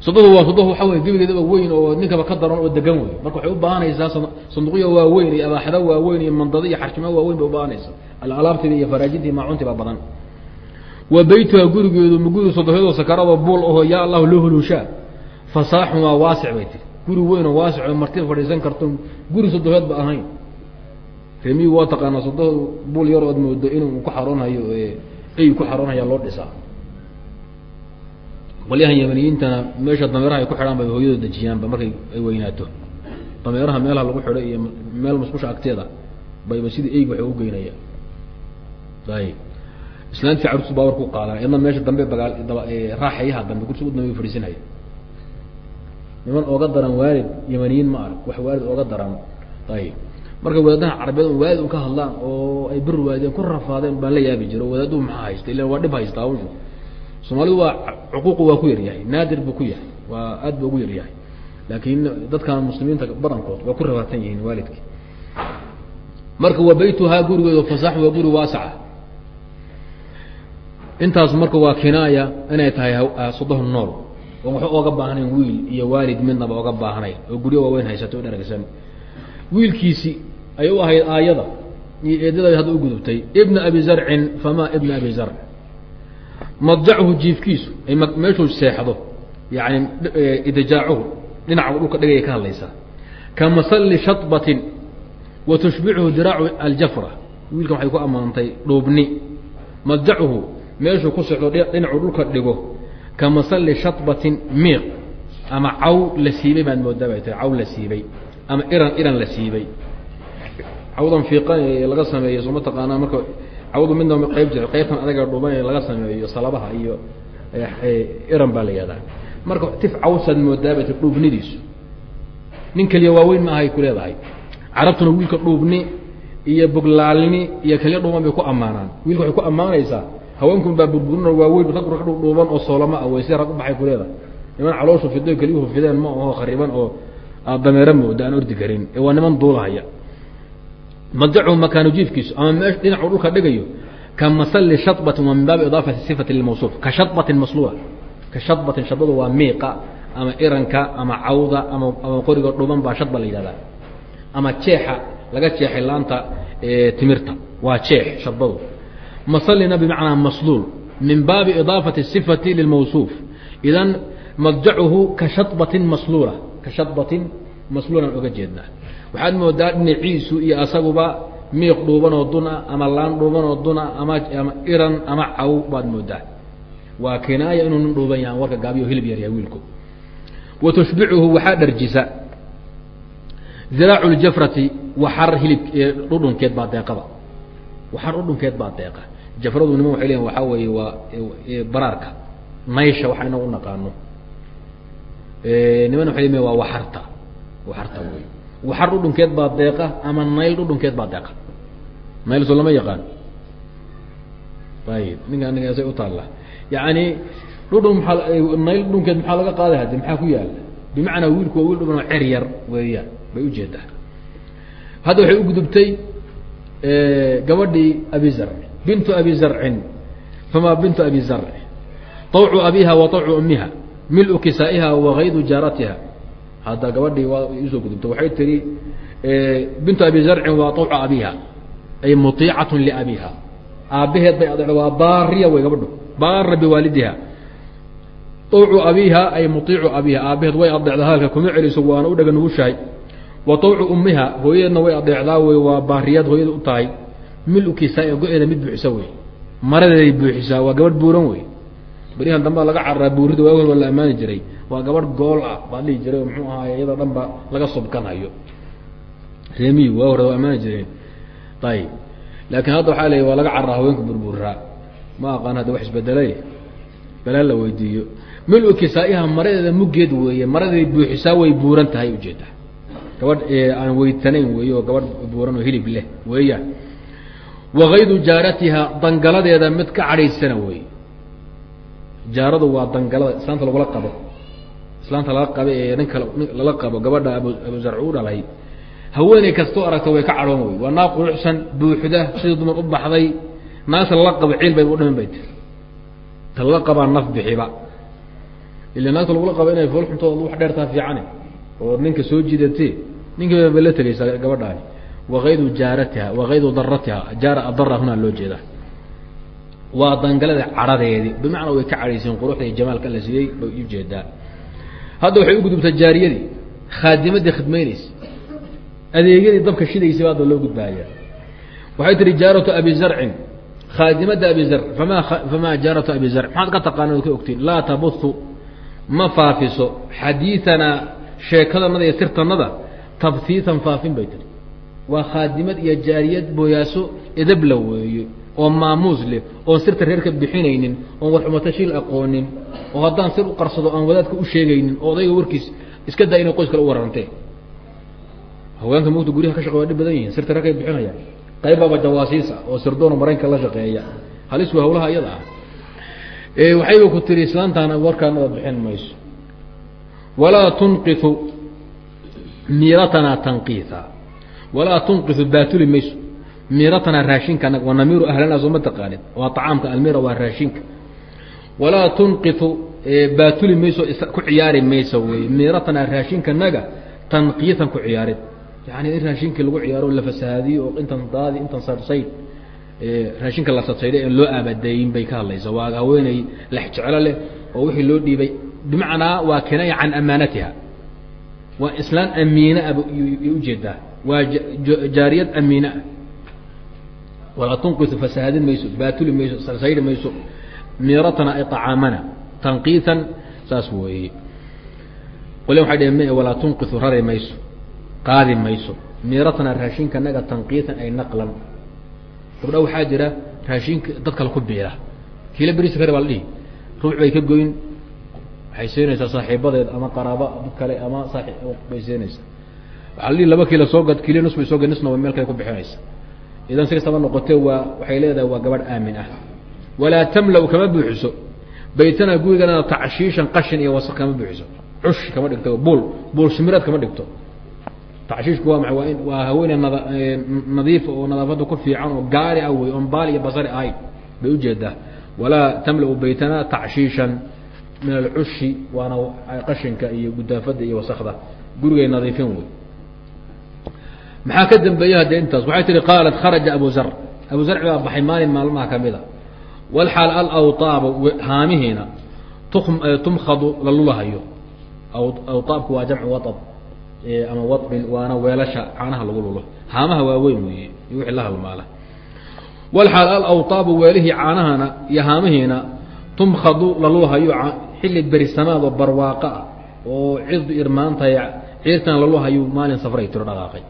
sodohu waa sodoh waxa wey gebigeedaba weyn oo ninkaba ka daran oo degan wey marka waxay u baahanaysaa sanduuqya waaweyn iyo abaaxada waaweyn iyo mandado iyo xarshimo waaweyn bay ubaahanaysaa alaabtiiba iyo faraajintii maacuntii baa badan. Wa beytuha gurigeedu mugudi sodohyadoo sakarado buul aho yaa allahu loo hulushaa fasaaxun waa waasic bay tiri. Guri weyn oo waasic oo martida fadhiisan karto guri sodohyood ba ahayn. Remiyu waa taqaanaa sodohdu buul yar ood inuu ku xaroonhayo ay ku xaroonhaya loo dhisaa qolyahan yamaniyiintana meesha dameeraha ay ku xidhaan bay hooyadoo dejiyaanba markay ay weynaato. Dameeraha meelaha lagu xidho iyo meel musqusha agteeda bayba sidii eyg waxay u geynayaan ayb islaantii caruus baawar ku qaadaan idna meesha dambe bagaal raaxayaha dambe kursi u dambe fadhiisinaya niman ooga daran waalid yamaniyiin ma arag. Wax waalid ooga daran. Ayib marka wadaadaha carabeed un waalid un ka hadlaan oo ay bir waadeen ku rafaadeen baan la yaabi jiro. Wadaaduu maxaa haysta illa waa dhib haysta hawshu soomaalidu waa cuquuqu waa ku yaryahay naadir buu ku yahay waa aad bu ugu yaryahay. Laakiin dadkan muslimiinta badankood waa ku rafaadsan yihiin waalidki. Marka wa beytuhaa gurigeedu fasax waa guri waasaca intaas marka waa kinaaya inay tahay sodoh nool. Oon waxba ooga baahnayn wiil iyo waalid midnaba oga baahnayn oo guryo waaweyn haysato dharagsan. Wiilkiisii ay u ahayd aayada iyo eedada hadda u gudubtay ibna abi zarcin famaa ibna abi zarc madjachu jiifkiisu meeshuu seexdo yani idjaacuhu dhinaca dhulka dhigaya ka hadlaysaa ka masalli shabatin wa tushbichu diraacu aljafra wiilkan waxay ku ammaantay dhuubni. Madjacuhu meeshuu ku socdo dhinacuu dhulka dhigo. Ka masalli shabatin miiq ama caw la siibay baad moodaa bay tahay caw la siibay ama iran iran la siibay. Cawdan fiiqan ee laga sameeyo soo mataqaanaa marka cawdu midna qayb jir qaybtan adaga dhuuban ee laga sameeyo salabaha iyo iran baa la yihahdaa marka tif cawsaad moodaa bay tahay dhuubnidiisu. Nin keliya waaweyn ma ahay ku leedahay. Carabtuna wiilka dhuubni iyo boglaalni iyo keliya dhuuban bay ku ammaanaan. Wiilka waxay ku ammaanaysaa haweenkun baa burburin waaweyn rag rag dhuuban oo soolama ah wayse rag u ku leedahay. Niman calooshu fido keliyuhu fideen ma aho khariban oo dameero mooda ordi karin. Ee waa niman duulahaya madjachu makaanu jiifkiisu ama meesh dhinacuu dhulka dhigayo ka masalli shabatin waa min baabi idaafati sifati lilmawsuuf ka shabatin masluula ka shabatin shabadu waa miiqa ama iranka ama cawda ama ama qoriga dhuban baa shadba la yidhahdaa ama jeexa laga jeexay laanta timirta waa jeex shadbadu masallina bimacnaa masluul min baabi idaafati sifati lilmawsuuf idan madjacuhu ka shabatin masluula ka shabatin masluulan oga jeednaa waxaad moodaa dhinaciisu iyo asaguba miiq dhuubanoo duna ama laan dhuubanoo duna ama ama iran ama caw baad moodaa. Waa kinaaya inuu nin dhuuban yaha warka gaabiyo hilib yaryahay wiilku. Wa tushbicuhu waxaa dharjisa. Diraacu ljafrati waxar hilib dhudhunkeed baa deeqada waxar dhudhunkeed baa deeqa. Jafradu niman waxay leeyihiin waxaa weeye waa baraarka naysha waxa inagu naqaano. Niman waxay leeyihiin waa waxarta waxarta wey waxar dhudhunkeed baa deeqa ama nayl dhudhunkeed baa deeqa. Nayl lama yaqaan. Ayib ninka aniga say u taalla. Yani dhudhun maaa nayl dhudhunkeed maxaa laga qaaday haddi maxaa ku yaalla bimacnaa wiilku waa wiil dhuban oo cer yar weeyaan. Bay u jeedaa hadda waxay u gudubtay gabadhii abi zarc bintu abi zarcin famaa bintu abi zarc طawcu abiha wa طawcu umiha mil-u kisaa'iha wagaydu jaaratiha hadda gabadhii waa u soo gudubta waxay tihi eh, bintu abi zarcin waa awca abiha ay muiicatu liabiha aabbaheed bay adee waa baariya way gabadhu baara biwaalidiha. Awcu abiha ay muiicu abiha aabbaheed way adeecda hadalka kuma celiso waana u dhaga nugushahay wa awcu ummiha hooyadeedna way adeecdaa wey waa baariyaad hooyada u tahay. Milkiisaa ee go-eeda mid buuxisa wey maradeeday buuxisaa waa gabadh buuran wey berihan dambaa laga cararaa buurida waag waa la ammaani jiray. Waa gabadh gool ah baa dhihi jiray oo muxuu ahaay iyadoo dhan laga subkanhayo reemiyi waa hore waa ammaani jireen. Ayib laakiin hadda waxaa leey waa laga cararaa haweenka burburaa ma aqaan hadda wax isbedelay? Balaa la weydiiyo. Mil kisaa'iha maradeeda muggeed weeye maradeeday buuxisaa way buuran tahay ujeeda gabadh aan weytanayn weeye oo gabadh buuran oo hilib leh weeyaan wakaydu jaaratiha dangaladeeda mid ka cadhaysana wey jaaradu waa dangalada islaanta lagula qabo. Islaanta laga qaba ee nin kale lala qabo gabadha abu abu zarc u dhalay haweeney kastoo aragta way ka cadhoon wey waa naag quruxsan buuxda sidii dumar u baxday. Naagta lala qabo ciil bay u dhiman bay tiri ta lala qabaa naf bixiba. Ila naagta lagula qabo inay fool xuntooda wax dheertaa fiicane oo ninka soo jiidatee ninkiiba ba la tegaysaa gabadhaani. Wakaydu jaaratiha wakaydu daratiha jaara adara hunaa loo jeedaa waa dangalada cadhadeedii bimacnaa way ka cadhayseen quruxda iyo jamaalka la siiyey bay u jeedaa hadda waxay u gudubtaa jaariyadii. Khaadimadii khidmaynaysa adeegyadii dabka shidaysay hadda loo gudbaaya waxay tihi jaaratu abi zarcin. Khaadimada abi zarc famaa famaa jaaratu abi zarc? Maxaad ka taqaana ka ogtiin laa tabuhu ma faafiso. Xadiianaa sheekadanada iyo sirtanada tabhiitan faafin bay tihi waa khaadimad iyo jaariyad booyaaso edabla weeye oo maamuus leh oon sirta reerka bixinaynin oon warxumatashiil aqoonin oo haddaan sir u qarsado aan wadaadka u sheegaynin oo odayga warkiis iska daa inay qoys kale u warantee haweenka mugta guryaha ka shaqey waa dhib badan yihiin sirta reerkay bixinayaan. Qaybaaba jawaasiisa oo sirdoona maraykanka la shaqeeya. Halis waa hawlaha iyada ah. Waxayba ku tiri islaantaana warkaanada bixin mayso. Walaa tunqiu miiratanaa tanqiia walaa tunqiu baatuli mayso. Miiratanaa raashinka namiiru ahlana soo ma taqaanid. Waa acaamka almiira waa raashinka. Walaa tunqiu baatuli mayso ku ciyaari mayso wey. Miiratanaa raashinkanaga tanqiitan ku ciyaarid. Yani in raashinkii lagu ciyaaro la fasahaadiyo oo intan daadi intan sarsayd raashinka la sadsayday en loo aabadayin bay ka hadlaysa. Waa haweeney lex jeclo leh oo wixii loo dhiibay. Bimacnaa waa kinaya can amaanatiha waa islaan amiina y u jeedaa waa jaariyad amiina ah walaa tunqisu fasahaadin mayso baatuli mayso sarsaydi mayso miratana ay acaamana tanqiitan saas weeye. Qole waxay dheheen m walaa tunqisu rari mayso qaadi mayso. Miratana raashinka naga tanqiitan ay naqlan. Gabdha waxaa jira raashinka dad kale ku biila kiila beriisa kare baa la dhihi. Ruuc bay ka goyn waxay siinaysaa saaxiibadeed ama qaraaba dad kale ama saai bay siinaysaa dhihi laba kiilo soo gad kiilo nus bay soo gad nisna wa meel kale ku bixinaysa. Idan si kastaba noqotee waa waxay leedahay waa gabadh aamin ah. Walaa tamla-u kama buuxiso. Baytana gurigana tacshiishan qashin iyo wasaq kama buuxiso. Cush kama dhigto buul buul shimireed kama dhigto. Tacshiishku waa maa waa in waa haweeney nada nadiifa oo nadaafadda ku fiican oo gaari ah wey oon iyo basari ahayn bay u jeedaa walaa tamla-u baytana tacshiishan min alcushi waana qashinka iyo gudaafada iyo wasakda gurigay nadiifin wey maxaa ka dambeeya haddee intaas? Waxay tihi qaalat kharaja abu zar. Abu zarci baa baxay maalin maalmaha ka mid a. Walxaal alawtaaba haamihiina tumkhadu la lulahayo. Awtaabku waa jamcu waab ama wain waana weelasha caanaha lagu lulo. Haamaha waaweyn weeye iyo wixii la halmaala walxaal alawtaabu weelihii caanahana iyo haamihiina tumkhadu la lulahayo xilli berisamaad oo barwaaqo ah oo cidu irmaantahay ciirtan la lulahayo maalin safray tiro dhaqaaqay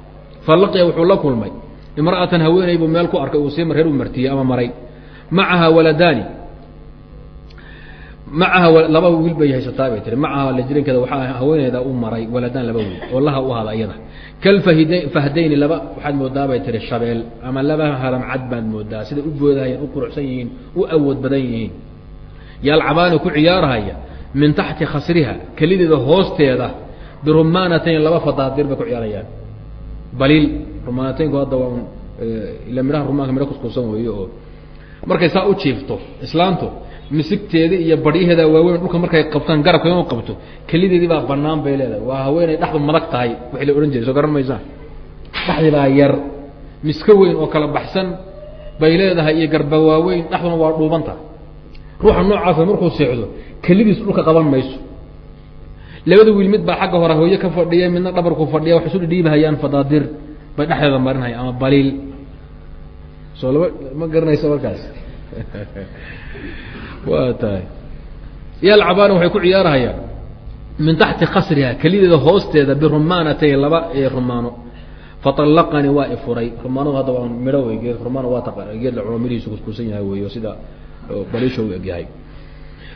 falaqiya wuxuu la kulmay imra'atan haweeney buu meel ku arkay uu sii reer u martiyey ama maray. Macaha waladaani macaha laba wiil bay haysataa bay tiri. Macaha lajirankeeda waxaa haweeneyda u maray waladaan laba wiil oo laha u hada iyada. Kalfahd fahdayni laba waxaad moodaa bay tiri shabeel. Ama laba halamcad baad moodaa siday u boodahayeen u quruxsan yihiin u awood badan yihiin. Yalcabaani ku ciyaarahaya min taxti khasriha kelideeda hoosteeda birumaanatayn laba fadaadir bay ku ciyaarayaan baliil rumaanataynku hadda waa ila midhaha rumaanka midho kuskuusan weeye oo markay saa u jiifto islaantu misigteeda iyo baryaheeda waaweyn dhulka markay qabtaan garabka inuu qabto kelideedii baa banaan bay leedahay. Waa haweeney dhexdu madag tahay waxay la odhan jiray soo garan maysaan dhexdii baa yar miska weyn oo kala baxsan bay leedahay iyo garba waaweyn dhexduna waa dhuubanta. Ruuxa noocaasa markuu seexdo kelidiis dhulka qaban mayso labada wiil mid baa xagga hore hooye ka fadhiya midna dhabarku fadhiya wax isu dhidhiibahayaan fadaadir bay dhexdeeda marinhaya ama baliil. Soo laba ma garanaysa markaas? Waa tahay. Yalcabaana waxay ku ciyaarahayaan. Min taxti khasriha kelideeda hoosteeda birumaanatayn laba rumaano. Faallaqanii waa ifuray rumaanadu hadda waa midho wey geed rumaan waa taqa geed la cuno midhiisu kuskuusan yahay wey sida baliisha u egyahay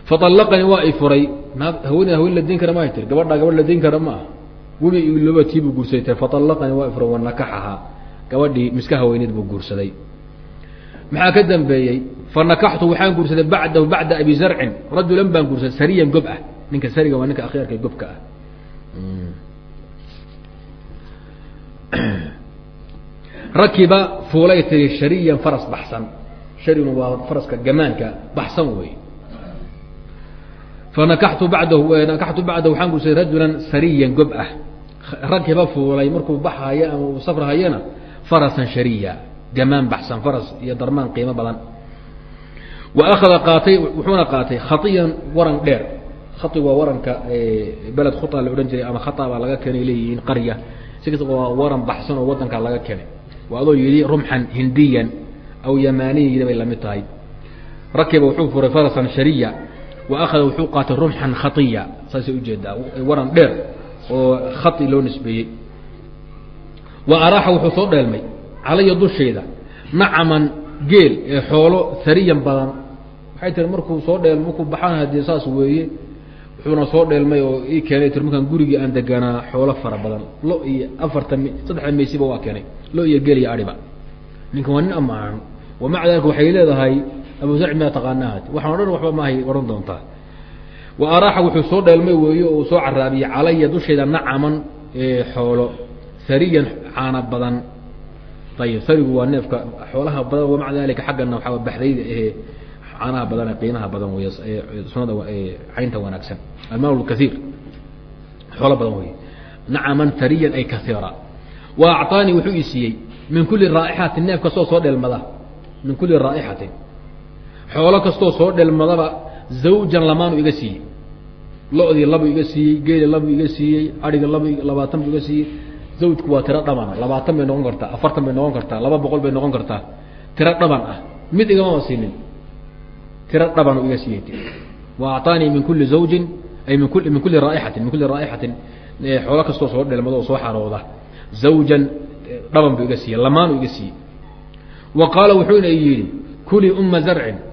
faallaqanii waa ifuray haween haween la diin kara ma tir gabadhaa gabadh la diin kara ma? Ah webi laba tiibuu guursaday. Tir faallaqanii waa ifuray wanakaxaha gabadhii miska haweyneed buu guursaday. Maxaa ka dambeeyey? Fanakaxtu waxaan guursaday bacdahu bacda abi zarcin. Rajulan baan guursaday. Sariyan gob ah. Ninka sariga waa ninka akhyaarka gobka ah. Rakiba fuulay tiri shariyan faras baxsan. Shariguna waa faraska gamaanka baxsan wey fanakaxtu badahu nakaxtu bacdahu waxaan guursaday rajulan sariyan gob ah rakiba fuulay markuu baxayo ama uu safrahayana farasan shariya gamaan baxsan faras iyo darmaan qiimo badan wa akhada qaatay wuxuuna qaatay khaiyan waran dheer khai waa waranka beled khuta la odhan jiray ama khata baa laga keenay leeyihiin qarya si kasta waa waran baxsan oo wadankaa laga keenay waa adoo yidhi rumxan hindiyan aw yamaniyan bay la mid tahay rakiba wuxuu furay farasan shariya wa akhada wuxuu qaatay rumxan khaiya saasay u jeedaa waran dheer oo khai loo nisbeeyey wa araaxa wuxuu soo dheelmay calaya dushayda nacaman geel ee xoolo hariyan badan waxay tiri markuu soo dheel markuu baxaan haddii saas weeye wuxuuna soo dheelmay oo ii keenay tir markaan gurigii aan deganaa xoolo fara badan lo iyo afartan saddexda maysiba waa keenay lo iyo geel iyo adhiba ninkan waa nin amaanan wamaca dalika waxay leedahay abu zarci miyaa taqaanahat waxaan odhan waxba maahay odhan doontaa wa araaxa wuxuu soo dheelmay weeye oo soo caraabiyey calaya dushayda nacaman xoolo. Hariyan caana badan. Ayib sarigu waa neefka xoolaha badan wamaca dalika xaggana waxaa baxdayda ahee caanaha badan ee qiimaha badan wey sunada caynta wanaagsan. Almaal kaiir xoolo badan wey nacaman tariyan ay kaiira wa acطaanii wuxuu i siiyey min kuli raa'ixatin neef kastoo soo dheelmada. Min kuli raa'ixatin xoolo kastoo soo dheelmadaba zawjan lamaanu iga siiyey lo-dii labu iga siiyey geeli labu iga siiyey laba labaatan bu iga siiyey zawjku waa tiro dhabana labaatan bay noqon kartaa afartan bay noqon kartaa laba boqol bay noqon kartaa. Tiro dhaban ah mid igamama siinin. Tiro dhabanu iga siiyey. Wa min kuli zawjin ay min kuli min kuli raa'ixatin min kuli raa'ixatin xoolo kastoo soo dheelmado oo soo xarooda zawjan dhaban buu iga siiyey lamaanu iga siiyey. Wa qaala wuxuuna yidhi kuli uma zarcin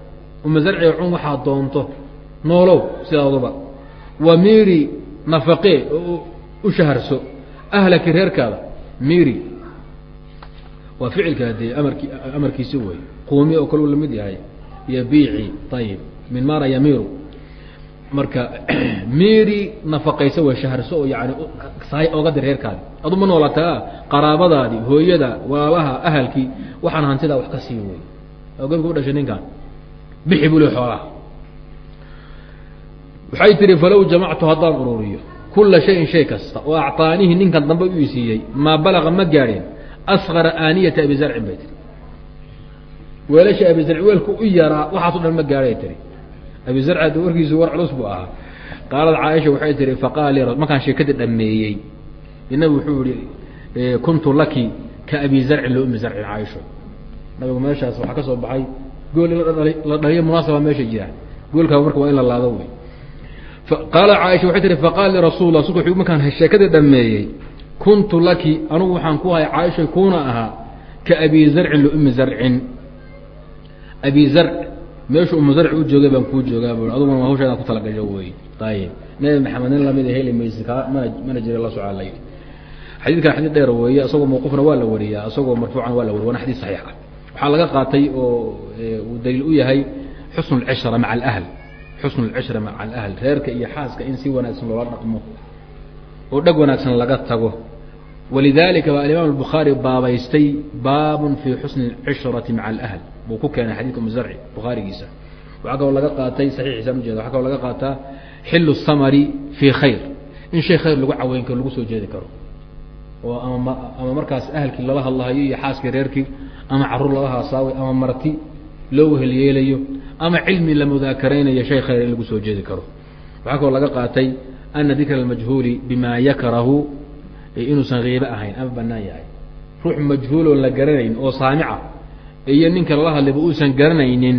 uma zarci cun waxaad doonto. Noolow sidaaduba. Wa miiri nafaqee u shaharso. Ahlaki reerkaada miiri. Waa ficilka dee amarki amarkiisi wey quumi oo kale u la mid yahay. Iyo biici ayib min mara yamiiru. Marka miiri nafaqaysa way shaharso oo yani sahay ogadi reerkaadi. Adu ma noolataa qaraabadaadii hooyada walaalaha ahalkii. Waxaan hantidaa wax ka sii wey oo gabka u dhashay ninkan bixi buu le xoolaha. Waxay tihi falow jamactu haddaan ururiyo kula shayin shay kasta oo acطaanihi ninkan dambe u siiyey maa balaga ma gaadheen asqara aaniyata abi zarcin bay tihi weelasha abi zarci weelku u yaraa waxaaso dhan ma gaadhay tihi abi zarci da warkiisu war culus buu ahaa. Qaalad caaisha waxay tihi faqaal markaan sheekadii dhameeyey inabi wuxuu yihi kuntu laki ka abi zarcin liumi zarcin caaisho. Nabigu meeshaas waxaa ka soo baxay gool la dhaliyo munaasaba meesha jira. Goolkaa marka waa in la laado wey. Qaala caaisha waxay tihi faqaal lirasuul rasulka wuxuu markaan sheekadii dhameeyey kuntu laki anugu waxaan ku hay caaisha kuna ahaa ka abi zarcin liumi zarcin. Abi zarc meeshu umu zarci u joogay baan kuu joogaa bu aduguna hawshaadaan ku talagasho wey. Ayib nabi maxamed nin la mid heli maysi ka mana mana jira la socaa layidhi xadiidkan xadiid dheer weeye isagoo mawquufna waa la wariyaa isagoo marfuucana waa la wariya wana xadiid saxiix ah waxaa laga qaatay oo uu daliil u yahay xusnu lcishra maca alahl. Xusnu lcishra maca alahl. Reerka iyo xaaska in si wanaagsan loola dhaqmo oo dheg wanaagsan laga tago. Walidalika baa alimaam albukhaari baabaystay baabun fii xusni lcishrati maca alahl. Buu ku keenay xadidka umuzarci bukhaarigiisa waxaa kaloo laga qaatay saxiixiisaan ujeeda waxaa kaloo laga qaataa xilu samari fii khayr. In shay khayr lagu caweyn karo lagu soo jeedi karo. Oo ama ama markaas ahalkii lala hadlahayo iyo xaaskii reerkii ama carruur lala haasaaway ama marti loo wehelyeelayo ama cilmi la mudaakaraynayo shay khayr in lagu soo jeedi karo. Waxaa kaloo laga qaatay ana dikra almajhuuli bima yakrahu inuusan kiibe ahayn ama banaan yahay. Ruux majhuuloon la garanayn oo saamica iyo ninka lala hadlayba uusan garanaynin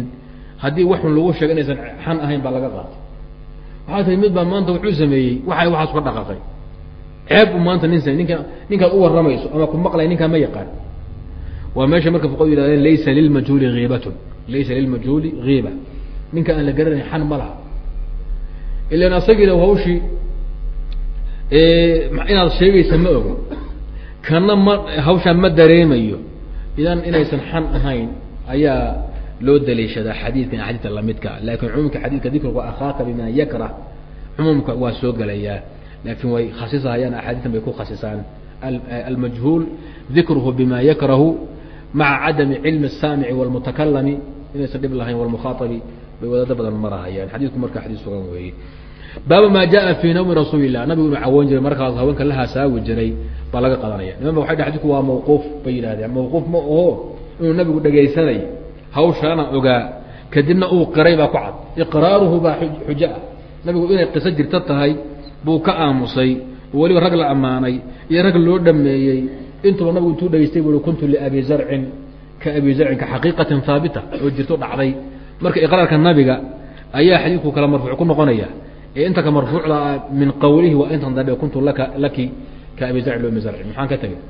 haddii waxun lagu sheego inaysan xan ahayn baa laga qaatay. Waxaa tii mid baa maanta wuxuu sameeyey waxay waxaas ka dhaqaqay ceeb u maanta nin ninka ninkaad u warramayso ama ku maqlay ninkaa ma yaqaan waa meesha marka fuqadu yihahdeen laysa lilmajhuuli hiibatun laysa lilmajhuuli hiiba ninka aan la garanayn xan ma laha. Ilan asagiina hawshii inaad sheegaysa ma ogo. Kana ma hawshaan ma dareemayo. Idan inaysan xan ahayn ayaa loo daliishadaa xadiidkan axaadiidta lamidka laakiin cumuumka xadiidka dikruga akhaaka bima yakrah. Cumuumka waa soo gelayaa laakiin way khasisahayaan axaadiistan bay ku khasisaan. Almajhuul dikruhu bima yakrahu maca cadami cilmi الsaamici wاlmutakalami inaysan dhib lahayn wاlmukhaaabi bay wadaado badan marahayaan xadiidku marka xadiis sugan weeye baaba maa jaa fii nawmi rasuuli lah nabigu inuu cawoon jiray markaas haweenka la hasaawi jiray baa laga qadanaya niman ba waxay dhh xadidku waa mawquuf bay yidhahdeen mawquuf ma oho inuu nabigu dhegaysanay hawshaana ogaa kadibna uu qiray baa ku cad iqraaruhu baa xujo ah nabigu inay qiso jirto tahay buu ka aamusay oo weliba rag la ammaanay iyo rag loo dhameeyey intuba nabigu intuu dhegaystay bui kuntu liabi zarcin ka abi zarcin ka xaqiiqatin haabita oo jirto dhacday. Marka iqraarka nabiga ayaa xadiidku kala marfuuc ku noqonaya ee inta ka marfuucda min qawlihi waa intan dambe kuntu laka laki ka abi zarcin lomi zarcin. Maxaan ka tegay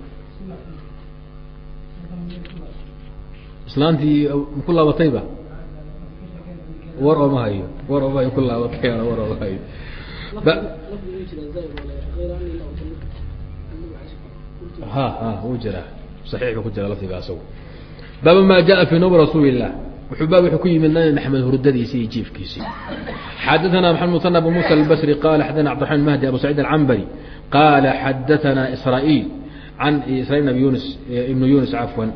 islaantii ku laabatayba war ooma hayo war ooma hayo ku laabatay war ooma hayo ha ha wuu jiraa saxiix ba ku jira lafdiga asagu baaba ma jaa fi nawmi rasuuli illah wuxuu baab wuxuu ku yimid nabi maxamed hurdadiisii iyo jiifkiisii xadaثana maxamed musanى abu musa albasri qala xadaثana cabdiraحman mahdi abu saciid alcambari qala xadaثana israaيil an israil abi yunus ibnu yunus cafwan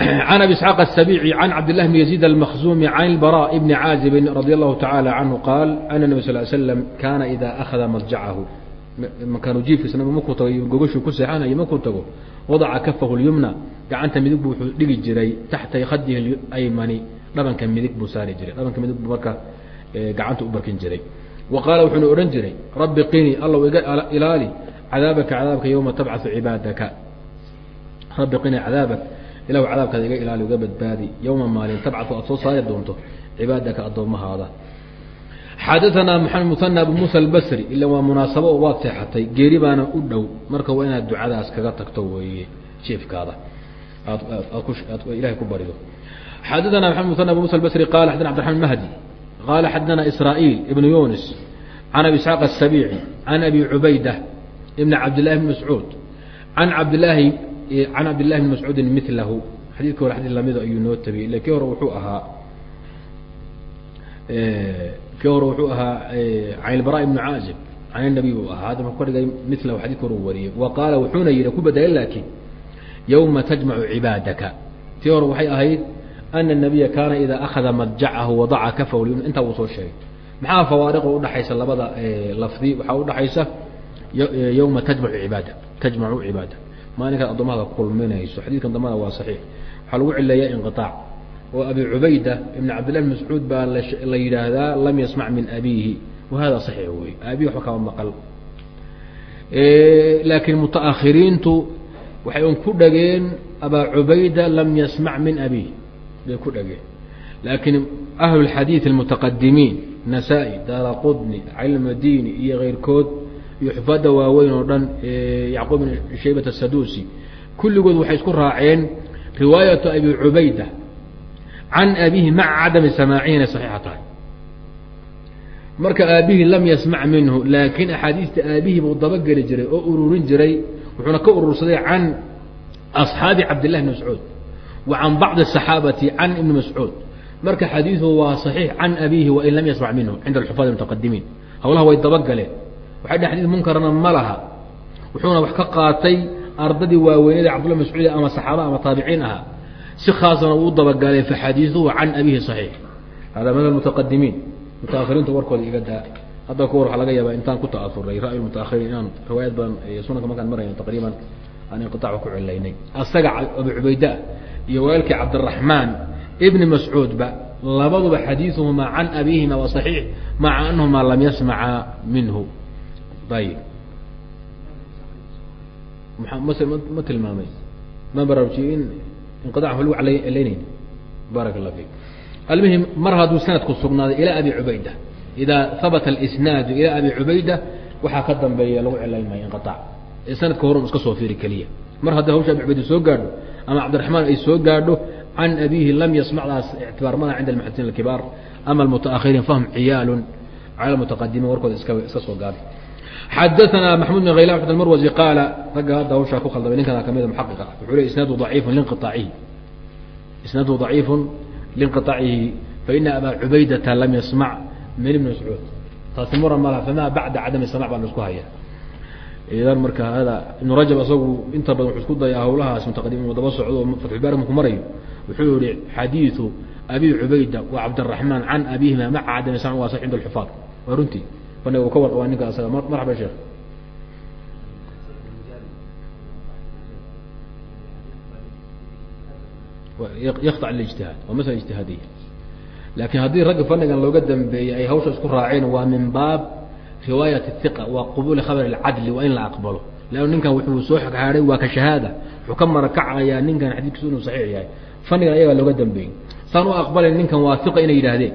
عن أبي اسحاq السبيعي عن عبد الله بن يزيد المخزومي عن البراء بن عازب رضي الله تعالى عنه قال أن النبي صلى اه عليه وسلم كان إذا أخذ مضجعه makaanu jiifkiisa nabigu markuu tago gogashuu ku seexanayo markuu tago wadaca kafahu lyumna gacanta midig buu wuxuu dhigi jiray taxta khadihi aymani dhabanka midig buu saari jiray dhabanka midig buu marka gacanta u barkin jiray. Wa qaala wuxuuna odhan jiray rabbi qini allow iga ilaali cadaabaka cadaabka yowma tabcau cibaadaka. Rabbi qini cadaabak ilahu cadaabkaada iga ilaali iga badbaadi. Yowma maalin tabcau aad soo saari doonto cibaadaka addoomahaada xadaanaa maxamed muana abu muusa albasri ila waa munaasabo oo waad seexatay geeri baana u dhow. Marka waa inaad ducadaas kaga tagto weeye jiifkaada. Aad ilahay ku barido. Xadaana maxamed muana abu musa albasri qala xadana abdiraحman mahdi. Qala xadana israa'iil ibnu yunis can abi isxaaq aلsabici can abi cubayda ibn cabdillahi bn mascuud an abdlaahi can cabdillahi bni mascuudin milahu xadiidki hore xadii lamido ayuu noo tabiyey ila kii hore wuxuu ahaa kii hore wuxuu ahaa eh, can ilbara ibnu caazib can inabiy buu ahaa. Hadda muxuu ka dhigay mila xadidka hore u wariyey. Wa qaala wuxuuna yidhi ku bedelay laakiin yowma tajmacu cibaadaka. Tii hore waxay ahayd ana nabiya kaana idaa akhada madjacahu wadaca kafaw intaa wuu soo sheegay. Maxaa fawaariqo udhaxaysa labada eh, lafdi? Waxaa udhaxaysa yowma eh, tajmacu cibaada tajmacu cibaada. Maalinkaad addoomahada kulminayso. Xadiidkan dambana waa saxiix. Waxaa lagu cileeyaa inqiaac oo abi cubayda ibn cabdillahi bn mascuud baa la yidhaahdaa lam yasmac min abiihi. Wa saxiix wey aabihi waxba kama maqal. Laakiin mutaakhiriintu waxay un ku dhageen abaa cubayda lam yasmac min abiih bay ku dhageen. Laakiin ahlu اlxadiid almutaqadimiin nasaa-i daara iyo keyrkood iyo xufaadda waaweyn oo dhan yacquub bin shaybat asadusi kulligood waxay isku raaceen riwaayatu abi cubayda can abihi maca cadami samaacihi inay saxiixa tahay marka aabihii lam yasmac minhu laakiin axaadiista aabihii buu dabageli jiray oo ururin jiray wuxuuna ka urursaday can asxaabi cabdillahi bn mascuud wa can bacdi asaxaabati can ibni mascuud marka xadiiduhu waa saxiix can abiihi wain lam yasmac minhu cinda alxufaad mutaqadimiin hawlaha way dabagaleen waxay dheh xadiis munkarna ma laha wuxuuna wax ka qaatay ardadii waaweynada cabdullah mascuudi ama saxaaba ama taabiciin ahaa si khaasana uu dabagaleen faxadiiuhu can abihi صaxiix hada mada mutaqadimiin mutaahiriinta warkooda iga daa. Hadda kuwar waxa laga yaaba intaan ku taauray ra'y mutaahiriin inaan riwaayad badan sunanka markaan marayno taqriiban aan inqiaac ku cilaynay asaga abu cubayda iyo walaalkii cabdiraxmaan ibni mascuudba labaduba xadiiuhumaa can abihima waa صaxiix maca anahumaa lam yasmaca minhu. Ayib ma tilmaamay? Ma baraujiyey in inqidac waligu calaynayni barak la fik almuhim mar hadduu sanadku sugnaaday ilaa abi cubayda. Idaa habata اlisnaadu ilaa abi cubayda waxaa ka dambeeya lagu cilaynmaya inqiaac sanadka horum iska soo fiiri keliya. Mar hadday hawsha abi cubayda soo gaadho ama cabdiraxmaan ay soo gaadho can abiihi lam yasmacdaas ictibaar mala cinda almuxadisiin اkibaar ama almutaahiriin fahm ciyaalu cala mutaqadimiin warkooda iska iska soo gaada xadaanaa maxamud bin haylan cabdmarwasi qaala ragga hadda hawshaa ku khaldamay ninkan kamida muaqiq ah wuxuu le isnaadu aciifun liiaihi isnaadu daciifun linqiaacihi faina abaa cubaydata lam yasmac min ibni mascuud taasi muran ma laha bacda cadami samac baa isku hayaa idan marka hada ibnu rajab isagu inta badan wuxuu isku dayaa hawlahaas mutaqadimin daba socdo fatxubaari marku marayo wuxuu yihi xadiidu abi cubayda wa cabdiraxmaan can abihima maca cadami samac waa sax cinda alxufaad waa runtii bal u ka warqaba ninka asaga. Marxaba sheekh. Yaktac lijtihaad waa masala ijtihaadiya laakiin haddii ragga fanigan looga dambeeyey ay hawsha isku raaceen waa min baab riwaayat iqa waa qubuuli khabar alcadli waa in la aqbalo. Leann ninkan wuxuu soo xogxaaday waa ka shahaada. Wuxuu ka marakacayaa ninkan xadiidkiisu inuu saxiix yahay. Fanigan ayagaa looga dambeeyey saan u aqbalin ninkan waa iqa inay yidhaahdeen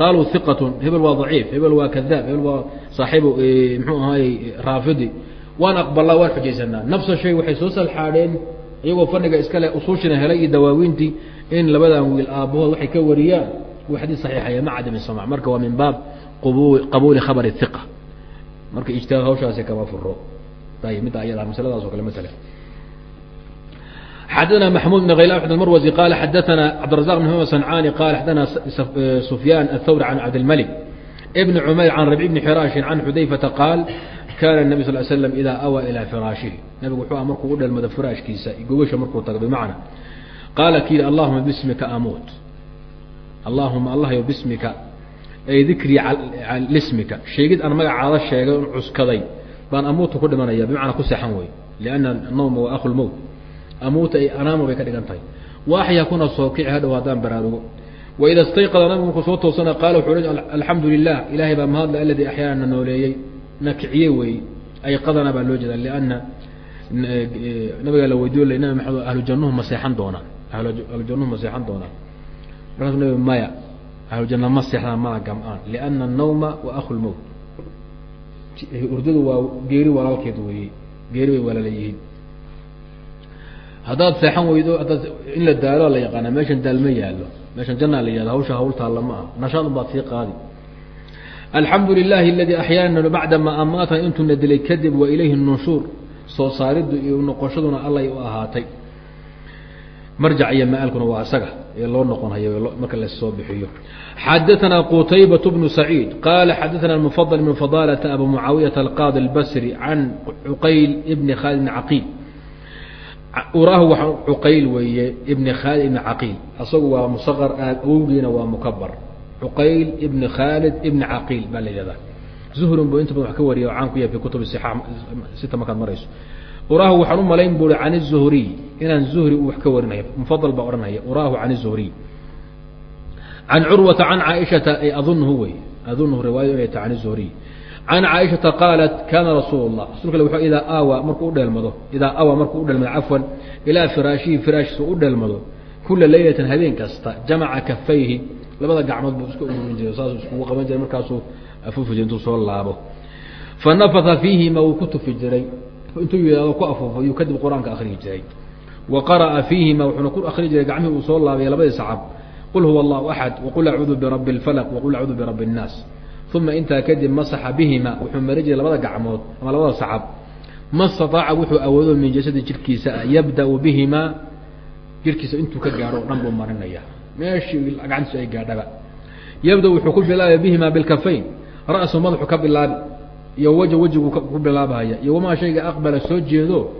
qaaluu iqatun hebel waa daciif hebel waa kadaab hebel waa saaxiibu mxuu ahaay raafidi waan aqbalaa waan xujaysanaa nafsa shay waxay soo salxaadheen iyagoo faniga iskale usuushina helay iyo dawaawiintii in labadan wiil aabbahood waxay ka wariyaan uu xadiis saxiixaya ma cadami samc marka waa min baab qabuuli khabr iqa marka ijtihaad hawshaasi kama furo ayb midda ayada masladaas o kale masala maxmud bn haylan axmed marwasi qala xadaana cabdirazaq bn huma sancani qala xadana sufyaan athawri can cabdilmalik bn cumayr can rabci bni xiraashin can xudayfata qaal kana الnabi sal slam idaa awaa ilaa firaashihi nabigu wuxuu ah markuu u dhalmado firaashkiisa gogasha markuu tago bimacna qaala ki allahuma bismika amuut allahuma allahyo bismika ay dikrii lismika sheegid aan magacaada sheegay un cuskaday baan amuuta ku dhimanaya bimacnaa ku seexan wey anawma waa akhu lmowt amuuta ay anaama bay ka dhigan tahay waaxya kuna soo kici hadhow haddaan baraarugo. Waida stayqada nabigu markuu soo toosana qaala wuxuu hi alxamdu lilah ilahay baa mahadle aladii axyaana na nooleeyey na kiciyey wey ayqadana baa loo jeeda lianna nabigaa la weydiyo nabi maxamed ahlu jannuhu doonaan. Ahlu jannuhu doonaan. Markaasuu nabi maya ahlu ma seexdaan mana gam-aan liana annawma wa akhu lmowt urdadu waa geeri walaalkeed weeye geeri bay walaala yihiin haddaad seexan weydo in la daalo la yaqaana meeshan daal ma yaalo meeshan janaa la yihahdo hawsha hawl ma aha. Nashaad un sii qaadi. Alxamdu lilahi aladii axyaana bacdama amaatana intuuna dilay kadib wa ilayhi nushuur soo saariddu iyo noqoshaduna allay u ahaatay. Marjac iyo maalkuna waa isaga ee loo noqonhayo marka lassoo bixiyo. Xadaanaa qutaybatu bnu saciid qaala xadaana mufadl ibnu fadaalata abu mucaawiyata alqaadi albasri can cuqayl ibni khaalid bn uraahu waa cuqayl weeye ibn khaalid ibn caqiil asagu waa musqr awowgiina waa mukbar cuqayl ibn khaalid ibn caqiil baa la yihahdaa zuhrun bu inta badan wax ka wariya o caan ku yahay fi kutub sita markaad marayso uraahu waxaan u malayn bui can الzuhriy inaan zuhri uu wax ka warinayo mufadl baa odhanaya uraahu can الzuhriy can curwata can caaishata ay adunhu wey adunhu riwaayadu inay tahay can الzuhriy can caaishata qaalat kana rasuul الlah rasulka l wuxuu idaa aawa markuu u dheelmado idaa awa markuu u dheelmado cafwan ilaa firaashihi firaashkiisa u dheelmado kula leylatan habeen kasta jamaca kafayhi labada gacmood buu iska ururin jiray saasuu iskugu qaban jiray markaasuu afuufi jiray intuu soo laabo fanafata fiihima wuu ku tufi jiray intuu yidhahdo ku afuufo yuu kadib qur-aanka akriyi jiray wa qara'a fiihima wuxuuna ku akri jiray gacmihii uu soo laabay labadii sacab qul huwa allahu axad waqul acuudu birabbi اlfalq waqul acuudu birabbi الnaas uma intaa kadib masaxa bihima wuxuu mari labada gacmood ama labada sacab ma staaaca wuxuu awoodo min jasadi jirkiisa ah yabda'u bihimaa jirkiisa intuu ka gaadho o dhan buu marinaya meeshii gacantiisu ay gaadhaba yabda wuxuu ku bilaabaya bihimaa bilkafayn ra-su madaxu ka bilaabi iyo waja wejigu ku bilaabhaya iyo wamaa shayga aqbala soo jeedo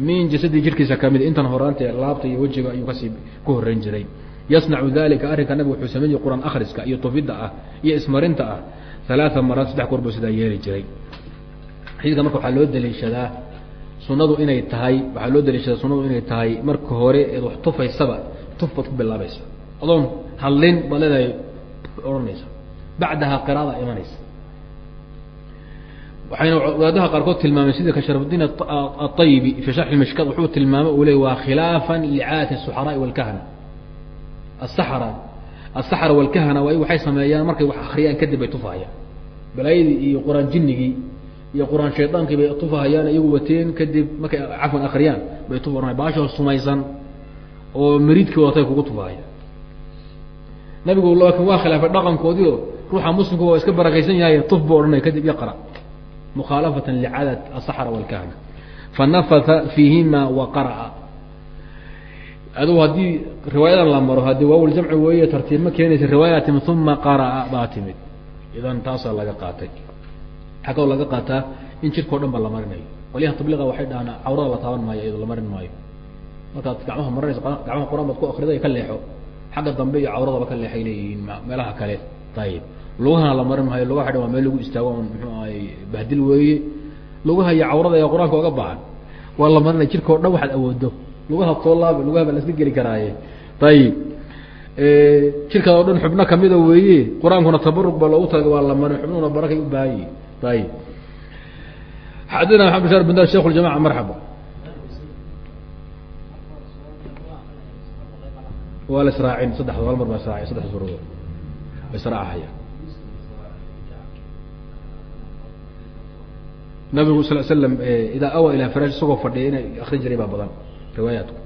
min jasadii jirkiisa ka mid intan horaante laabta iyo wejiga ayuu ka sii ku horeyn jiray yasnacu dalika arrinka nabigu wuxuu samayn qur'aan akhriska iyo tufidda ah iyo ismarinta ah alaaa maraat saddex goor buu sidaa yeeli jiray xadiidka marka waxaa loo daliishadaa sunadu inay tahay waxaa loo daliishadaa sunadu inay tahay marka hore eed wax tufaysaba tuf baad ku bilaabaysa adoon hadlin baad leedahay odhanaysa bacdaha qiraada imanaysa waxayna wadaadaha qaarkood tilmaameen sida kasharafdiin aطayibi fi sharxi mishkad wuxuu tilmaamay uu ley waa khilaafan licaadati الsuxaraai wاlkahna asaxra asaxra walkahana waa waxay sameeyaan markay wax akriyaan kadib bay tufahayaan balaayadii iyo qur'aan jinnigii iyo qur'aan shaydaankii bay tufahayaan iyagu wateen kadib markay cafwan akriyaan bay tufa baashoo sumaysan oo mariidkii watay kugu tufahayaan nabigu laakin waa khilaafay dhaqankoodiio ruuxa muslimku waa iska barakaysan yahay tuf buu odhanaya kadib iqra mukhaalafatan licadad asaxra walkahna fanafata fiihima wa qara'a adugu haddii riwaayadan la maro haddii waawljamci weeye tartiib ma keenaysa riwaaya timid uma qara'a baa timid. Idan taasaa laga qaatay. Waxaa laga qaataa in jirkao dhan ba la marinayo qolyaha tabliiqa waxay dhahaan cawrada la taaban maayo iyadoo la marin maayo. Markaad gacmaha marinayso gacmaha qur'aan baad ku akrida ka leexo. Xagga dambe iyo cawradaba ka leexay leeyihiin meelaha kale. Ayib lugahana la marin maayo lugaha waa meel lagu istaago on muxuu ahay bahdil weeye. Lugaha iyo cawrada ee qur'aanka oga baahan. Waa la marinaya jirkao dhan waxaad awoodo lugaha soo laabi lugaha baa laska geli karaaye. Ayib jirkaad o dhan xubno kamida weeye qur'aankuna tabaruk baa loogu talaga waa la marin xubnuhuna barakay u baahan yihiin ayib xadana maxamed bashar bn shekh ljamaca marxaba. Waa la israacin saddexda hal mar baa israaciy saddex suuradood israacahaya nabigu sal slam idaa awa ilaa firash isagoo fadhiya inay akrin jiray baa badan riwaayaatku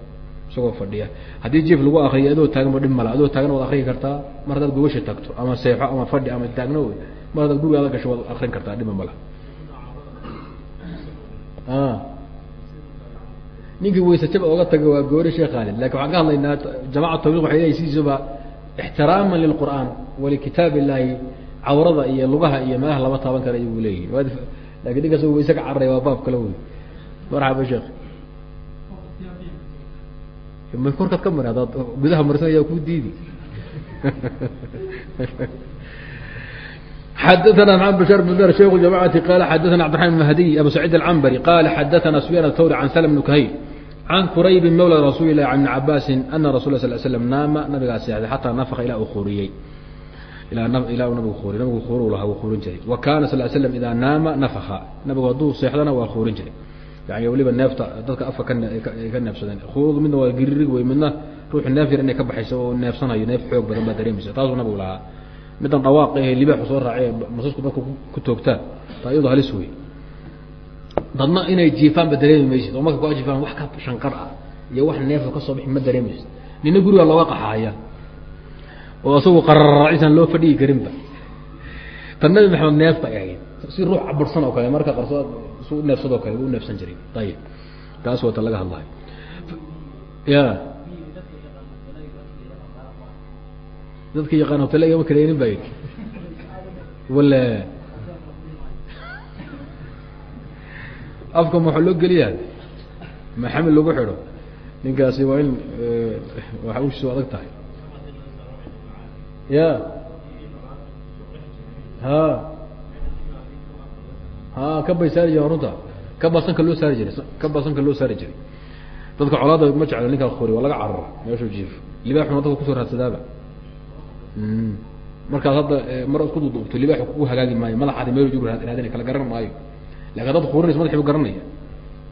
isagoo fadhiya. Haddii jief lagu akriyo adoo taagan ba dhib mala adoo taagan waad akriyi kartaa mar haddaad gogasha tagto ama seexo ama fadhi ama taagno mar haddaad gurigaada gasho waad akrin kartaa dhibma mala. Ninkii waysajaba oga taga waa goori sheekh khaalid. Lakin waxaan ka hadlaynaa jamaca tabliq waxay leeyihiin ixtiraaman lilqur'aan walikitaab illaahi cawrada iyo lugaha iyo meelaha lama taaban kara iyagu leeyihiin laakiin ninkaas wayse ka waa baab kale wey marxaba sheekh korkaad ka mari hadaad gudaha marsan ayaa ku diidi xadaثna mحamed bشhاr بن br shيk جamاعaةi qال xadaثna cبدالرحمن المهدي أbو سعيد العنبري qال xadaثna سفyان الthوري عن سلم بن كhayl عن qرayb mولى رasuل الlah عن cabاsi أna rasul ه صل sلم naama nabigaa seexday xatىa nafka ilaa uu uriyey ilaa nabigu uriy nabigu ur lahaa wuu urin jiray wa kaana sal slam idaa naama nafaka nabigu hadduu seexdana waa urin jiray yani weliba neefta dadka afka ka neefsadeen. Urudu midna waa giririg wey midna ruuxu neef yar inay ka baxayso oo neefsanayo neef xoog badan baa dareemaysa. Taasuu nabigu lahaa. Middan dhawaaqi ee libaaxu soo raacay masasku dadku ku toogtaan taa iyadu halis wey dadna inay jiifaanba dareemi maysid oo marka ku jiifaan wax ka shanqar ah iyo wax neefka ka soo bixi ma dareemaysid nina guriga looga qaxaaya oo asagu qararaacisan loo fadhigi karinba tan nabi maxamed neef bay ahayd si ruux cabursan oo kale marka qarsood su neefsadoo kale u neefsan jiray. Ayib taas waa ta laga hadlayo ya. Dadka yaqaan hotele igama kaleenin baa yidhi wala afka ma loo geliyaa maxamil lagu xidho? Ninkaasi waa in waxa ushiisu adag tahay. Ya ha ha kabay saari jireen runta. Kabaa sanka loo laga carara meeshuu jiifo libaaxuna dadka ku soo raadsadaaba. Markaas hadda mar isku duduubto libaaxu kugu hagaagi maayo madaxaadi meel jug raadinay kala garan maayo. Lakin haddaad kurinayso madaxi bu garanaya.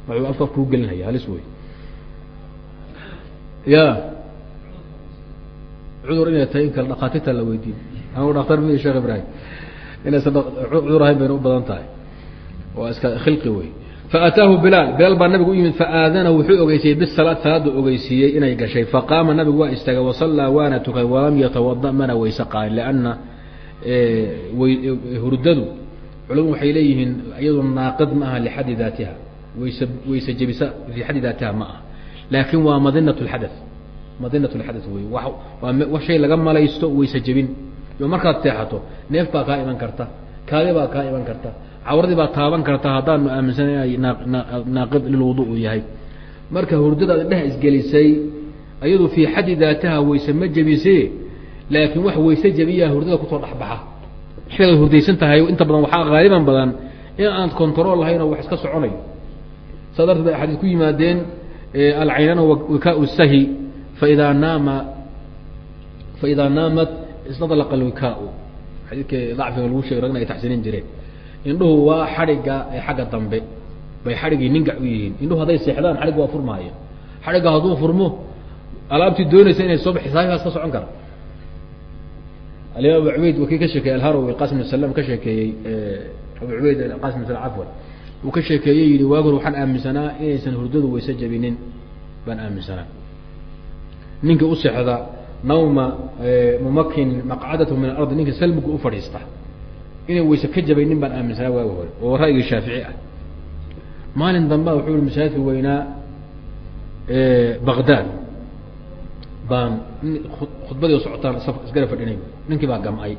Waxuu afka kuu gelinaya halis wey ya cudur inay tahay in kale dhakhaatiirta la weydiin inaysan cudur ahayn bayna u badan tahay. Waa iska khilqi wey faataahu bilaal. Bilaal baa nabigu u yimid faaadanahu wuxuu ogeysiyey bisalaad salaada ogeysiiyey inay gashay. Faqaama nabigu waa istaagay wasallaa waana tukay walam yatawada mana weyse qaanin lianna hurdadu culum waxay leeyihiin iyadu naaqid ma aha lixaddi daatiha. Wayse wayse jebisa fii xaddi daatiha ma aha. Laakin waa madinat lxadath madinat lxadath wey waa shay laga malaysto wayse jebin yo markaad seexato neef baa kaa iman karta kaadi baa kaa iman karta cawradii baa taaban karta haddaanu aaminsan inay naaqid lilwudu u yahay. Marka hurdadaad indheha isgelisay ayadu fii xaddi daatiha wayse ma jebise laakiin wax wayse jebiyaa hurdada ku soo dhexbaxa. Xilligaad hurdaysan tahay inta badan waxaa haaliban badan in aan control lahayn oo wax iska soconayo saa darteed bay axaadiis ku yimaadeen alcaynana wikaau sahi faidaa naama faidaa naamat jireen indhuhu waa xadhigga ee xagga dambe bay xadhiggii ningac u yihiin indhuhu hadday seexdaan xadhigga waa furmaaya xadhigga hadduu furmo alaabtii doonaysa inay soo xisaabihaas ka socon kara alimaam abu cubayd waa kii ka sheekeeyey alharowi qasim bn salam ka sheekeeyey abu cubayd qasim bn salam cafwan uu ka sheekeeyey yihi waagor waxaan aaminsanaa inaysan hurdadu wayse jabinin baan aaminsanaa ninka u seexda nawma mumakin maqcadatu min alardi ninka salmigu u fadhiista. Inay wayse ka jabaynin baan aaminsanaa waagi hore. Oo ra'yigii shaafici ah. Maalin damba wuxuu yihi masaajidka weynaa baqdaad baan khudbadii socotaan isgara fadhinay. Ninkii baa gamcay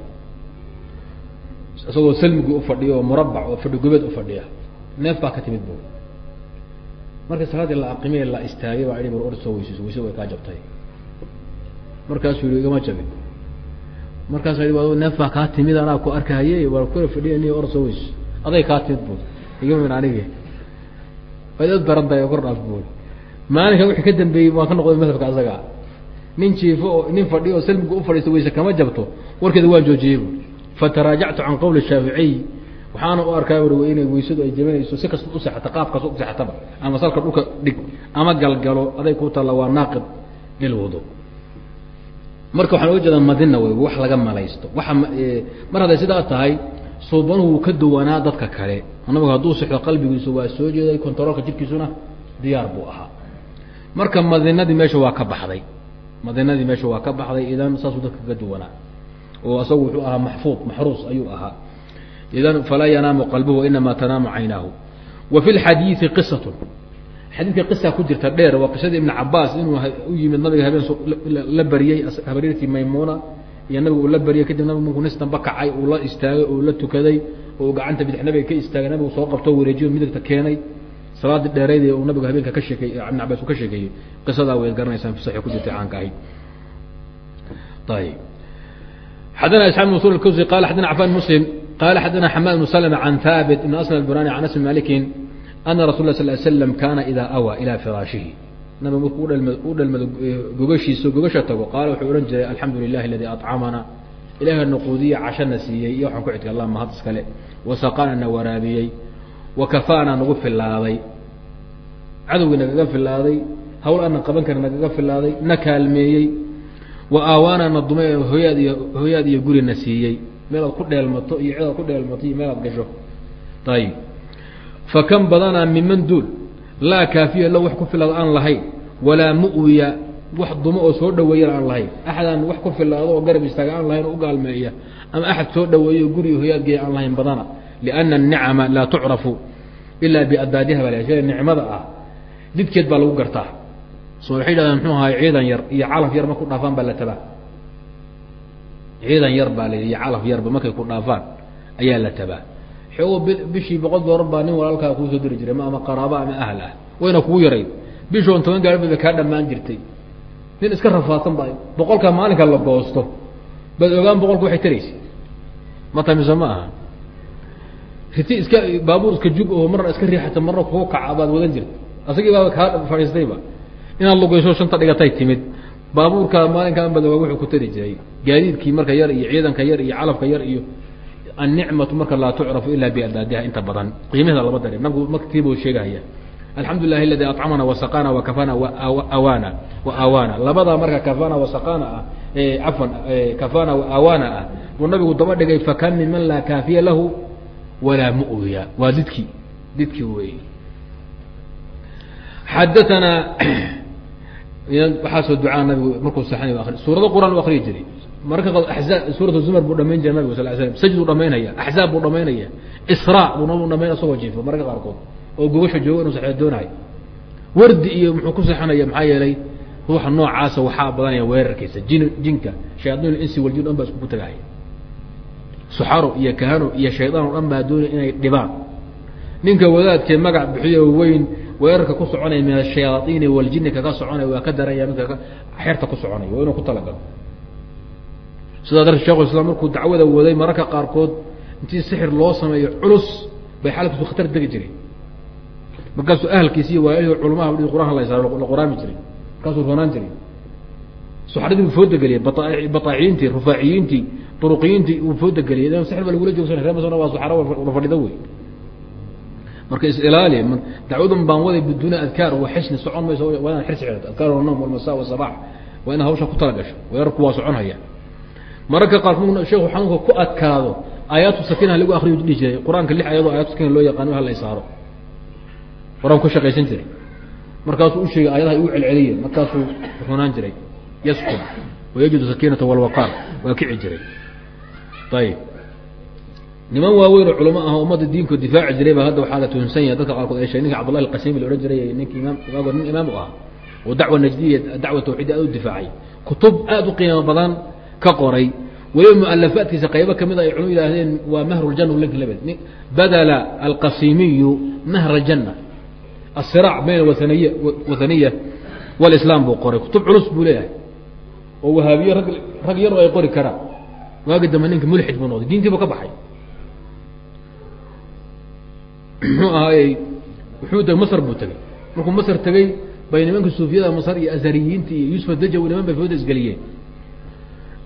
isagoo salmigii ufadhiyo oo murabac oo fadhi gobeed ufadhiya neef baa ka timid bu marka salaaddii la aqimay la istaagay baa ihi bar or soo weysayso wayse way kaa jabtay markaasuu yihi igama jabin markaasa i neef baa kaa timid anaa ku arkahaye waa kula fadhiya ni or soo weyso aday kaa timid bu igamin anigi ad baran tahay kor dhaaf bu maalinka wixii ka dambeeyey waan ka noqday madhabka asaga. Nin jiifo oo nin fadhiyo oo salmiga ufadhiista wayse kama jabto warkeeda waan joojiyey bu fataraajactu can qowli shaaficiy waxaana u arkaa uri inay weysadu ay jabinayso si kasta useexata qaab kasta useexataba ama salka dhulka dhig ama galgalo aday ku taalla waa naaqid lilwudu marka waxaan oga jeedaa madina wey wax laga malaysto. Waxa mar hadday sidaa tahay suubanuhu ka duwanaa dadka kale. Nabigu hadduu sexdo qalbigiisu waa soo jeeday contaroolka jidhkiisuna diyaar buu ahaa. Marka madinadii meesha waa ka baxday. Madinadii meesha waa ka baxday idan saasuu dadka kaga duwanaa. Oo asagu wuxuu ahaa maxfuud maxruus ayuu ahaa. Idan falaa yanaamu qalbuhu inamaa tanaamu caynaahu wa fi lxadiidi qisatu xadiidka qisa ku jirta dheer waa qisadii ibn cabaas inuu u yimid nabiga habeen la bariyey habaryartii maymuuna iyo nabigu uu la bariyey kadib nabigu markuu nis damba kacay uu la istaagay uu la tukaday oo gacanta bidix nabiga ka istaagay nabigu soo qabto wareejiyo midigta keenay. Salaadii dheereyd uu nabigu habeenka ka sheekey ibn cabaas uu ka sheekeeyey. Qisadaa wayd garanaysaan saxi ku jirtay caanka ahayd. Ayib xadana isxaaq bn usul kawsi qala xadana cafan muslim qala xadana xamaad bnu slm can haabit ibn aslam bunani can bn malikin ana rasul sal slam kaana idaa awaa ilaa firaashihi nabigu markuu u dhalmado gogashiisa gogasha tago qaala wuxuu odhan jiray alxamdu lilahi aladii acamana ilaah naquudiya cashana siiyey iyo waxaan ku xidka allah mahad iskale wasaqaana na waraabiyey wa kafaana nagu filaaday cadowgii nagaga filaaday hawl aanan qaban karin nagaga filaaday na kaalmeeyey wa aawaana na dumay hoyaad iyo hoyaad iyo guri na siiyey meelaad ku dheelmato iyo fa kan badanaa miman duul laa kaafiya lo wax ku filaado aan lahayn walaa mu'wiya wax dumo oo soo dhaweeyana aan lahayn. Axadaan wax ku filaado oo garab istaaga aan lahayn u gaalmeeya ama axad soo dhaweeyo guri hoyaadgeeya aan lahayn badana. Lianna anicama laa tucrafu ilaa biadaadiha baa shada nicmada ah didkeed baa lagu gartaa. So waxay yidhahdeen muxuu ahay ciidan yar iyo calaf yar marku dhaafaan baa la tabaa. Ciidan yar baa la iyo calaf yarba markay ku dhaafaan ayaa la tabaa xoogo bishii boqol doolar baa nin walaalkaa kuu soo diri jiray ama qaraaba ama ahl ah wayna kugu yarayd. Bishoon toban gaari ba kaa dhammaan jirtay. Nin iska rafaadsan ba boqolkaa maalinka la goosto. Baad ogaan boqolka waxay taraysa. Ma tamiso ma aha. Riti iska baabuur iska jug oo marna iska riixata marna kugu kaca baad wadan jirta asagii baa kaa fadhiistayba inaad lugeyso shanta dhigatay timid. Baabuurka maalinkaan bad ogaa wuxuu ku tari jiray. Gaadiidkii marka yar iyo ciidanka yar iyo calafka yar iyo annicmatu marka laa tucrafu ila biadaadiha inta badan qiimaheeda lama darin nabigu martiibuu sheegahaya alxamdu lilahi aladi acamana wasaqana wakafana waawana wa awana labadaa marka kafana wasaqana ah cafan kafana waawana ah buu nabigu daba dhigay fakam min man laa kaafiya lahu walaa mu'wiya waa didkii didkii wey xadaanaa waxaasoo ducaa nabigu markuu saxan ari suurado quraan u akriyi jiray axzaab suurat zumar buu dhamayn jiray nabigu sal slam sajduu dhamaynaya axzaab buu dhamaynaya isra buu nabigu dhamayn asagoo jiifo. Mararka qaarkood oo gogasha joogo inuu saxeed doonahay wardi iyo muxuu ku seexanaya maxaa yeelay ruuxa noocaasa waxaa badanaya weerarkiisa jin jinka shayaaiin insi waljin dhan baa iskugu tagahay suxaro iyo kahano iyo shaydaan o dhan baa doonaya inay dhibaan. Ninka wadaadkee magac bixiyo weyn weerarka ku soconaya min ashayaaiini waljini kaga soconaya waa ka daranya midka xerta ku soconaya waa inuu ku talagalo sidaa darteed shekhu islam markuu dacwada waday mararka qaarkood intii sixir loo sameeyo culus bay xaalkiisu khatar degi jiray markaasuu ahalkiisi iyo waayahii culamaha i qur'aanka la la qoraami jiray. Markaasuu roonaan jiray. Suxradii buu foodageliyey bataaciyiintii rufaaciyiintii duruqiyiintii uu foodageliyey sixir baa lagula joogsanay ree masna waa suxaro la fadhido wey marka isilaali dacwadan baan waday biduuni adkaar wa xisni socon mayso waa inaad xirsi xidhato adkaar alnawm walmasa wasabax waa inaad hawsha ku talagasho weerarku waa soconhaya mararka qaarkood sheekhu xanuunka ku adkaado aayaatu sakina lagu akriyo dhihi jiray qur'aanka lix ayadoo aayatu sakina loo yaqaano ha la isaaro qur'aan ku shaqaysan jiray. Markaasuu u sheegay aayadaha igu celceliye markaasuu runaan jiray. Yaskun wayajidu sakiinata walwaqaar waa kici jiray. Ayib niman waaweyn oo culamo ah ummadda diinko difaaci jiray baa hadda waxaa la tuhunsan yahay dadka qaarkood ay sheeg ninka cabdullahi alqasimi la odhan jiray ninkii imaam nin imaam u ah. Oo dacwa najdiya dacwa tawxiid aad u difaacay. Kutub aada u qiimo badan ka qoray. Weliba mualafaadkiisa qaybo ka mid a ay culum yidhaahdeen waa mahru ljanna linka labed badala alqasimiyu mahra janna. Asiraac bayna waaniy wathaniya walislaam buu qoray. Kutub culus buu leeyahay. Oo wahaabiye rag rag yaroo ay qori karaan. Waagi dambe ninka mulxid buu noqday. Diintiibu ka baxay. Muxuu ahaayey wuxuu tegey masr buu tegey markuu masr tegey bay nimanka suufiyada masr iyo azhariyiinta iyo yuusuf dajawi niman bay fooda isgeliyeen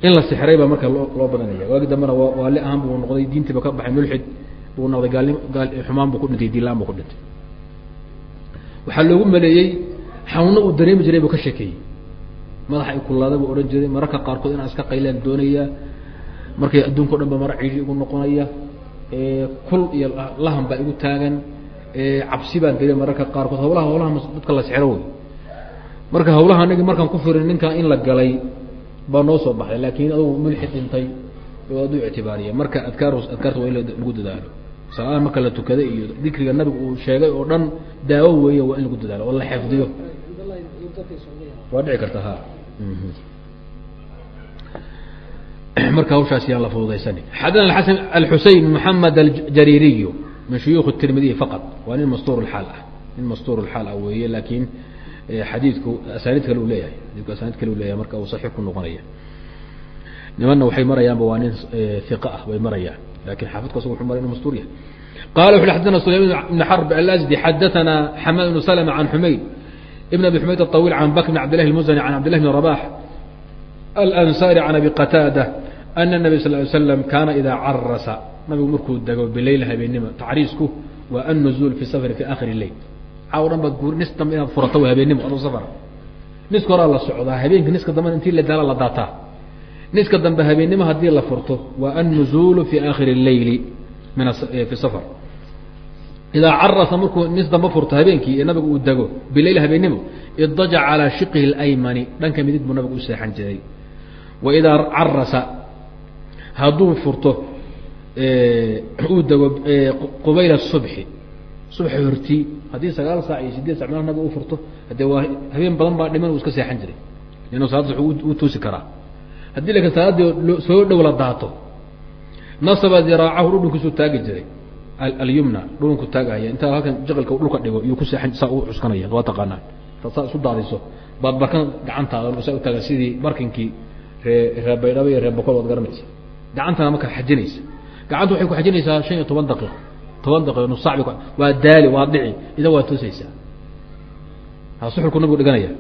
in la sixray baa marka loo badanaya. Waagi dambena waa waali ahaan buu noqday diintiiba ka baxay mulxid buu noqday gaalnim gaal xumaan buu ku dhintay diinlaan buu ku dhintay. Waxaa loogu maleeyey xanuuno uu dareemi jiray buu ka sheekeeyey. Madaxa i kullaada buu odhan jiray mararka qaarkood inaan iska qaylaan doonaya markay adduunka o dhan ba mara ciidi igu noqonaya kul iyo lahan baa igu taagan cabsi baan dareem mararka qaarkood. Hawlaha hawlaha dadka la sexro wey marka hawlaha anagi markaan ku firin ninkaa in la galay baa noo soo baxday laakin adugu mulxid dhintay aduu ictibaariya marka adkaar adkaarta waa in lagu dadaalo. Salaadaha marka la tukada iyo dikriga nabigu uu sheegay oo dhan daawo weeya waa in lagu dadaalo oo la xifdiyo. Waa dhici karta ha marka hawshaas yaan la fududaysanin xadana asan alxuseyn maxamed aljaririy min shuyuuk tirmidiy faqat. Waa nin mastuur aal ah nin mastuur اlxaal ah weeye laakiin eh, xadiidku asaaniid kale leeyahay ninka asanid kale leeyahay marka uu saxiix ku noqonaya. Nimanna waxay marayaanba waa nin e, iqa ah bay marayaan. Lakin xaafidku asaga wuxuu maray inu mastuur yahay. Qala wuxu xadana sulayman ibn xarb alsdi xadaana xamaad ibnu salma can xumayd ibn abi xumayd aطawiil can bakr bn cabdillahi اlmuzani can cabdillahi bn rabax alansaari can abi qataada ana nabiy sal ly slam kaana idaa carasa nabigu markuu dego bileyl habeenimo tacriisku waa annuzuul fi safari fi akhir leyl waxaa o dhan ba guurnistam inaad furato waa habeenimo adoo safar niska horaa la socdaa habeenka niska dambe intii la daala la daataa. Niska dambe habeennimo haddii la furto waa annuzuulu fi aakhiri اleyli min fi safar. Idaa carasa markuu nis dambe furto habeenkii ee nabigu uu dego bileyl habeennimo idajac calaa shiqihi اlaymani dhanka midig buu nabigu u seexan jiray. Wa idaa carasa hadduu furto uu dego qubayla subxi subxi hortii haddii sagaal saac iyo sideed sac meel u furto haddee waa habeen badan baa dhiman uu iska seexan jiray. Leannu salaadda u toosi karaa. Haddii laakiin salaaddii soo dhow la daato nasaba diraacahu dhudhunkiisuu taagi jiray. Alyumna dhulunku taagahaya intaa halkan jaqalka dhulka dhigo iyuu ku seexan saa u cuskanaya waa taqaanaan saa isu daadiso. Baad gacantaada saa u taagan sidii barkinkii ree ree baydhabo iyo ree bokol waad garanaysa. Gacantana markaa xajinaysa. Gacanta waxay ku xajinaysaa shan iyo toban daqiiq toban daqiiq nus sac waa daali waa dhici ida waa toosaysaa suxulku nabigu dhiganaya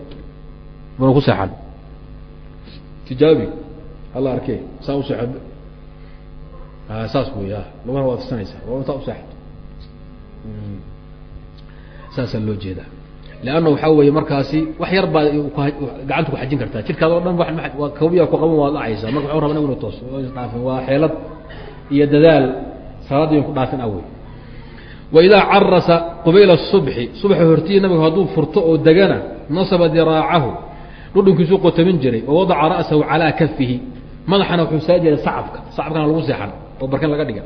buna ku seexan. Tijaabi hala arkee saa u seexo saas wey lugana waad fisanaysaa waa intaa useexato saasaa loo jeedaa. Leanna waxaa weeye markaasi wax yar baad gacanta ku xajin kartaa. Jirkaada o dhan waa kabiya ku qaban waad dhacaysaa marka waxu raba inag inu toos waa xeelad iyo dadaal salaad ku dhaafin awey waidaa carasa qubayla subxi subaxa hortiya nabigu hadduu furto oo degana nasaba diraacahu dhudhunkiisuu qotamin jiray wa wadaca ra'sahu calaa kafihi madaxana wuxuu saa jiray sacabka sacabkana lagu seexan oo barkan laga dhiga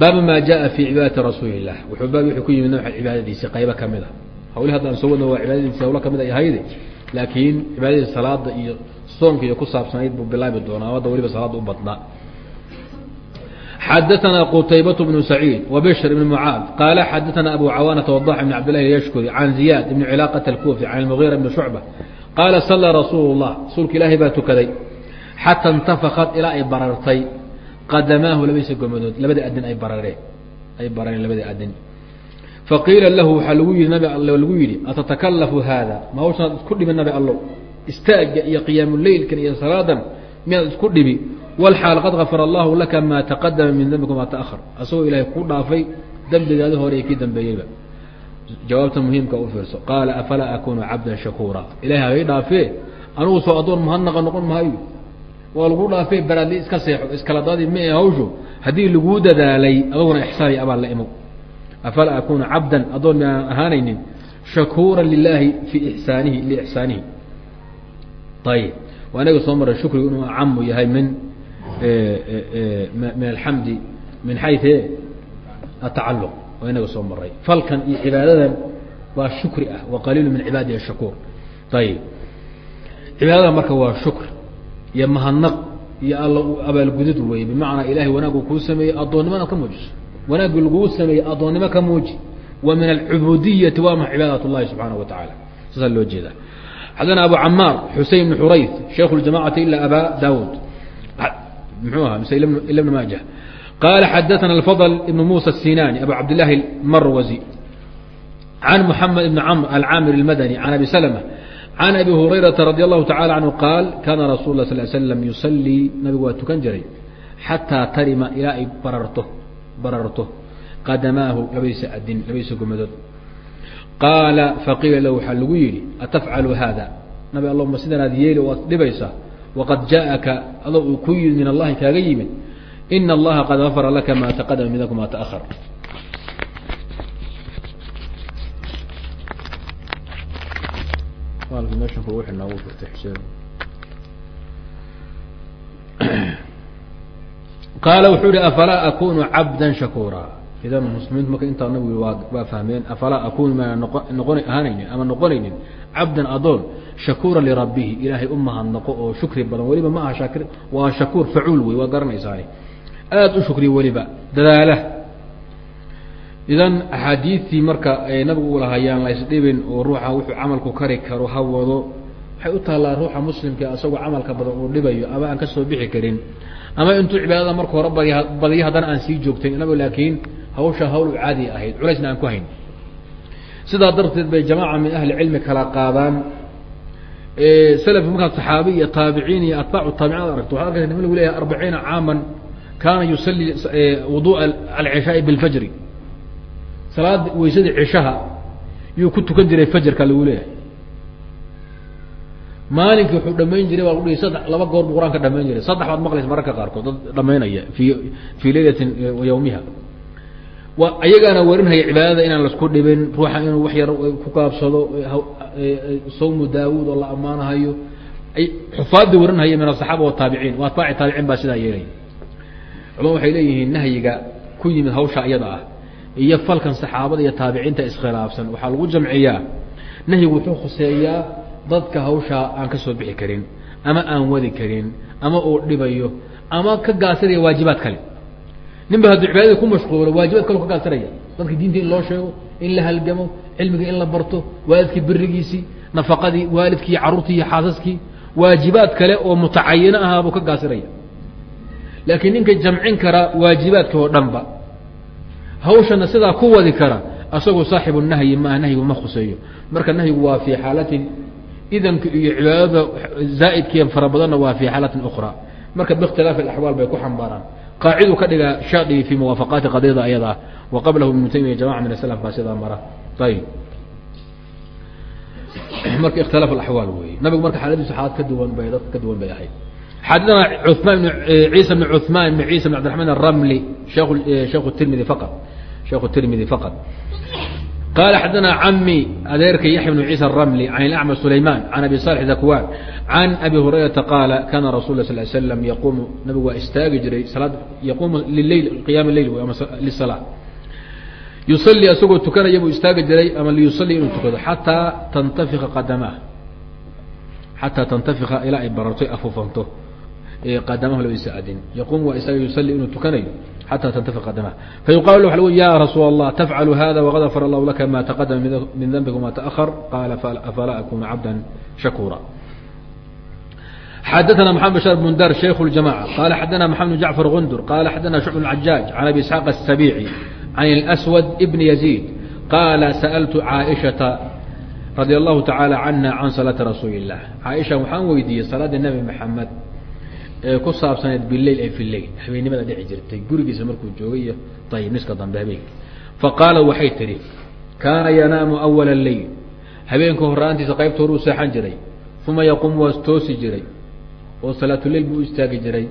baabu maa jaaa fii cibaadati rasuuli ilah wuxuu baab wuxuu ku yimid nabxa cibaadadiisii qaybo ka mid a hawli hadda soo wadna waa cibaadadiisi hawlo ka mid ay ahayde laakiin cibaadadiisa salaada iyo soonka iyo ku saabsanayd buu bilaabi doonaa hadda waliba salaada u badnaa xadaثna qtaybaة بن سacيid وbشhr بن mعاad qala xadaثna abu cawاnةa وضاx بن cabd لlah yshkuri can زiyاad بn ciلاaqة الكوفي can المغيرة بn شhucبة qaala صلىa rasuul الlah rasuulka ilaahay baa tukaday xatى اntafkat ilaa ay barartay qadamaahu labadiisa gomadood labada adin ay barareen ay barareen labada adin faqiila lahu waxaa lagu yihi nabi all lagu yidhi atatakalafu haada ma hawshanaad isku dhibi nabi allow istaaga iyo qiyaamuleylkan iyo salaadan miyaad isku dhibi walxaal qad gafara allahu laka maa taqadama min dembika maa taahar asagoo ilaahay ku dhaafay dembigaadi hore kii dambeeyeyba jawaabta muhiimka u fiirso qaala afalaa akunu cabdan shakuura ilahay haga dhaafee anugu soo addoon mahadnaqa noqon maayo waa lagu dhaafay baraadli iska seexo iskala daadi ma hawshu haddii laguu dadaalay adaguna ixsaaniy abaan la imow afalaa akuna cabdan adoon miaan ahaanaynin shakuura lilaahi fii isaanihi liixsaanihi ayib waa inaga soo maray shukrigu inuu acamu yahay min min alxamdi min xayu atacaluq oo inaga soo maray. Falkan iyo cibaadadan waa shukri ah wa qaliilu min cibaadi shakuur ayib cibaadadan marka waa shukr iyo mahadnaq iyo alla abaalgudud wey bimacnaa ilahay wanaaguu kuu sameeyey addoonnimana ka muujiso. Wanaaggii laguu sameeyey addoonnimo ka muuji. Wa min alcubudiyati waa maa cibaadat اllahi subxaana wa tacaala. Saasaa loo jeeda xadana abu camaar xusein bn xurayf shaykhu ljamacati ila aba daawud mxuu aha mise ila bn maajah qaala xadaثna alfضل ibn musa الsinani abu cabdillahi اmarwazi can muxamed ibn cmr alcaamir اlmadani can abi slmة can abi hurayrata radi allahu tacala canhu qaal kaana rasul la sal slam yusalii nabigu waa tukan jiray xataa tarima ilaa ay bararto bararto qadamaahu labadiisa adin labadiisa gomadood qaala faqiila lahu waxaa lagu yidhi atafcalu hada nabi allahuma sidanaad yeeli waad dhibaysaa waqad jaaaka adoo uu ku yimid min allahi kaaga yimid ina allaha qad gafara laka ma taqadama min danku ma taahar qaala wuxuu ihi afalaa akunu cabda shakuura idan muslimiintu marka intaa nabigu waa fahmeen afalaa akunu maa noqon ahaanaynin ama noqonaynin cabdan adoon shakuura lirabbihi ilaahay u mahadnaqo oo shukri badan. Weliba ma aha shaakir waa shakuur facuul wey waa garanaysaani aada u shukriya weliba dadaala. Idan axaadiidtii marka ay nabigu u lahayaan laysdhibin oo ruuxa wuxuu camalku kari karo ha wado. Waxay u taallaa ruuxa muslimka asagoo camalka badan uu dhibayo ama aan ka soo bixi karin. Ama intuu cibaadada marka hore badiy badiyo haddana aan sii joogtayn inagu laakiin hawsha hawl caadi ahayd culaysna aan ku hayn sidaa darteed bay jamaaca min ahli cilmi kala qaadaan. Selafki markaad saxaabi iyo taabiciin iyo atbaacu taabicin ad aragto. Waxad arkaysa lagu leeyahay arbaciina caaman kaana yusalli wuduءa alcishaai biاlfajri salaada weysada cishaha yuu ku tukan jiray fajarka lagu leeyahay. Maalinkii wuxuu dhamayn jiray baa lagudhihi saddex laba goor buu qur'aanka dhamayn jiray. Saddex baad maqlaysa mararka qaarkood dad dhamaynaya fi fii leylatin yawmiha ayagaana warinhaya cibaadada inaan lasku dhibin ruuxa inuu wax yar ku gaabsado sawmu daawuud oo la ammaanahayo. Ay xufaadii warinhaya min asaxaaba wataabiciin wa atbaaci taabiciin baa sidaa yeelaya culama waxay leeyihiin nahyiga ku yimid hawsha iyada ah iyo falkan saxaabada iyo taabiciinta iskhilaafsan waxaa lagu jamciyaa nahyigu wuxuu khuseeyaa dadka hawshaa aan ka soo bixi karin ama aan wadi karin ama uu dhibayo ama ka gaasiraya waajibaad kale nin ba hadduu cibaadada ku mashquulo waajibaad kale ka gaasiraya dadka diinta in loo sheego in la halgamo cilmiga in la barto waalidkii berigiisii nafaqadii waalidkii carruurtii iyo xaasaskii waajibaad kale oo mutacayino ahaa buu ka gaasiraya laakiin ninka jamcin kara waajibaadka oo dhanba hawshana sidaa ku wadi kara asagoo saaxibu nahyi maaha nahyigu ma khuseeyo. Marka nahyigu waa fii xaalatin idanka iyo cibaadada zaa'idkiiya fara badanna waa fii xaalatin ukhra marka biikhtilaafi alaxwaal bay ku xambaaraan qaaciduu ka dhigaa shaadigi fii muwaafaqaati qadiyada ayadaa wa qablahu ibnu taymiya jamaca min aslaf baa sidaa mara ayib marka ikhtilaaf alaxwaal weeye nabigu marka xaaladiisu xaalad ka duwan bay dad ka duwan bay ahayd xadana cuثmaan bn ciisa bn cuثmaan bn ciisa bn abdiرaحman الramli sheekh tirmidi faqad sheekhu tirmidi faqad qaala xadana cami adeerka yaxya bnu ciisa aramli can ilacma sulayman can abi salix dakwan can abi hurayrata qaala kaana rasul sal ly slam yaquumu nabigu waa istaagi jiray salaad yaquumu lileyl qiyaam leyl wey ama lisala yusalii isagoo tukanaya buu istaagi jiray ama liyusalii inuu tukado xataa tantafika qadamaah xataa tantafika ilaa ay bararto afuufanto qadamahu ladiisa adin yaquum waa istaag yusalii inuu tukanayo xataa tantafiq qadamaha fayuqaalu lahu waxa ya rasuul allah tafcalu hada waqad afara allahu laka ma taqadama min dambika wma taأhar qaala afalaa akuna cabda shakuura xadثna محamed بشhر بن dar شhيk الجamاعة qال xadna محamed بن جعفر غندر qال xadna شعب العجاج عن أbي اسحاq السبيعي عن الأسود بن يزيد qال سألت cاaئشhaةa radي الlahu taعaalى عana can salaati rasuuli الlah caaisha waxaan weydiiyey salaada nebi maxamed ee ku saabsaneed bilail ee filail habeenimada dhici jirtay. Gurigiisa markuu joogay iyo ayib dambe habeenki fa qaala waxay tidhi kaana yanaamu awala leyl habeenka horraantiisa qaybta horuu seexan jiray. Uma yaquumu waa toosi jiray. Oo salaatuleil buu istaagi jiray.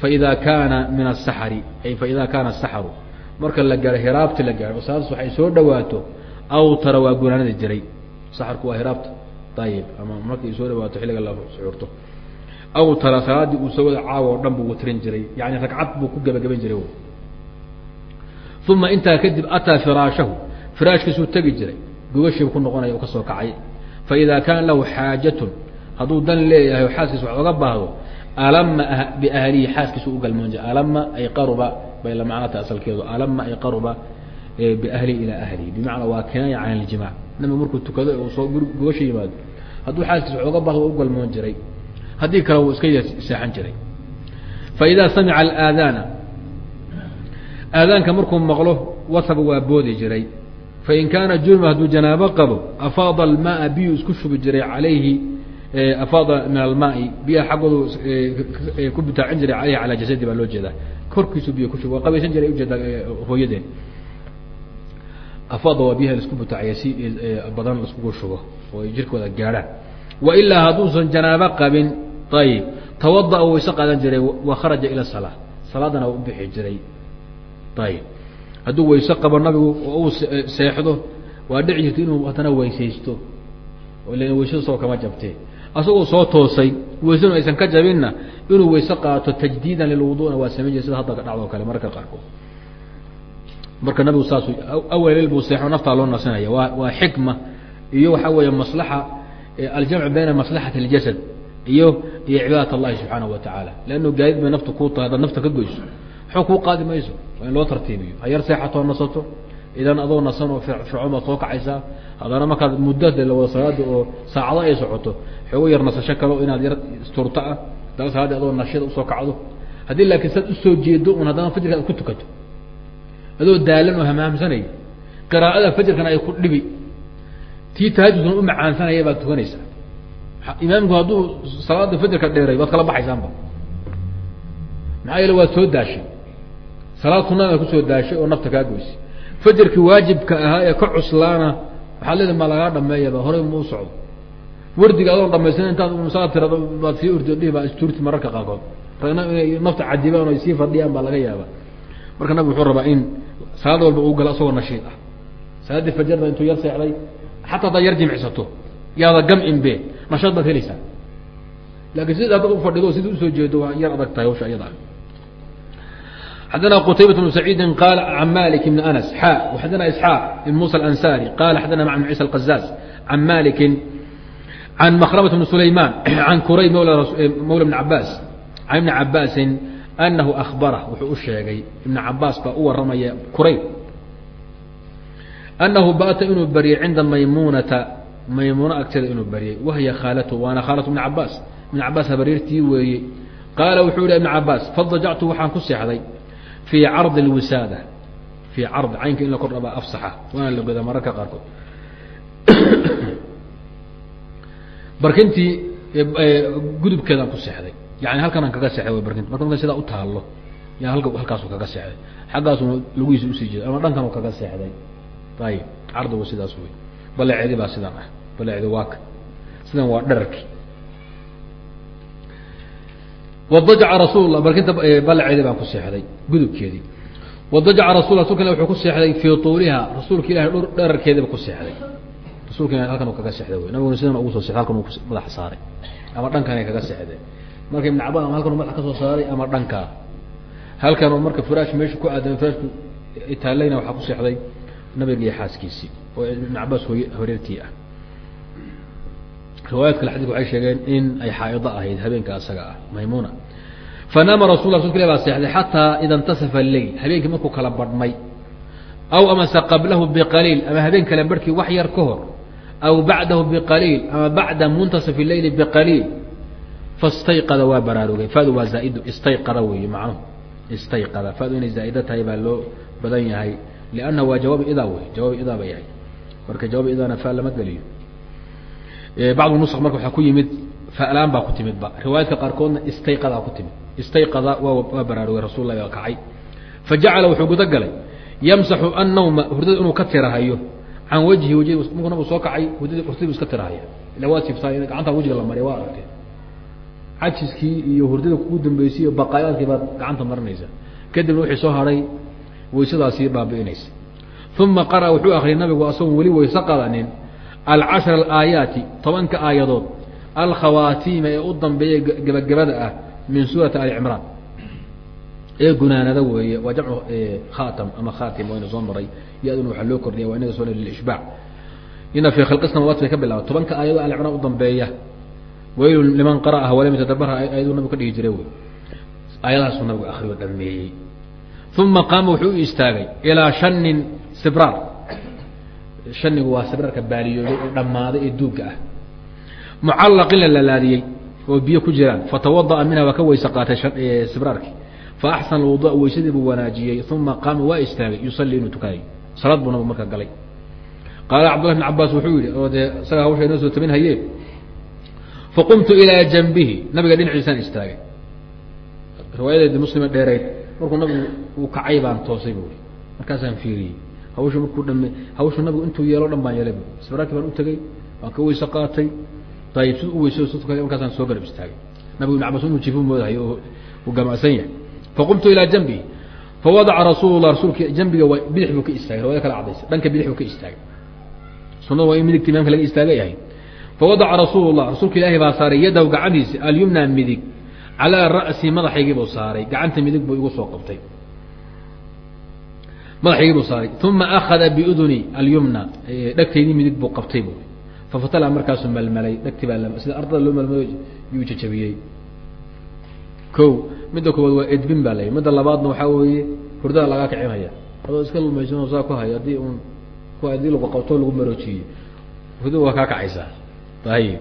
Faidaa kaana min asaxari ay faidaa kaana asaxaru marka la gaaro hiraabti la gaaro oo waxay soo dhawaato. Awtara waa gunaanadi jiray. Saxarku waa hiraabta. Ayib ama markay soo dhawaato xilliga la suxuurto awtara salaaddii uu soo caawa oo dhan buu watrin jiray yani ragcad buu ku gebagaban jiray uma intaa kadib ataa firaashahu firaashkiisuu tegi jiray gogashiibu ku noqonaya u ka soo kacay faida kaana lahu xaajatun hadduu dan leeyahay o xaaskiisa wax oga baahdo alama biahlihi xaaskiisu u galmoon jira alama ay qaruba bay la macnata asalkeedu alama ay qaruba biahlihi ilaa ahlihi bimacnaa waa kinaaya can iljimac nabigu markuu tukado soo gogasha yimaado hadduu xaaskiisa wax oga baahdo u galmoon jiray haddii kale wuu iska seexan jiray. Faidaa samica alaadaana aadaanka markuu maqlo wasaba waa boodi jiray. Fain kaana junba hadduu janaabo qabo afaada almaaa biyuu isku shubi jiray calayhi afaada min almaai biyaha xaggoodu ku butaacin jiray aleyhi calaa jasadi baa loo jeedaa. Korkiisu biyo kushub waa qabaysan jiray u jeedaa hooyadeen. Afaada waa biyaha la isku butaaciya si badan laiskugu shubo oo jirkooda gaadhaan wailaa hadduusan janaabo qabin ayib tawada u wayse qaadan jiray wa kharaja ila salaa salaadana u bixi jiray. Ayib hadduu wayse qabo nabigu oo uu seexdo waa dhici jirta inuu haddana weysaysto. Ila weysada soo kama jabtee. Asagoo soo toosay weysanu aysan ka jabinna inuu weyse qaato tajdiidan lilwuduna waa samayn jira sida hadda ka dhacdo o kale mararka qaarkood. Marka nabigu saasu awal buu seexo naftaa loo nasinaya waa waa xikma iyo waxaa weeye maslaxa aljamcu bayna maslaxati اljasad iyo iyo cibaadat اllahi subxaanaه wa tacaala leannu gaadid bay naftu kuu tahay nafta ka goyso. Xog kuu qaadi mayso. Waa in loo tartiibiyo. Hayar seexatoo nasato idan adoo nasan oo fircoon baad soo kacaysaa haddana markaad mudda de lawada salaada oo saacado ay socoto xoogo yar nasasho kalo inaad yar isturto ah haddana salaadii adoo nashida u soo kacdo. Haddii laakiin saad u soo jeedo un haddana fajrka aad ku tukato. Adoo daalan oo hamaamsanay qiraa'ada fajrkana ay ku dhibi. Tii tahajudkana u macaansanaya baad tukanaysaa imaamku hadduu salaada fajrka dheeray waad kala baxaysaanba. Maxaa yeele waad soo daashay. Salaad sunada ku soo daashay oo nafta kaa goysay fajarkii waajibka ahaa ee ka cuslaana waxaad leedahay maa lagaa dhameeyaba horey ma u socdo. Wardiga adoon dhamaysan intaad saa tirado baad sii ordi dhihi baa istuurti mararka qaarkood. Ragna inay nafta cadibaan o sii fadhiyaan baa laga yaaba marka nabig wuxuu rabaa in salaad walba uu galo asagoo nashiid ah. Salaaddii fajarda intuu yar seexday xataa haddaad yar jimicsato yaada gam-in be nashaad baad helaysaa laakiin sida haddaad ufadhido sida usoo jeedo waa yar adag tahay hawsha iyada xadana qtaybaة بن سacيidi qal عan malik بn أنس xا وxadana isحاaq بn muسى الأnsاrي qal xadana mع بن عيسى القزاز عan maliki عan مkrمة بن سlayman عan kuray mawlى بن cabاs عan iبn cabاsi أnahu أخbarه wuxuu u sheegay iبn cabaas baa u waramaya kuray أnahu bata inuu baryay cinda maymunata maymuuno agteeda inuu baryay wahiya khaalatu waana khaalatu ibn cabaas ibn cabaas habareertii weeye qaala wuxuu yidhi ibn cabaas fadajactu waxaan ku seexday fii cardi اlwisaada fii card caynka in la kor dhabaa afsaxa waana la godaa mararka qaarkood barkintii gudubkeedaan ku seexday yani halkanaan kaga seexday w barkinti marka markan sidaa u taallo ya halka halkaasu kaga seexday xaggaasuna lugihiisa u sii jeeday ama dhankan u kaga seexday ayib cardigu sidaas wey balaceedi baa sidaan ah baleecedi waaka sidan waa dherarki wadajaca rasuul barkinta balaceedi baan ku seexday gudubkeedii. Wadajaca rasul rasulka ilah wuxuu ku seexday fii tuuliha rasuulka ilahay dhur dherarkeediba ku seexday. Rasulka ilah halkan kaga seexday wey nabiguna sidan ugu soo seexday halkan madaxa saaray. Ama dhankanay kaga seexdeen marka ibn cabaan ama halkan madaxa ka soo saaray ama dhankaa. Halkan marka firaash meesha ku aadamay firaashku itaalayna waxaa ku seexday nabiga iyo xaaskiisii. Oo ibn cabaas hooy ah riwaayad kale xadidka waxay sheegeen in ay xaaido ahayd habeenka asaga ah maymuna. Fanaama rasul rasulka ilah baa seexday xataa ida intasafa leyl habeenkii markuu kala badhmay aw amase qablahu biqaliil ama habeen kale barhkii wax yar ka hor aw bacdahu biqaliil ama bacda muntasafi leyli biqaliil fastayqada waa baraarugay. Fadu waa zaaidu istayqada weeye macnuhu. Istayqada. Fadu inay zaa'ida tahay baa loo badan yahay lianna waa jawaabi idaa wey jawaabi idaa ba yahay. Marka jawaabi idaana fa lama geliyo bacd nusq marka waxaa ku yimid fa'laan baa ku timidba. Riwaayadka qaarkoodna istayqadaa ku timid. Istayqada waa baraarugay rasul lah baa kacay. Fajacala wuxuu guda galay yamsaxu annawma hurdada inuu ka tirahayo can wajhi wajhi markuu nabigu soo kacay hurdadii hurdadii iska tirahaya ila waa sibsaa gacanta wajiga la mariya waa aragtee cajiskii iyo hurdada kugu dambeysay iyo baqaayaadkii baad gacanta marinaysa. Kadibna wixii soo hadhay waysadaasii baabi'inaysa. Uma qara'a wuxuu akriyay nabigu asagoon weli wayse qadanin alcashra alaayaati tobanka aayadood alkhawaatiima ee u dambeeya gebagabada ah min suurati ali ee gunaanada weeye waa jamcu khatam ama khatim wayna soo maray ya-duna waxaa loo kordhiya waa inaga soo lilishbaac ina fii khalqi samaawaat bay ka bilaaba tobanka aayadoo ali u dambeeya waylu liman qara'aha walam yatadabarha ayaduu nabigu ka dhigi jiray wey aayadahaasuu nabigu akriyo dhameeyey uma qaama wuxuu istaagay ilaa shanin sibraar shanigu waa sibraarka baaliyoobay ee dhammaaday ee duugga ah. Mucallaqin la lalaadiyey oo biyo ku jiraan. Fatawada'a minha waa ka weyse qaatay sibraarkii fa axsana alwudu'a weysadii buu wanaajiyey. Uma qaama waa istaagay yusallii inuu tukanayo salaad buu nabigu marka galay. Qaala cabdullah bn cabaas wuxuu yihi oo dee isaga hawsha inoo soo tabin faqumtu ilaa janbihi nabiga dhinaciisaan istaagay. Riwaayadeedi muslima dheereyd markuu nabigu uu kacay baan toosay buui markaasaan fiiriyey hawsha markuu dhame hawshu nabigu intuu yeelo dhan baan yeelay. Bu sibraarkii baan u tegey waan ka weyse qaatay. Ayib sid u weyse markaasaan soo garab istaagay. Nabigu ibn cabas inuu jifu moodahayo oo uu gamacsan yahay. Faqumtu ilaa janbihi fawadaca rasuullah rasuulka janbiga waa bidix buu ka istaagay riwaya kala cadaysa. Dhanka bidix buu ka istaagay. Sunada waa in midigta imaamka laga istaaga yahay. Fawadaca rasuul lah rasuulka ilaahi baa saaray yadahu gacantiisa alyumna midig calaa ra'si madaxaygii buu saaray gacanta midig buu igu soo qabtay madaxaygii buu saaray. Uma akhada biuduni alyumna. Dhegtaydii midig buu qabtay bu fafatala markaasuu malmalay. Dhegti baa sida ardada loo malmalo yuu jajabiyey. Ko midda koowaad waa edbin baa layihi midda labaadna waxaa weeye hurdada lagaa kicinaya adoo iska lumaysan saa ku hayo haddii un ku haddii lagu qabto lagu maroojiye hurdada waa kaa kacaysaa. Ayib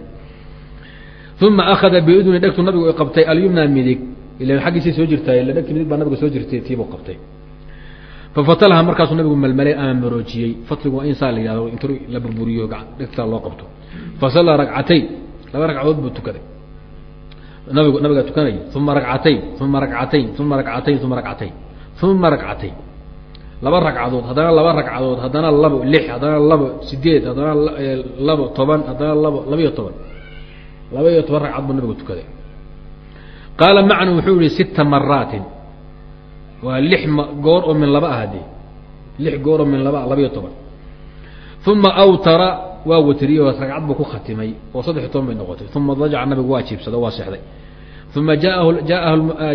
uma akhada biuduni dhegtu nabigu qabtay alyumna midig. Ila xaggiisay soo jirtaay ila dhegti midig baa nabiga soo jirtay tiibuu qabtay fafatalaha markaasuu nabigu malmalay ama maroojiyey. Fatligu waa in saa la yihahdo intu la burburiyo dhegtaa loo qabto. Fasallaa ragcatayn laba ragcadood buu tukaday. Nabigu nabigaa tukanaya uma ragcatayn uma ragcatayn uma ragcatayn uma ragcatayn uma ragcatayn laba ragcadood haddana laba ragcadood haddana labo lix haddana labo sideed haddana labo toban haddana labo labaiyo toban. Laba toban ragcad buu nabigu tukaday. Qaala macnu wuxuu yihi sita maraatin waa lix goor oo min laba ah de lix goor oo min laba ah labaiyo toban. Uma awtara waa watriyey oo ragcad buu ku khatimay oo saddexiy toban bay noqotay. Uma dajaca nabigu waa jiibsada waa seexday. Uma jaahu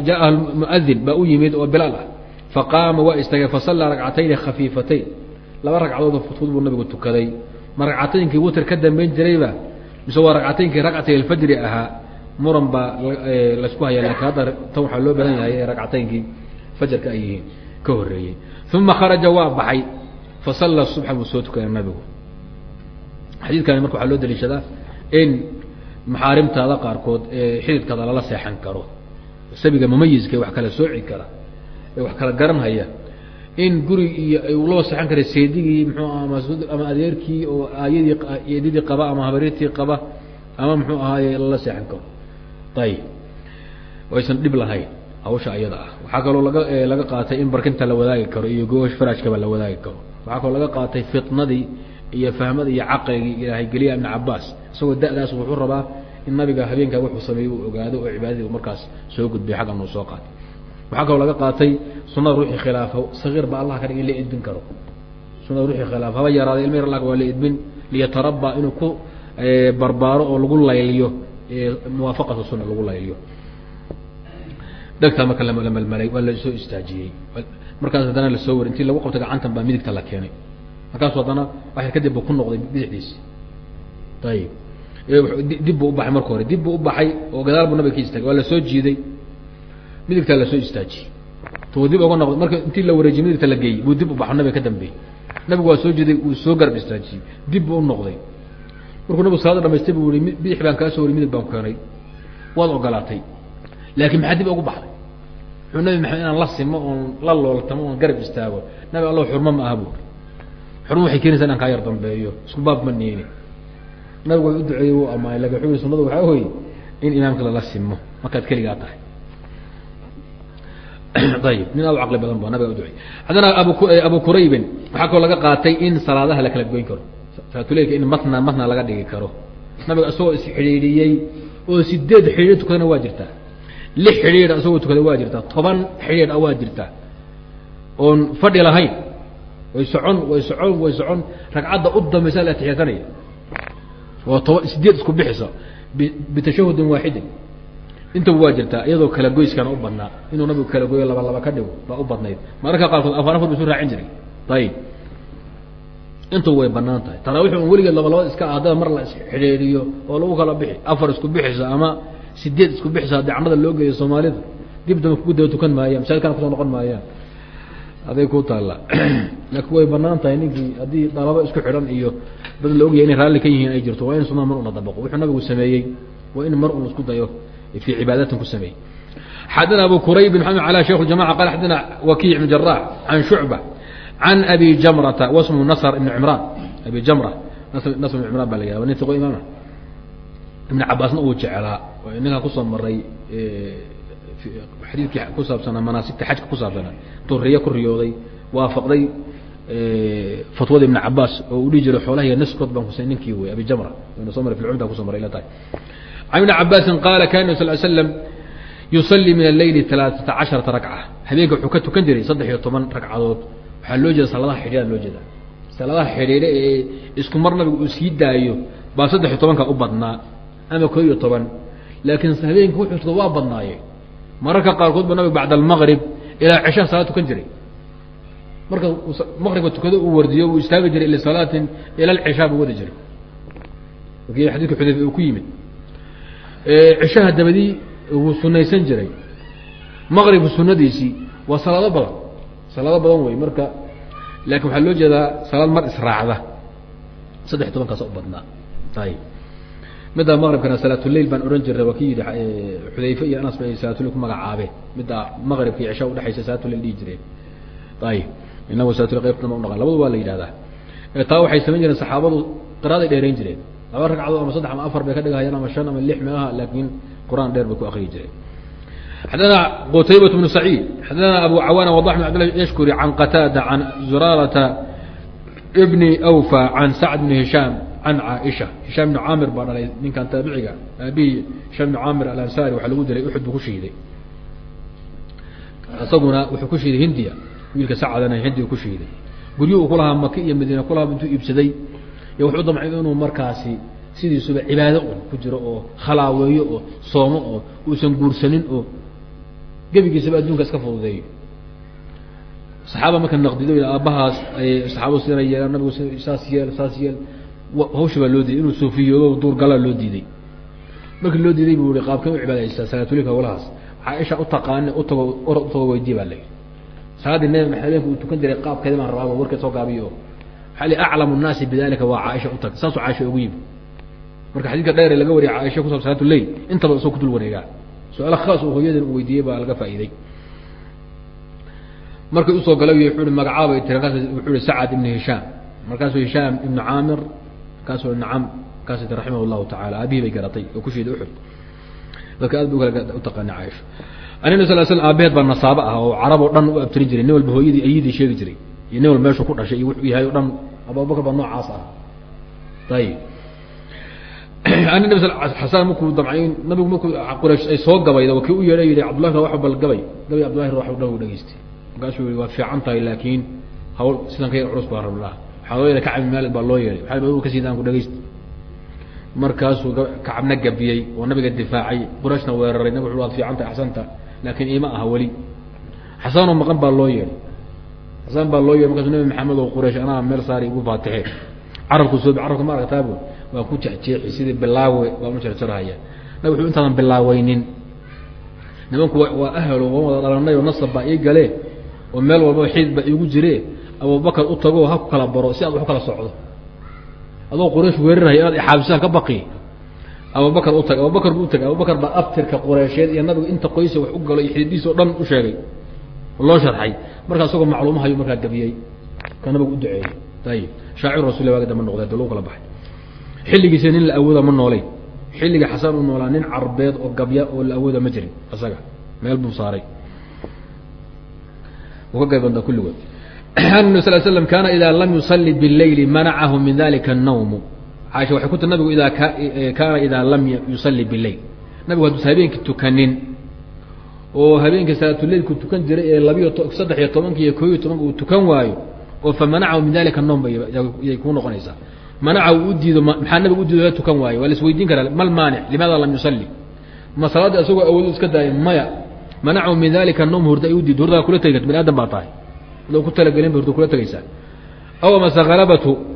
jaaha muadin baa u yimid oo bilaal ah. Faqaama waa istaagay fasallaa ragcatayni khafiifatayn. Laba ragcadood oo fudfud buu nabigu tukaday. Ma ragcataynkii witr ka dambeyn jirayba mise waa ragcataynkii ragcatay alfajri ahaa muran baa laysku haya lakiin hadda tan waxaa loo badan yahay ee ragcataynkii fajarka ay yihiin ka horeeyey uma kharaja waa baxay. Fasalla subxa buu soo tukaday nabigu. Xadiidkani marka waxaa loo daliishadaa in maxaarimtaada qaarkood ee xididkaada lala seexan karo. Sabiga mumayiska wax kala sooci kara ee wax kala garan haya in guri iyo loo seexan kara seedigii mxuu ama ama adeerkii oo aayadii eedidii qaba ama habaryartii qaba ama muxuu ahaaye lala seexan karo. Ayib aysan dhib lahayn hawsha ayada ah. Waxaa kaloo laga laga qaatay in barkinta la wadaagi karo iyo goosh faraajkaba la wadaagi karo. Waxaa kaloo laga qaatay fitnadii iyo fahmadii iyo caqligii ilaahay geliya ibna cabaas isagoo da-daas wuxuu rabaa in nabiga habeenkaa wuxuu sameeyey uu ogaado oo cibaadadii markaas soo gudbay xaggan uu soo qaatay. Waxaa kaloo laga qaatay sunada ruuxii khilaafo. Sagiir ba allah ka dhig in la edbin karo. Sunada ruuxii khilaaf haba yaraada ilma yar waa la edbin liyatarabba inuu ku barbaaro oo lagu layliyo muwaafaqata suna lagu layliyo dhegtaa marka la malmalay waa la soo istaajiyey. Markaas haddana la soo wari intii lagu qabtay gacantan baa midigta la keenay. Markaasu haddana waxyar kadib buu ku noqday bidixdiisi ayib dib buu ubaxay marka hore. Dib buu ubaxay oo gadaal buu nabiga ka istaagay. Waa la soo jiiday. Midigtaa la soo istaajiyey. Tuu dib uga noqday. Marka intii la wareejiyey midigta la geeyey. Buu dib ubaxo nabiga ka dambeeyey. Nabigu waa soo jiiday uu soo garab istaajiyey. Dib buu u noqday. Markuu nabigu salaada dhamaystay buu yihi bidix baan kaa soo wari midig baan keenay. Waad ogolaatay. Laakiin maxaa dib ugu baxday wuxuu nabi maxamed inaan la simo oon la looltamo oon garab istaago. Nabi allo xurmo ma aha buuri xurmo waxay keenaysaa inaan kaa yar dambeeyo. Isku baab ma niini. Nabigu way u duceeyey wuu amaanay laakiin wuxuu yihi sunadu waxaa hoye in imaamka lala simo. Markaad keligaa tahay. Ayib nin aad u caqli badan ba nabiga u duceey haddana abu abu quraybin waxaa kaloo laga qaatay in salaadaha la kala goyn karo. Salaatuleilka in matna matna laga dhigi karo. Nabiga isagoo isxidhiidhiyey oo sideed xidhiidh tukadana waa jirtaa lix xidhiidh isagoo tukada waa jirtaa toban xidhiidh waa jirtaa oon fadhi lahayn way socon way socon way socon ragcadda u dambaysa la atixiyaasanaya waa toban sideed isku bixisa bitashahudin waaxidin intaba waa jirtaa iyadoo kala goyskana u badnaa. Inuu nabigu kala goyo laba laba ka dhigo baa u badnayd. Mararka qaarkood afar afar bu isu raacin jiray. Ayib intuba way bannaan tahay. Taraawiix un weligeed laba labad iska haddaba mar la isxidhiiriyo oo lagu kala bixi afar isku bixisa ama sideed isku bixis haddii canada loo geliyo soomaalida dib dama kugu daba tukan maayaan masaaidkana ku soo noqon maayaan aday ku taalla. Laakiin way bannaan tahay ninkii haddii dhalabo isku xidhan iyo dad la ogyahay inay raalli ka yihiin ay jirto waa in sunaa mar una dabaqo. Wuxuu nabigu sameeyey waa in mar un isku dayo fii cibaadatan ku sameeyey. Xadana abu kurayb bin maxamed ala sheikh اjamaca qala xadana wakiic ibn jarax can shucba can abi jamrata wasmu nasr ibn cimraan. Abi jamra nasr ibn cimraan baa la yahda nin iqo imaam ah ibn cabaasna uu jeclaa ninkaa ku soo maray xadiidkii ku saabsanaa manaasibta xajka kusaabsanaa intuu riyo ku riyooday waafaqday fatwada ibn cabaas oo uu dhihi jiray xoolahay naskood baan kusay ninkii wey abi jamra wayna soo maray fi cumda kuso maray ila tahay. Can ibni cabaasin qaala kana nabi sal l slam yusalii min alleyli alaaata casharata ragca habeenka wuxuu ka tukan jiray saddex iyo toban ragcadood waxaa loo jeeda salaadaha xidhiidha loo jeeda salaadaha xidhiidhe ee isku mar nabigu uu sii daayo baa saddex iyo tobanka u badnaa ama koo iyo toban. Laakiin habeenka wuxuu waa badnaaye. Mararka qaarkood ba nabigu bacd الmgrib ilaa ceshaha salaad tukan jiray. Marka maqribka tukado uu wardiyo uu istaagi jiray ila ila ceshaa buu wadi jiray. Xadidka xudayfa uu ku yimid. Cishaha dabadii wuu sunaysan jiray. Maqribka sunadiisii waa salaado badan. Salaado badan wey marka laakin waxaa loo jeedaa salaad mar israacda. Saddex tobankaas u badnaa. Ayib midda maqribkana salaatuleyl baan odhan jirnay waa ki yidhi eh, xudayfe iyo anas bay salaatuleyl ku magacaabeen midda maqribka iyo ishaa udhexaysa salaatuleyl dhihi jireen. Ayib. Inagu salatul qaybta ma unaqan labadu waa la yidhahdaa eh, taa waxay samayn jireen saxaabadu qiraaday dheerayn jireen. Laba ragcadood ama saddex ama afar bay ka dhigahayeen ama shan ama lix meelaha laakiin qur'aan dheer bay ku akriyi jireen. Xadana qutaybatu bnu saciid xadana abu cawaana wadax bn abdillahi yashkuri can qataada can zuraarata bni awfa can sacd bni hishaam an caaisha hishaam ibnu camir baa dhalay ninkan taabiciga aabihii hishaam ibnu camir alansaari waxaa lagu dilay uxud buu ku shiiday isaguna wuxuu ku shiiday hindiya wiilka sacadana hindiya ku shiiday guryu kulahaa maka iyo madiina kulahaa intuu iibsaday iyo wuxuu damcay inuu markaasi sidiisuba cibaado un ku jiro oo khalaaweeyo oo soomo oo uusan guursanin oo gebigiisaba adduunka iska fududeeyo saxaaba marka naqdido aabbahaas ay saxaabadu sina yeelaan nabigu saas yeel saas yeel hawsha baa loo diiday. Inuu suufiyoobo duurgalaa loo diiday. Markii loo diiday buu i qaabkan u cibaadaystaa salaatulilka hawlahaas caaisha utaqaani utago or utago weydiye baa layihi salaaddii nabi maxamed habeenka uu tukan jiray qaabkeeda baan rabaa warkeed soo gaabiyo. Waxaa li aclamu nnaasi bidalika waa caaisha utag saasuu caaisha ugu yimi marka xadiidka dheer ee laga wariya caaisha kusab salaatu leil intaba isagoo kudul wareegaa. Su'aala khaas uu hooyadan u weydiiyey baa laga faa'iiday. Markay u soo galay wuxuu i magacaabay tiri wuxuu ihi sacad ibn hishaam. Markaasuu hishaam ibnu caamir markaasuu nacam markaas ti raximah llahu tacala aabihii bay garatay oo ku shiiday uxud dadka aad ba utaqaana caaisha. Anina sal slam aabaheed baa nasaabo ah oo carab oo dhan u abtirin jiray nin walba hooyadii ayidii sheegi jiray iyo nin walba meeshuu ku dhashay iyo wuxuu yahay o dhan abubakar baa noocaas ah. Ayib ani nabi xasaan markuu damcay nabigu markuu quraysh ay soo gabayda kii u yeedhay yihi cabdullahi rawax bal gabay. Gabay cabdullahi rawax dhan u dhageystay markaasuu yihi waad fiican tahay laakiin hawl sidan ka yar culus baa rabnaa yeehay kacab maalik baa loo yeehay waxaa ka siidaan ku dhageysta markaasuu kacabna gabiyey oo nabiga difaacay qurayshna weeraray nabig wuxu waad fiican tahay axsanta laakiin iima aha weli. Xasaanoo maqan baa loo yeedhay xasaan baa loo yeehay markaasu nabi maxamed oo quraysh anaa meel saari igu faatixee carabku soo carabka ma aragtaabu waa ku jexjeexi sidii bilaawe waan u jarjarhaya nabig wuxuu intaadan bilaaweynin nimanku waa ahalo waan wada dhalanay oo nasab baa ii galee oo meel walbaba xiid baa iigu jire abubakar u tago ha ku kala baro si aad wax u kala socdo. Adoo quraysh weeraraya inaad ixaabisaan ka baqi. Abubakar u tag abubakar buu utagay abubakar baa abtirka qureysheed iyo nabigu inta qoysa wax u galo iyo xididiis oo dhan u sheegay. Loo sharxay. Markaa isagoo macluumahayu markaa gabiyey ka nabigu u duceeyey ayib shaacir rasul waagi dambe noqdee de lagu kala baxay. Xilligiisa nin la awooda ma noolay. Xilliga xasan u noolaa nin carbeed oo gabya oo la awooda ma jirin isaga meel buu saaray. U ka kulligood an sal slam kaana ida lam yusali bاleyli manacahu min dalika الnawm caaisha waxay ku tii nabigu idaa kaana idaa lam yusali biاleyl nabigu hadduusa habeenkii tukanin oo habeenkii salaatuleilku tukan jiray ee labiyo saddex iyo tobanka iyo koo iyo tobanka uu tukan waayo oo famanacahu min dalika الnawm bayay kuu noqonaysaa manacahu u diido maxaa nabigu u diido tukan waayo waa la isweydiin karaa mal maanic limaada lam yusali ma salaadii asagoo awoodu iska daayay maya manacahu min dalika الnawm hurda ay u diid hurdaa kula tegi karta bani aadam baa tahay adoo ku talagelin ba hurda kula tegaysaa aw amase halabatu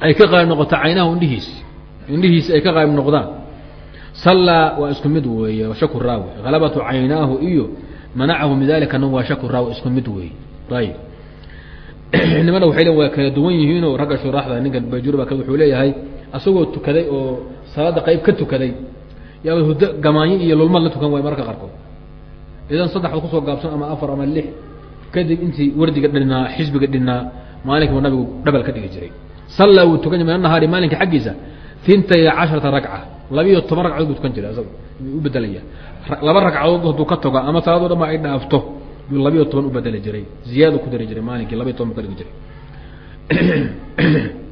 ay ka qaayb noqoto caynahu indhihiis. Indhihiisi ay ka qaayb noqdaan. Sallaa waa isku mid weeye shaku raawi. Halabatu caynaahu iyo manacahu min dalika الnawm waa shaku raawi isku mid weeye. Ayib nimana waxay len waa kala duwan yihiinoo ragga shuraaxda ninkan bajurba wuxuu leeyahay asagoo tukaday oo salaada qayb ka tukaday. Yaaba huddo gamaanyo iyo lulmad la tukan waay mararka qaarkood. Idan saddexda ku soo gaabsan ama afar ama lix kadib intii wardiga dhinaa xisbiga dhinaa maalinkiiba nabigu dhabal ka dhigi jiray. Sallaa wuu tukan min anahaari maalinka xaggiisa intay casharata ragca labiiyo toban ragcadood buu tukan jiray asaga u bedelaya laba ragcadood hadduu ka tago ama salaado dhan ba ay dhaafto yuu labiiyo toban u bedeli jiray ziyaada ku dari jiray maalinkii labiiyo toban bu ka dhigi jiray.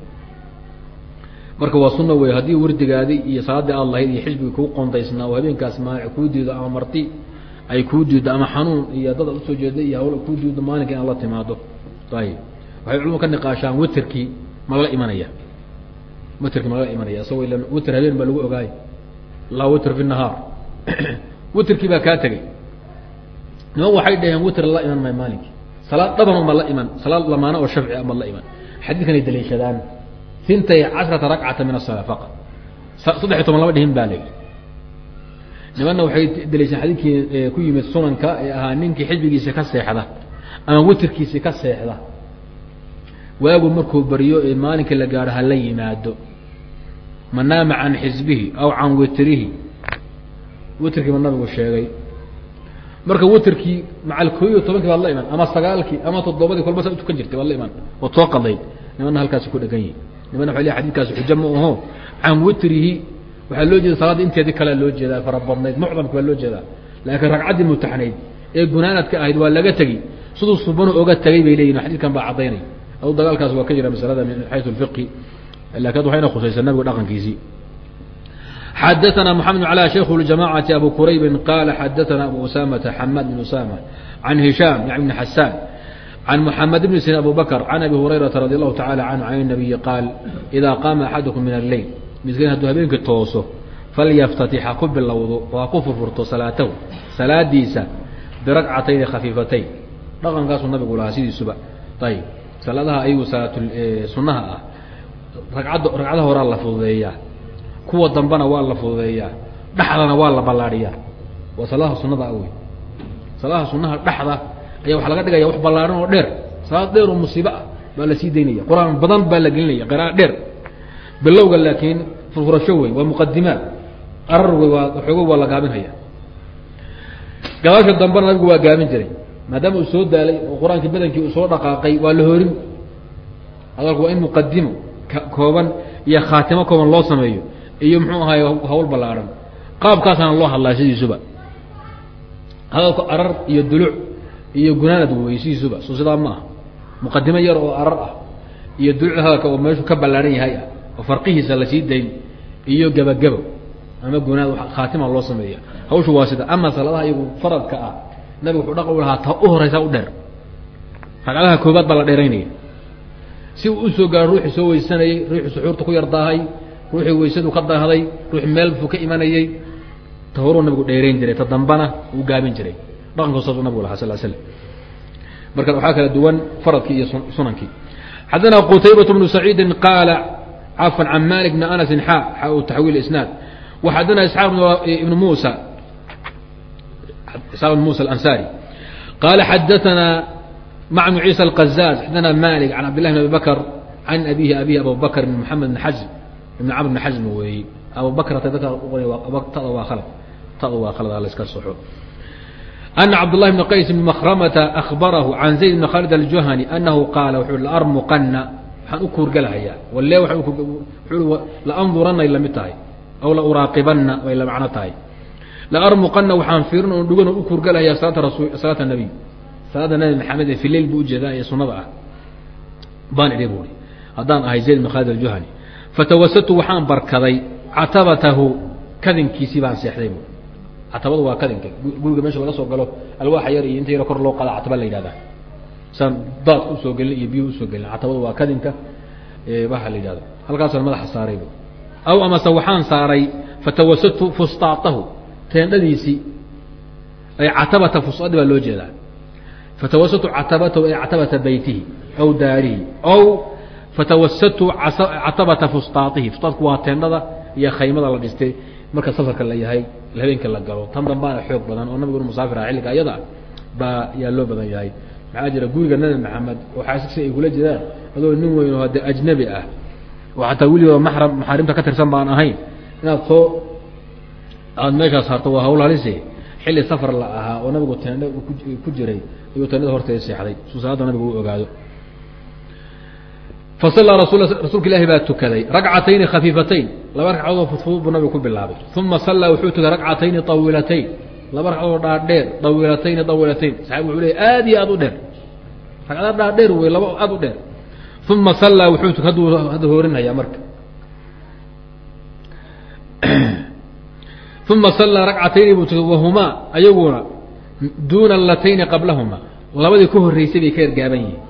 Marka waa sunna wey haddii wardigaadi iyo salaadii aad lahayd iyo xisbigii kuu qondaysnaa oo habeenkaas maanic kuu diido ama marti ay kuu diido ama xanuun iyo dad u soo jeeda iyo hawl kuu diido maalinka inaad la timaado. Ayib. Waxay culumadu ka niqaashaan witerkii ma la imanaya. Witerkii ma la imanaya. Isagoo ila witer habeen baa lagu ogaay laa witer fi nahaar. Witerkii baa kaa tegey. Niman waxay dhaheen witer la iman maayo maalinkii salaad dhaban ma la iman. Salaad lamaana oo shafci a ma la iman. Xadiidkan daliishadaan. Intay cashrata ragcata min asala faqad saddex iyo toban laba dhihin baa layidhi nimanna waxay daliisheen xadiidkii ku yimid sunanka ee ahaa ninkii xisbigiisa ka seexda ama witerkiisi ka seexda. Waagu markuu baryo ee maalinkii la gaadho hala yimaado. Naama can xisbihi aw can witrihi. Witrkiiba nabigu sheegay. Marka witrkii macal koo tobankii baad la iman ama sagaalkii ama toddobadii kolba saa utukan jirtay baad la iman. Ood soo qadayd nimana halkaasi ku dhegan yihi nimana waa le xadidkaasi xujo ma aho. Can witrihi waxaa loo jeeda salaadda inteedii kalea loo jeedaa fara badnayd mucdamka baa loo jeedaa laakiin ragcaddii mutaxnayd ee gunaanadka ahayd waa laga tegi siduu subanu oga tegay bay leeyihin xadiidkan baa caddaynay adu dagaalkaas waa ka jira masalada min xayu اfiqhi lakin waxayna khusaysaa nabigu dhaqankiisii xadaثna mحamed بن عlا shayk اjamacati abu quraybi qala xadaثna abu usamata xamad بn usama can hishaam yani bn xasaan can mحamed bn sin abu bakr can abi hurayraةa radي الlahu taعalى canhu can الnabiyi qaal إida qaama axadukum min الleyl midkiin hadduu habeenkii tooso falyaftatix ha ku bilowdo oo ha ku furfurto salaatahu salaadiisa biragcatayni khafiifatayn dhaqankaasuu nabigu lahaa sidiisuba. Ayb salaadaha ayagu salaat sunaha ah. Ragcadda ragcadaha horaa la fududeeyaa. Kuwa dambana waa la fududeeyaa. Dhexdana waa la ballaadhiyaa. Waa salaadaha sunada ah wey salaadaha sunaha dhexda ayaa waxaa laga dhigaya wax ballaadhan oo dheer. Salaad dheer oo musiibo ah baa la sii daynaya. Qur'aan badan baa la gelinaya qira'a dheer bilowga laakiin furfurasho wey waa muqadimaad arar wey waa xoogo waa la gaabinhaya gadaasha dambena nabigu waa gaabin jiray. Maadaama uu soo daalay oo qur'aankii badankii uu soo dhaqaaqay waa la horin hadalku waa in muqadimo kooban iyo khaatimo kooban loo sameeyo iyo muxuu ahaay hawl ballaadhan qaabkaasaana loo hadlaa sidiisuba. Hadalku arar iyo duluc iyo gunaanad wey sidiisuba soo sidaa ma ah muqadimo yar oo arar ah iyo dulucda hadalka oo meeshu ka ballaadhan yahay ah oo farqihiisa la sii dayn iyo gabagabo ama gunaad khaatima loo sameeya. Hawshu waa sida. Ama salaadaha iyagu faradka ah nabigu wuxuu dhaq u lahaa ta u horaysaa u dheer. Ragcadaha koobaad baa la dheeraynaya. Si uu u soo gaaro ruuxii soo weysanayey ruuxii suxuurta ku yar daahay ruuxii weysadu ka daahday ruuxii meel fuu ka imanayay tahoruu nabigu dheerayn jiray ta dambana uu gaabin jiray. Dhaqanka saasuu nabigu lahaa sal slam marka waxaa kala duwan faradkii iyo sunankii. Xadana qutaybatu bnu saciidin qaala cafan can malik bni anasin xaa xa u taxwiil isnaad waxadana isxaaq ibn muusa isxaq ibn musa alansaari qaala xadaanaa maca bn ciisa alqazaaz xadaanaa malik can cabdillahi bn abi bakr can abihi abihi abu bakr bn moxamed bn xazm ibn camr bn xazm weeye abu bakr tada waa khalad tada waa khalad ala iska soxo ana cabdullahi bn qays bn makramata ahbarahu can zayd bn khaalid aljuhani anahu qaala wuxuu larmuqana waxaan u kuurgalahayaa. Walle waaan la mid tahay aw la uraaqibanna way la macno tahay. Laarmuqana waxaan fiirin oon dhugan oo u kuurgalahayaa salaata rasul salaata nabiy salaada nabi maxamed ee fileil buu u jeedaa ee sunada ah. Baan idhi buui haddaan ahay zayd bin khaalid aljuhani. Fatawasatu waxaan barkaday catabatahu kadinkiisii baan seexday bu catabadu waa kadinka. Guriga meesha laga soo galo alwaaxa yar iyo inta yaro kor loo qadaa cataba la yidhahdaa saan daad u soo gelin iyo biyo u soo gelin catabadu waa kadinka waxa la yidhahda halkaasaan madaxa saaray aw amase waxaan saaray fatawasatu fustaatahu teendhadiisii ay catabata fusadi baa loo jeedaa. Fatawasatu catabatahu ay catabata beytihi aw daarihi aw fatawasatu catabata fustaatihi fustaadku waa teendhada iyo khaymada la dhistay. Marka safarka la yahay habeenka la galo tan dambaana xoog badan oo nabigu musaafir ah xilliga ayada baa yaa loo badan yahay maxaa jira guriga nabi maxamed oo xaasigsi ay kula jiraan adoo nin weyn oo hadde ajnabi ah. Oo xataa weliba maxram maxaarimta ka tirsan baan ahayn. Inaad soo aada meeshaas harto waa hawl halise xilli safar la ahaa oo nabigu teendha ku jiray ayuu teendhada horteeda seexday suu salaada nabigu u ogaado. Fasallaa rasul rasuulka ilaahi baa tukaday ragcatayni khafiifatayn. Laba ragcadood fudfudud buu nabigu ku bilaabay. Uma sallaa wuxuu tukay ragcatayni طawiilatayn laba ragcadood dhaadheer dawiilatayni dawiilatayn saxabi wuxuu leey aad iyo aad u dheer. Ragcada dhaadheer wey laba aad u dheer. Uma sallaa wuxuu hadduu hadda hoorinhayaa marka. Uma sallaa ragcatayni buu tukay wahumaa ayaguna duuna latayni qablahuma. Labadii ka horreysay bay ka ergaaban yihiin.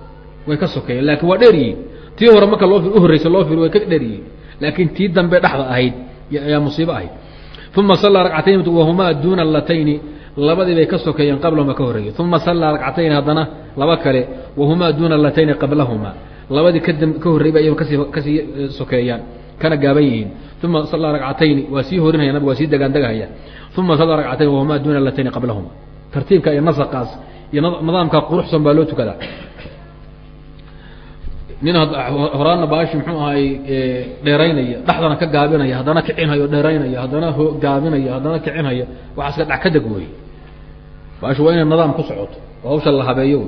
Way ka sokeeyeen laakiin waa dheer yihiin. Tii hore marka loo uhorreysa loo firi way ka dheer yihiin. Laakiin tii dambe dhexda ahayd ayaa musiibo ahayd uma sallaa ragcatayn wahumaa duuna latayni labadii bay ka sokeeyeen qablahuma ka horreeyey uma sallaa ragcatayn haddana laba kale wahumaa duuna latayni qablahuma labadii ka horreyba ay ka sii ka sii sokeeyaan kana gaaban yihiin uma sallaa ragcatayni waa sii horinhaya nabig waa sii degaandegahaya uma sallaa ragcatayn wahumaa duuna latayni qablahuma tartiibka iyo nasaqaas iyo nidaamka quruxsan baa loo tukadaa nin horaana baashi muxuu ahay dheeraynaya dhexdana ka gaabinaya haddana kicinhayo dheeraynaya haddana gaabinaya haddana kicinhaya waxaas ka dhac ka deg wey baashi waa inay nidaam ku socoto oo hawsha la habeeyo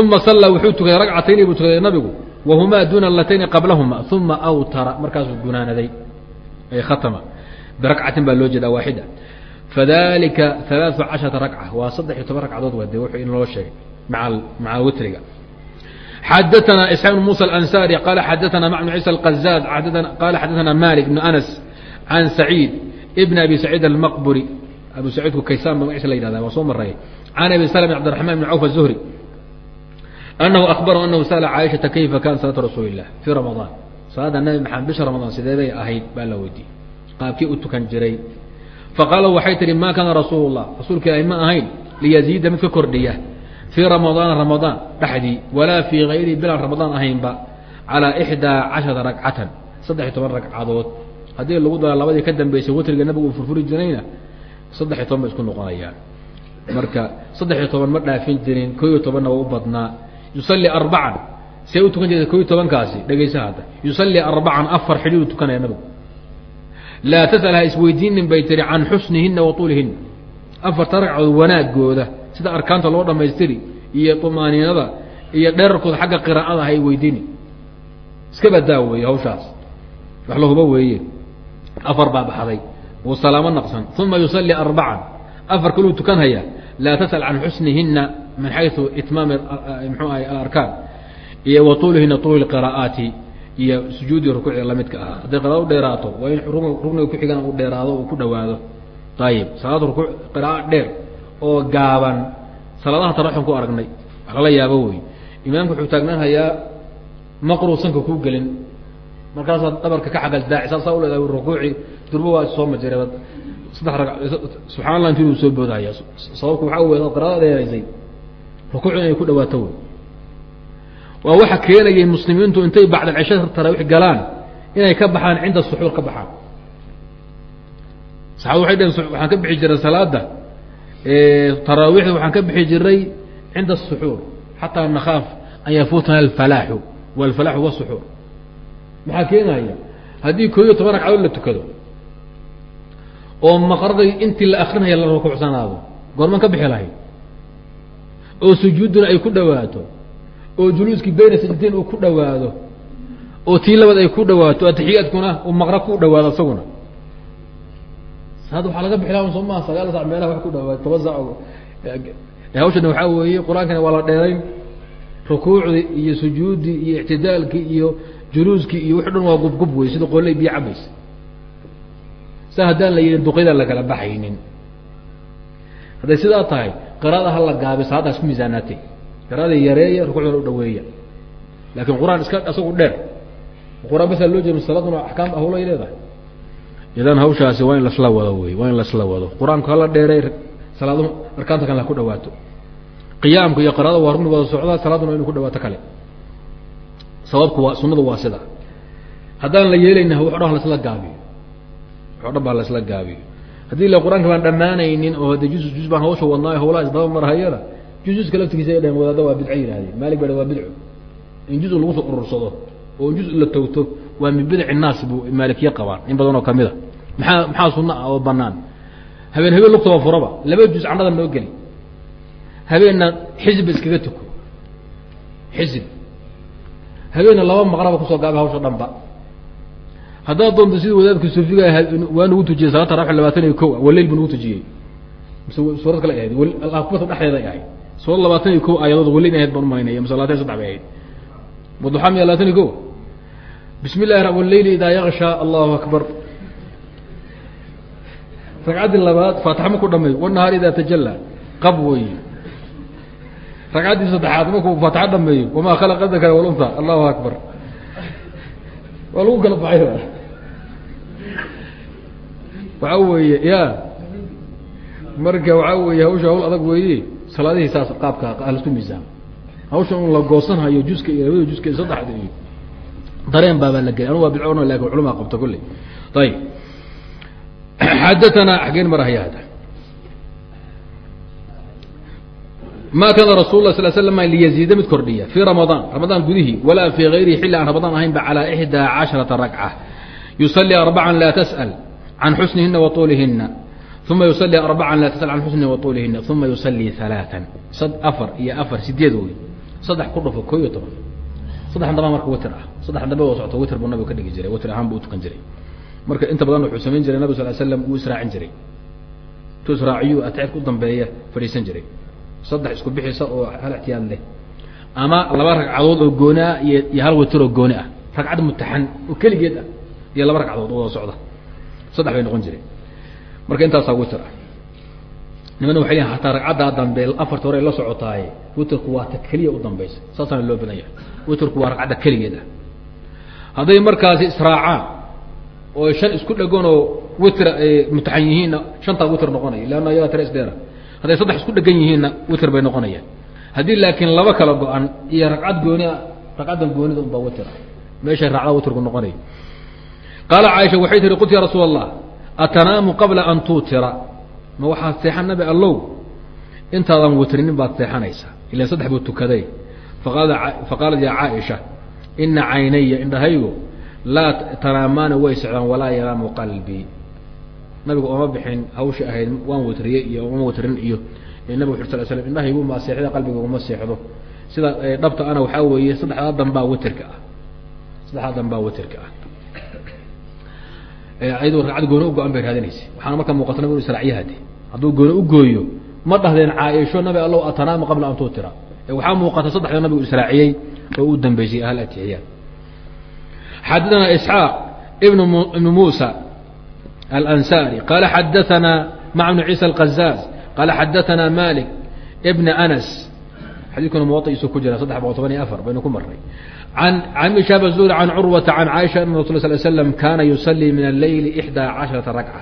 uma sallaa wuxuu tukaday ragcatayni buu tukaday nabigu wahumaa duuna alatayni qablahuma uma awtara markaasuu gunaanaday ay khatama. Biragcatin baa loo jeedaa waaxida. Fadalika alaau casharata ragca waa saddex iyo toban ragcadood waa de wuxuu in loo sheegay maa maca witriga xadaثna isxaaq بn muسى الأnsarي qala xadaثna mع بن عيسى الqزاd qala xadaثna malik بن أنس عan سacيid بn abi سacيid الmqbri abu saciidku kaysaan ba magaciisa la yihahda waa soo maray can abi slm cbdiرحman بn cوف الزهري أnahu أخbarahu أnahu sأل caaشhaةa kayfa kana salaة rasuuli الlah fي ramaضaan salaada nabi maxamed bisha ramadaan sidee bay ahayd baa la weydiiyey qaabkii u tukan jiray faqaala waxay tihi ma kaana rasuul الlah rasuulka ilahi ma ahayn liyaziida mid ka kordhiya fii ramadaana ramadaan dhexdii walaa fii hayrihi bilaan ramadaan ahaynba calaa ixdaa casharata ragcatan saddex iyo toban ragcadood haddii lagu dara labadii ka dambeysay watriga nabigu uu furfuri jirayna saddex iyo toban bay isku noqonayaan marka saddex iyo toban ma dhaafin jirin koo iyo tobanna waa u badnaa yusalli arbacan see u tukan jirta koo iyo tobankaasi dhegeysa hadda yusalli arbacan afar xidhiu tukanaya nabigu laa tasal isweydiinin bay tiri can xusnihina wa afarta ragcadood wanaagooda sida arkaanta loo dhamaystiri iyo طmaaniinada iyo dherarkooda xagga qiraaada hay weydini. Iska badaa wey hawshaas. Wax lahuba weeye. Afar baa baxday. Wuu salaamo naqsan. Uma yusalli arbaca afar kaluu tukanhayaa laa tasأal can xusnihina min xayu itmaam eh, mxuu ahay alarkaan. Iyo wa tuulihina tuuli qiraaati iyo sujuudi rukuucda lamidka ahaa. Hadday qiraad u dheeraato waa in rugniga kuxigan u dheeraado u ku dhawaado ayib salaad ruku qiraaa dheer oo gaaban. Salaadaha taraxun ku aragnay. Lala yaabo wey imaamku wuxuu taagnaanhayaa maqruu sanka kuu gelin. Markaasaad dhabarka ka xagal daaci saasaa u leedahay rukuuci durbo waa soo majira saddex rag subxana allah intii uu soo boodahaya sababku waxaa wey ad dheeraysay rukuuc inay ku dhawaato wey waa waxa keenayay muslimiintu intay bacd alcisha taraawiix galaan inay ka baxaan cinda suxuur ka baxaan. Saxaabadu waxay dheheen waxaan ka bixi jiray salaada taraawiixda waxaan ka bixi jiray cinda الsuxuur xataa nakhaaf an yafuutana alfalaaxu walfalaaxu wasuxuur maxaa keenaya? Haddii koo iyo toban ragcadood la tukado oo maqraday intii la akrinaya la rukuucsanaado goorman ka bixi lahayd oo sujuudduna ay ku dhawaato oo juluuskii bayna sajdateyn uu ku dhawaado oo tii labaad ay ku dhawaato atixiyaadkuna uu maqra ku dhawaado isaguna hadda waxaa laga soo maha sagaal sac meelaha wax ku dhawaad toban sac hawshana waxaa weeye qur'aankana waa la dheerayn rukuucdii iyo sujuuddii iyo ictidaalkii iyo juluuskii iyo wixi dhan waa gubgub wey sida qoley biyo cabaysa sa haddaan la yidhin duqyada lakala baxaynin. Hadday sidaa tahay qiraada hala gaabi salaaddaa isku miisaanaatay qiraada yareeya rukuucdana u dhaweeya. Laakiin qur'aan iska isagu dheer. Qur'aan basaa loo jeeda salaaduna axkaam ahulay leedahay idan hawshaasi waa in lasla wado wey waa in lasla wado. Qur'aanku hala dheeray salaaduhu arkaanta kale ha ku dhawaato. Qiyaamka iyo qiraada waa rugni wada socdaa salaaduna inu ku dhawaato kale. Sababku waa sunadu waa sida. Haddaan la yeelayna wax dhan lasla gaabiyo. Wax o dhan baa lasla gaabiyo. Haddii la qur'aanka baan dhammaanaynin oo hadde jus jus baan hawsha wadnaayo hawlaha isdaba marhayana jususka laftigiisa ay dhaheen wadaada waa bidco yidhahdeen maalik baa waa bidco in juz lagu soo urursado oo juz la towto waa min bidaci naas buu maalikiye qabaan in badan oo ka mid a maxaa maxaa sunna ah oo banaan habeen habeen lugtaba furaba. Laba juz candhada noo geli habeenna xisb iskaga tuko. Xisib habeenna laba maqraba ku soo gaaba hawsha dhanba. Haddaad doonto sida wadaadka suufiga waa nagu tujiyey salaata rax labaatan iyo ko waleil buu nagu tujiyey. Mise suurad kale ahayd akbata dhexdeeday ahayd. Suurad labaatan iyo ko aayadood waleil ahayd baan u malaynaya mise labaatan iyo saddex bay ahayd. Muduxa miya labaatan iyo ko bismi llahi wleyli idaa yaksha allahu akbar ragcaddii labaad faatixa maku dhamay wanahaar idaa tajalla qab wey ragcaddii saddexaad markuu faatixa dhameeyo wamaa khalaqa dakara walunta allahu akbar. Waa lagu kala baxay waxa weeye ya marka waxaa weeye hawsha hawl adag weeye. Salaadihii saas qaabka lasku miisaam. Hawsha un la goosanhayo juska iyo labada juska iyo saddexda iyo dareen baabaa la gelay. Anu waa bidco laakiin culama qabta kulley ayib xadatanaa xageen marahaya hada ma kaana rasul la sl slam liyaziida mid kordhiya fii ramadaan ramadaan gudihii walaa fii gayrihi xilli aan ramadaan ahaynba calaa ixdaa casharata ragca yusalii arbacan laa tas'al can xusnihina wa tuulihina uma yusalii arbacan laa tasal can xusnihi wa tuulihina uma yusalii halaaan afar iyo afar sideed wey saddex ku dhufo ko iyo toban saddex dambaa marka witr ah saddex dambe oo socoto witr buu nabigu ka dhigi jiray witr ahaan buu utukan jiray marka inta badan wuxuu samayn jiray nabig sal slam uu israacin jiray. Intuu israaciyu atixidka u dambeeya fadhiisan jiray. Saddex isku bixisa oo hal ixtiyaad leh. Ama laba ragcadood oo gooni ah iyo hal witr oo gooni ah. Ragcad mutaxan oo keligeed ah iyo laba ragcadood oo socda. Saddex bay noqon jireen marka intaasaa witr ah. Nimana waxay leeyihiin hataa ragcaddaa dambe afarta hore la socotaaye witrku waa ta keliya u dambaysa. Saasaana loo badan yahay witrku waa ragcadda keligeed ah. Hadday markaasi israacaan oo shan isku dhegan oo witr mutaxan yihiinna shantaa witr noqonaya leanna ayagaa tare isdheera hadday saddex isku dhegan yihiinna witr bay noqonayaan haddii laakiin laba kala go-an iyo ragcad gooni a ragcaddan goonida unbaa witr meeshay raacda witrku noqonaya. Qaala caaisha waxay tihi qultu ya rasuul allah atanaamu qabla an tuutira? Ma waxaad seexan nabi allow? Intaadan witrinin baad seexanaysaa. Ilan saddex buu tukaday. Faqaalat ya caaisha ina caynaya indhahaygu laa tanaamaani way socdaan walaa yanaamu qalbii nabigu ooma bixin hawshi ahayd waan witriyey iyo oma witrin iyo nabig ur sal slam indhahaygu maa seexda qalbiga uma seexdo. Sida dhabta ana waxaa weeye saddexdaa danbaa witrka ah. Saddexdaa danbaa witrka ah. Ayadoo ragcad gooni u go-an bay raadinaysa. Waxaana markaa muuqata nabig inu israacyahade hadduu gooni u gooyo ma dhahdeen caaisho nabi allow atanaamu qabla an tuutira. Waxaa muuqata saddexda nabigu israaciyey oo u dambeysay ahl atixiyaad xadana isxaaq ibn ibn muusa alansari qaala xadaana mac bn ciisa alqazaaz qaala xadaana malik bna anas xadiidkuna muwaiisu ku jira saddex boqol toban iyo afar baynu ku marnay an an shaab zuhri can curwata can caaisha ana rasul sal slam kaana yusalii min alleyli ixdaa casharata ragca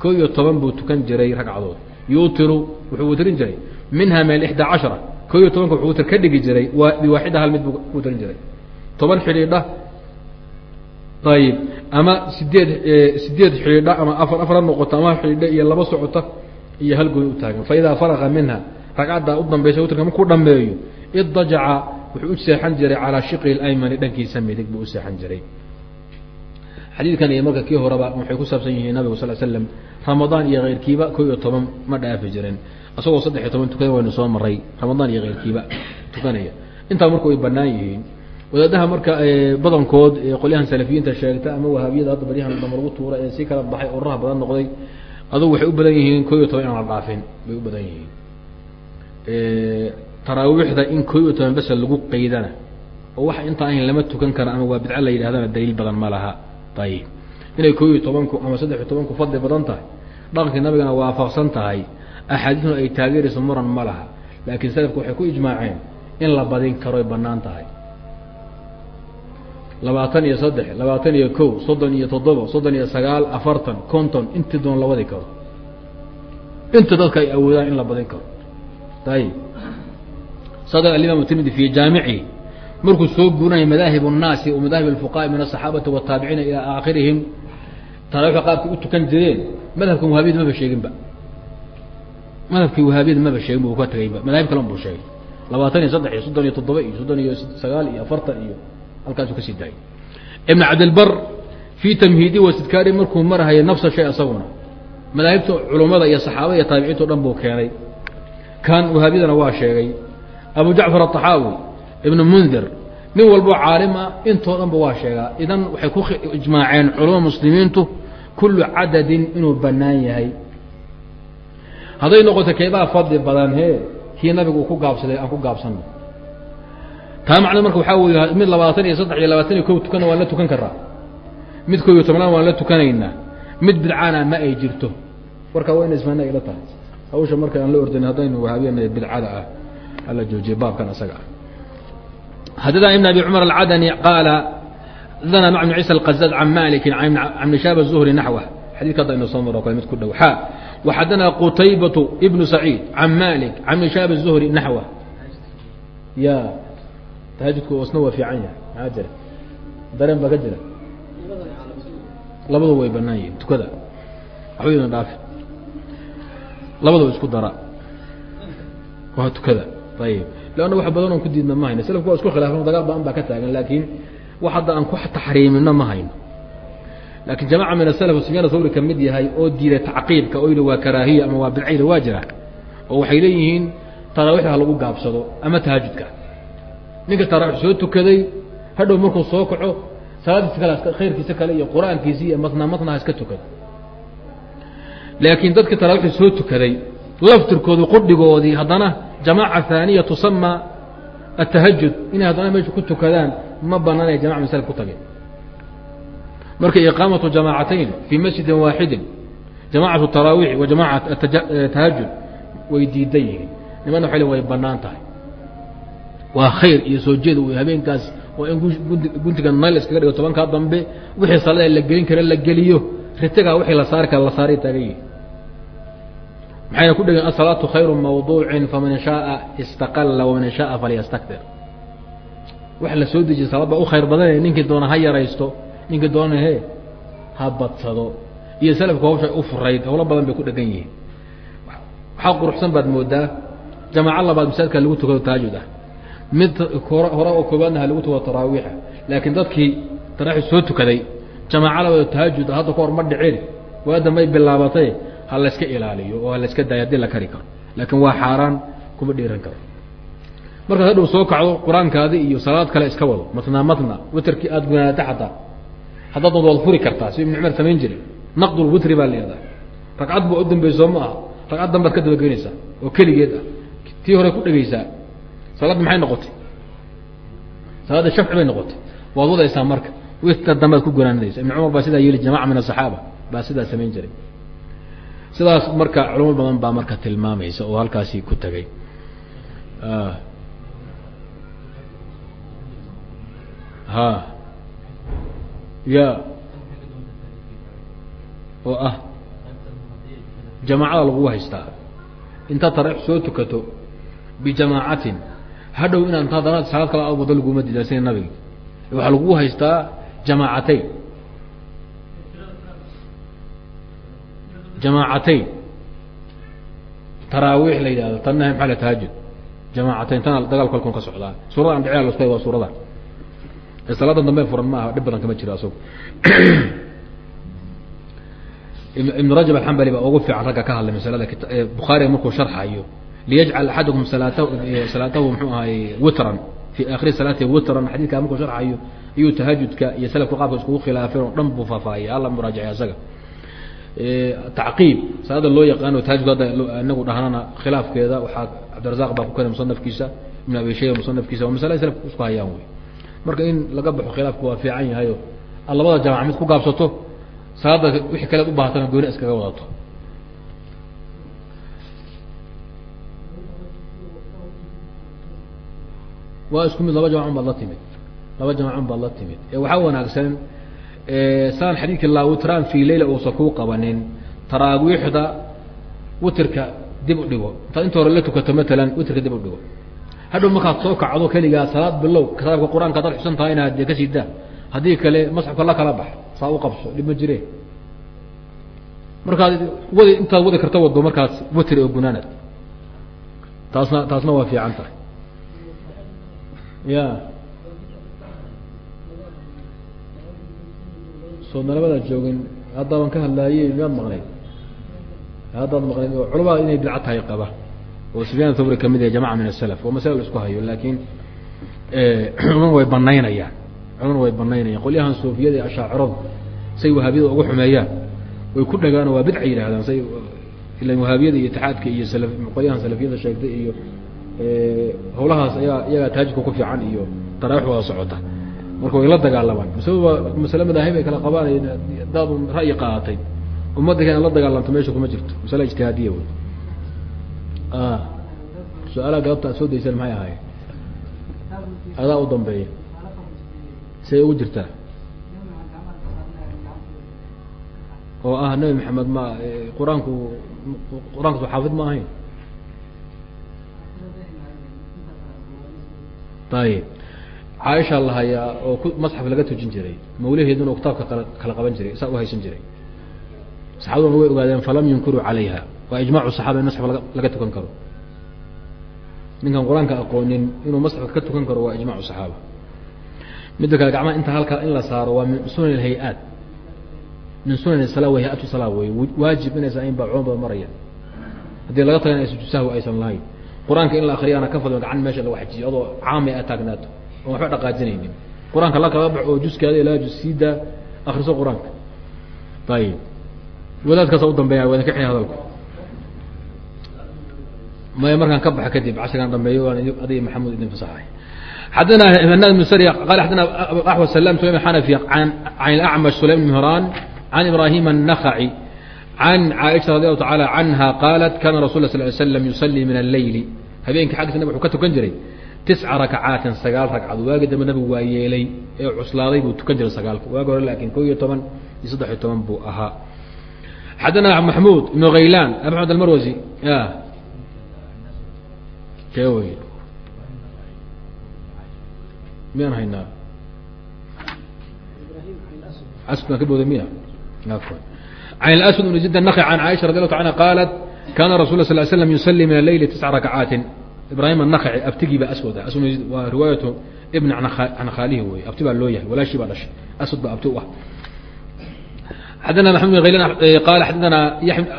ko iyo toban buu tukan jiray ragcadood yuutiru wuxuu witrin jiray minha min ixdaa cashara ko iyo tobanka wuxuu witr ka dhigi jiray biwaaxida hal mid buu witrin jiray toban xidhiidha ayib ama sideed sideed xidhiidha ama afar afar ha noqoto ama xidhiidha iyo laba socota iyo hal gooni u taagan fa idaa faraqa minha ragcaddaa u dambaysa witrka markuu dhameeyo idajaca wuxuu u seexan jiray calaa shiqi اlaymani dhankiisa midig buu u seexan jiray xadiidkan iyo marka kii horeba waxay ku saabsan yihiin nabigu sal slam ramadaan iyo keyrkiiba ko iyo toban ma dhaafi jirin isagoo saddex iyo toban tukada waynu soo maray ramadaan iyo keyrkiiba tukanaya intaa marka way banaan yihiin wadaadaha marka badankood qolyahan salafiyiinta sheegta ama wahaabiyada hadda baryahan dama lagu tuura ee si kala baxay oraha badan noqday adugu waxay u badan yihiin ko iyo toban inaan la dhaafin bay u badan yihiin. Taraawiixda in ko iyo toban besa lagu qaydana oo waxa intaa ahayn lama tukan kara ama waa bidco la yidhahdana daliil badan ma laha. Ayib inay ko iyo tobanku ama saddex iyo tobanku fadli badan tahay dhaqankii nabigana waafaqsan tahay axaadiisna ay taageerayso muran ma laha. Laakiin salafku waxay ku ijmaaceen in la badin karoy bannaan tahay labaatan iyo saddex labaatan iyo kow soddon iyo toddoba soddon iyo sagaal afartan konton intii doon la wadi karo inta dadka ay awoodaan in la badin karo ayib sadaq alimaam tirmidi fi jaamici markuu soo guurinaya madaahib الnaasi wa madaahib اfuqaai min aلصaxaabati wataabiciina ilaa aakhirihim taraawixa qaabkay u tukan jireen madhabkan wahaabiyada maba sheeginba madhabkii wahaabiyada maba sheegin bu ka tagayba madaahib kalan buu sheegay labaatan iyo saddex iyo soddon iyo toddoba iyo soddon iyo sagaal iyo afartan iyo halkaasuu ka sii daayay. Ibn cabdilbar fii tamhiidi wasidkaari markuu marhaya nafsa shay asaguna madaahibta culummada iyo saxaabada iyo taabiciinta o dhan buu keenay. Kan wahaabiyadana waa sheegay. Abu jacfar aلطaxaawi ibn mundir nin walbo caalim ah intoo dhan ba waa sheegaa. Idan waxay ku ijmaaceen culama muslimiintu kullu cadadin inuu banaan yahay. Hadday noqoto keebaa fadli badan he kii nabigu ku gaabsaday aan ku gaabsano taa macna marka waxaa wey mid labaatan iyo saddex iyo labaatan iyo kow tukana waan la tukan karaa mid kow iyo tobnaan waan la tukanaynaa mid bidcaana ma ay jirto warkaa waa ina ismaana ila tahay hawsha marka aan la ordayn haddaynu wahaabiyana bidcada ah hala joojiye baabkan isaga ah xadana ibn abi cumar alcadani qaala xadana mع bn ciisa alqazaaz can maliki can mishaab الzuhri naxwه xadidka hadda inu soo maro kale mid ku dhow xa waxadana qutaybatu ibnu saciid can malik can mishaab الzuhri naxwه ya tahajudku isna waa fiican yahay maxaa jira? Dareen baa ka jira. Labadu way banaan yihiin tukada. Waxba ydan dhaafi. Labadaba isku dara. Waa tukada. Ayib leanna wax badan oon ku diidna ma hayno selafku waa isku khilaafan dagaal badan baa ka taagan laakiin wax hadda aan ku taxriimino ma hayno. Laakiin jamaca min asalaf sufyaan thawri ka mid yahay oo diiday tacqiibka oo yidhi waa karaahiya ama waa bidcayda waa jira oo waxay leeyihiin taraawiixda ha lagu gaabsado ama tahajudka ninka taraawiix soo tukaday hadhow markuu soo kaco salaadiisa kale khayrkiisa kale iyo qur'aankiisi iyo matna matna ha iska tukado laakiin dadkii taraawiixda soo tukaday laftirkoodu qudhigoodii haddana jamaaca haaniya tusama atahajud inay haddana meesha ku tukadaan ma banaanay jamaca min salaf ku tageen. Marka iqaamatu jamaacatayn fii masjidin waaxidin jamacat taraawiix wa jamacat tahajud way diidan yihiin. Nimana waxay le way bannaan tahay waa khayr iyo soo jeed wey habeenkaas waa in guntiga nayl iskaga dhigo tobankaa dambe wixii salada la gelin kara la geliyo ritagaa wixii la saari kara la saaray taagan yihi maxayna ku dhegeen asalaatu khayru mawduucin faman shaaa istaqala waman shaaa falyastakbir. Wax la soo dejiya salaad baa u khayr badane ninkii doona ha yaraysto ninkii doona he ha badsado. Iyo salafka hawsha u furayd howlo badan bay ku dhegan yihiin. Waxaa quruxsan baad moodaa jamaaco labaad masaajidka lagu tukado taajud ah mid hore oo koobaadna ha lagu tukado taraawiixa. Laakiin dadkii taraaxi soo tukaday oo tahajud ah hadda ka hor ma dhicin. Waa dambay bilaabatay ha layska ilaaliyo oo ha layska daayo haddii la kari karo. Laakiin waa xaaraan kuma dhiiran karo. Markaad hadhow soo kacdo qur'aankaadi iyo salaad kale iska wado matna matna witerkii aada gunaata xataa haddaad waad furi kartaa si ibnu cumar samayn jiray naqdul witri baa leedahay ragcad baa u dambayso ma aha. Ragcad dambaad ka dabageynaysaa oo keligeed ah. Tii hore ku dhegeysaa salaadda maxay noqotay? Salaadda shafci bay noqotay. Waad wadaysaa marka. Wita dambaad ku gunaanadaysa ibnu cumar baa sidaa yeeli jamaca min asaxaaba baa sidaa samayn jiray. Sidaas marka culamo badan baa marka tilmaamaysa oo halkaasi ku tagay. Ha ya. Oo ah. Jamaacada lagu haystaa. Intaad tarax soo tukato bijamaacatin hadhow inaad intaad danaad salaad kala wado laguma diidan sida nabiga. Waxaa lagu haystaa jamaacatayn jamaacatayn taraawiix la yidhahdo tanna maxaa la tahajud jamaacatayn tana dagaal kalkon ka socdaa. Suurada an dhicina lasku waa suurada salaadan dambe furan ma dhib badan kama jiro asago ibn rajab alxambali baa ugu fiican ragga ka hadlay masalada bukhaariga markuu sharxayo liyajcal axadukum salaatahu mxuu ahay witran fi aakhiri salaati witran xadiidkaa markuu sharxayo iyuu tahajudka iyo salafku qaabka iskugu khilaafeen oo dhan buu faahfaahiyay alla muraajacay asaga tacqiib salaada loo yaqaano tahajudka hadda inagu dhahnana khilaafkeeda waxaa cabdirazaq baa ku keenay musanafkiisa ibn abi shayba musanafkiisa waa masala salafku isku hayaan wey marka in laga baxo khilaafku waa fiican yahayo ad labada jamac mid ku gaabsato salaada wixii kaleed u baahatana gooni iskaga wadato waa isku mid laba jamacun baad la timid. Laba jamacun baad la timid. Waxaa wanaagsan saan xadiidkii lawitran fi leyla uusan kuu qabanin. Taraawiixda witirka dib u dhigo. Intaad inta hore la tukato matalan witirka dib u dhigo. Hadhow markaad soo kacdo keligaa salaad bilow kitaabka qur'aanka adaad xusan tahay inaad ka sii daa. Haddii kale masxafka la kala bax. Saa u qabso dhib ma jire. Markaad wadi intaad wadi karta wado markaas witri oo taasna taasna waa fiican tahay ya. Soo nalabadaad joogin haddaaban ka hadlaayey miyaad maqnayd haddaad maqnayd oo culamada inay bidca tahay qaba. Oo sufyaan thawri ka mid yahay jamaca min asalaf oo masala la isku hayo laakiin culamadu way banaynayaan culamadu way banaynayaan qolyahan suufiyada iyo ashaaciradu say wahaabiyada ugu xumeeyaan. Way ku dhagaano waa bidca yidhahdaan say ilan wahaabiyada iyo itixaadka iyo sala qolyahan salafiyada sheegtay iyo hawlahaas ayaa iyagaa taajidka ku fiican iyo taraaix wada socota. Marka way la dagaalamaan masle madaahib ay kala qabaan daad ra'yi qaadatay. Ummadda ka in la dagaalamto meesha kuma jirto. Masale ijtihaadiya wey su'aalaha galabta aad soo daysaan maxay ahaayeen? Adaa u dambeeya. Say ugu jirtaa. Oo ah nabi maxamed ma qur'aanku qur'aankas xaafid ma ahayn ayib caaisha la hayaa oo ku masxaf laga tujin jiray mawlaheeduna kitaabka kala qaban jiray saa haysan jiray. Saxaabaduna way ogaadeen falam yunkiruu calayha. Waa ijmacu saxaba in masxaf laga tukan karo. Ninkan qur'aanka aqoonin inuu masxafka ka tukan karo waa ijmacu saxaaba. Midda kale gacmaha inta halkaa in la saaro waa min sunan hay'aat min sunan sala wey hay'atu salaa wey waajib inaysan ayn baa culama badan maraya. Haddii laga taga inay sujuud sahwi aysan lahayn qur-aanka in la akriyaana ka fadlo gacan meesha lagu xajiyo adoo caamay aad taagnaato oon waxba dhaqaajinaynin qur-aanka la kala baxo oo juskaada ilaa jus siidaa akriso qur-aanka ayib wadaadkaasa u dambeeya waa idinka xi hadalku maya markaan ka baxa kadib casrigan dambeeyo waan adiga maxamuud idin fasaxay xadana hnaad بن sr qal xadana أحوى سلام سليم الحنفي عن عن الأعمش سليم بن مهران عن إبراهيم النخعي عن عائشة رضي الله تعالى عنها قالت كان رسول الله صلى الله عليه وسلم يصلي من الليل habeenkii xaggiisa nabig wuxuu ka tukan jiray tisca rakacaatin sagaal ragcadood. Waagi dambe nabigu waa ee cuslaaday buu tukan jiray sagaalka. Waagi hore laakiin ko iyo toban iyo saddex iyo toban buu ahaa. Xadana maxmuud ibnu haylaan ah, maxmed almarwasi ah. ke wey miyaan haynaa? Ka booda miya an aswad ibn zid naqi an caaisha radi allahu ta qaalat kaana rasul sal slm yusallii min aleyli tisca rakcaatin ibraahim anakci abtigii baa aswad ah waa riwaayatu ibn an khaalihi wey abti baa loo yahay walaashii baa dhashay aswad baa abti u ah xadana mamed bin haylan qala xadana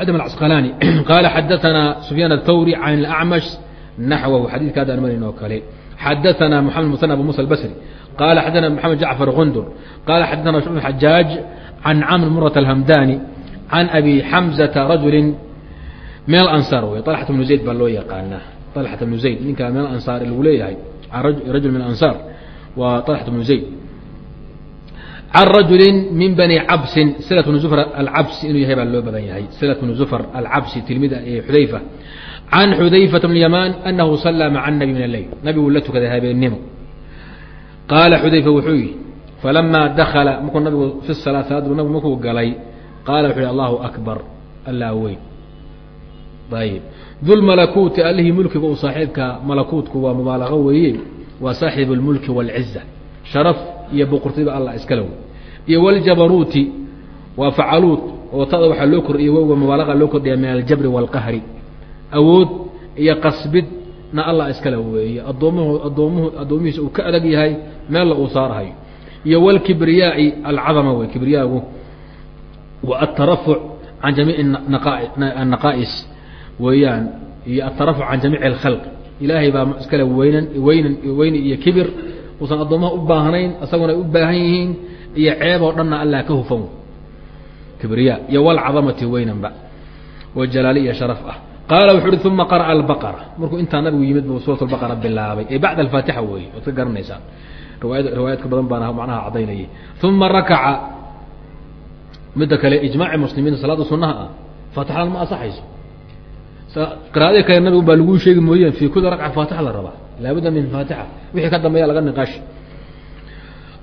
adam acasqalaani qaala xadaana sufyaan athawri can acmash naxwahu xadiidka hadda anmanin oo kale xadaana moxamed musan abu musa albasri qala xadana maxamed jacfar kundur qala xadaana xajaaj can camr murat alhamdani can abi xamzata rajuli meel ansaar wey alxat bnu zayd baa loo yaqaanaa. Alxat bnu zayd ninka meel ansaar lagu leeyahay an rajul min ansaar waa alxat bnu zayd. Can rajuli min bani cabsin sila bnu zufar alcabsi inuu yahay baa loo badan yahay. Sila bnu zufar alcabsi tilmid xudayfa. Can xudayfata bn yamaan anahu sallaa maca nabi min aleyl nabiguu la tukaday habeennimo qaala xudayfa wuxuu yihi falamaa dakala markuu nabigu fi salaa salaad nabigu markuu galay qaala wuxu yhi allahu akbar allaa weyn وين طيب ذو الملكوت أله ملك وصاحبك ملكوتك ومبالغة ويه وصاحب الملك والعزة شرف iyo boqortayba allah iska low iyo waljabaruuti waa facaluud oo tada waxaa loo kordhiya wowga mubaalaqa loo kordhiya min aljabri waalqahri awood iyo qasbidna allah iskale weeye addoomuhu addoomuhu addoomihiisa uu ka adag yahay meella uu saarahayo iyo walkibriyaai alcadama wey kibriyaagu wa altarafuc can jamiici anaqaa'is weeyaan iyo altarafuc can jamiici alkhalq. Ilaahay baa iskale weynan weynan weyni iyo kibir. Usan addoomaha u baahnayn isaguna ay u baahan yihiin iyo ceeb oo dhanna allah ka hufan. Kibriya iyo walcadamati weynanba. Oo jalaali iyo sharaf ah. Qaala wuxu uhi uma qara'a albaqara. Markuu intaa nabigu yimid buu suurat albaqara bilaabay. Ee bacda alfaatixa weeye waad ka garanaysaan. Riwaayad riwaayaadka badan baana macnaha caddaynayay. Uma rakaca. Midda kale ijmaaci muslimiinta salaada sunnaha ah faatixadan ma asaxayso qiraa'adii kale nabigu baa laguu sheegi mooyeen fii kuli ragca faatixa la rabaa. Laabudda min faatixa. Wixii ka dambeeya laga niqaashi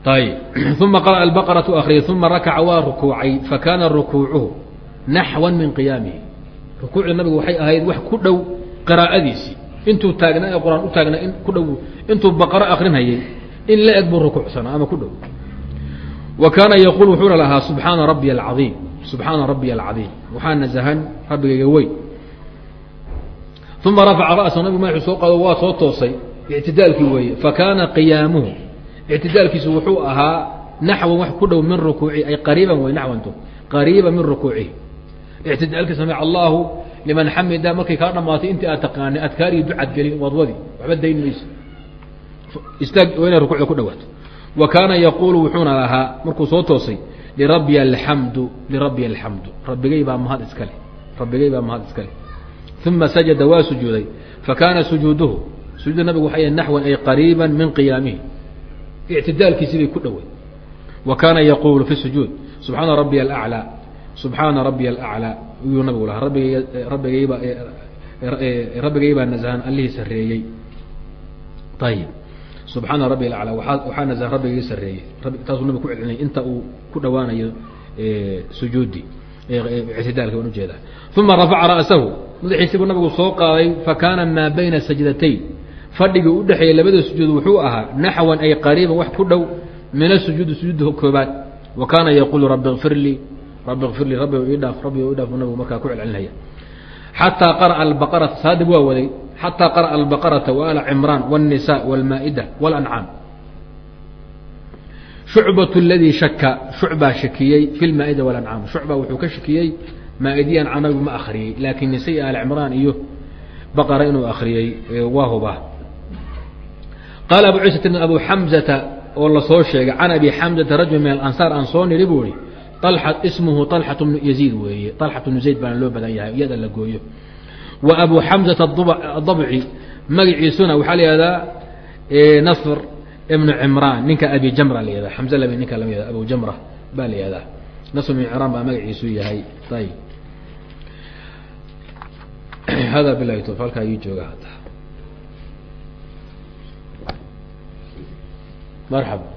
ayb uma qara'a albaqaratu akriyay uma rakaca waa rukuucay fakana rukuucuhu naxwan min qiyaamihi. Rukuucdii nabigu waxay ahayd wax ku dhow qiraa'adiisii. Intuu taagnaa ee qur'aan u taagnaa in ku dhow intuu baqaro akrinhayay in la eg buu rukuucsanaa ama ku dhow. Wa kaana yaquul wuxuuna lahaa subxaana rabbiya alcaiim subxaana rabbiya alcadiim waxaa nasahan rabbigayga weyn uma rafaca ra'sahu nabigu madaxuu soo qaado waa soo toosay ictidaalkii weeye fakaana qiyaamuhu ictidaalkiisu wuxuu ahaa naxwan wax ku dhow min rukuucihi ay qariiban wey naxwantu qariiba min rukuucihi ictidaalkii samic allahu liman xamida markay kaa dhamaatay intii aad taqaanay adkaariyi ducad gelin wadwadi waxba dayn mayso istaag waa inay rukuucda ku dhawaato wa kaana yaquulu wuxuuna lahaa markuu soo toosay lirabbiya alxamdu lirabbiya alxamdu rabbigay baa mahad iskale rabbigay baa mahad iskale uma sajada waa sujuuday fakaana sujuuduhu sujuuda nabigu waxay naxwan ay qariiba min qiyaamihi ictidaalkiisii bay ku dhowey wa kaana yaquulu fi sujuud subxaana rabbiya alaclaa subxaana rabbiya alaclaa yuu nabigu lahaa rabbigay rabbigaybaa rabbigay baa nasahan allihii sarreeyey ayib subxaana rabbi alaclaa waxaa nasahan rabbigay sarreeyey taasuu nabigu ku celcelinay inta uu ku dhowaanayo sujuudi ictidaalka waan ujeedaa uma rafaca ra'sahu madaxiisii buu nabigu soo qaaday fakaana maa bayna sajdatayn fadhigii u dhexeeyey labada sujuud wuxuu ahaa naxwan ay qariiban wax ku dhow min asujuudi sujuudda koobaad wa kaana yaquulu rabbi kfir lii rabbi kfir lii rabbi ii dhaaf rabbi ii dhaaf nabigu markaa ku celcelinaya xataa qara'a albaqarata saadib waa waday xataa qara'a albaqarata waala cimraan wاnisa wاlmaa'ida wاlancaam shucbat ladii shaka shucbaa shakiyey fi lmaa'ida wاlancaam shucba wuxuu ka shakiyey maa'idiyan canabigu ma akriyey laakiin nisa iyo aal cimraan iyo baqara inuu akriyey waa huba qaala abu ciisa abu xamzata oo la soo sheegay can abi xamzata rajul min alansaar aan soo niri buu ihi alxat ismuhu alxat bnu yaziid weeye alxat bnu zayd baana loo badan yahay iyada la gooyo wa abu xamzata adabci magaciisuna waxaa la yihahdaa nasr ibnu cimraan ninka abi jamra la yihahda xamze lami ninka lama yahda abu jamra baa la yihahdaa nasr ibnu cimraan baa magaciisu yahay. Ayb hada bilahi tawfiq halkaa ii jooga hadda marxaba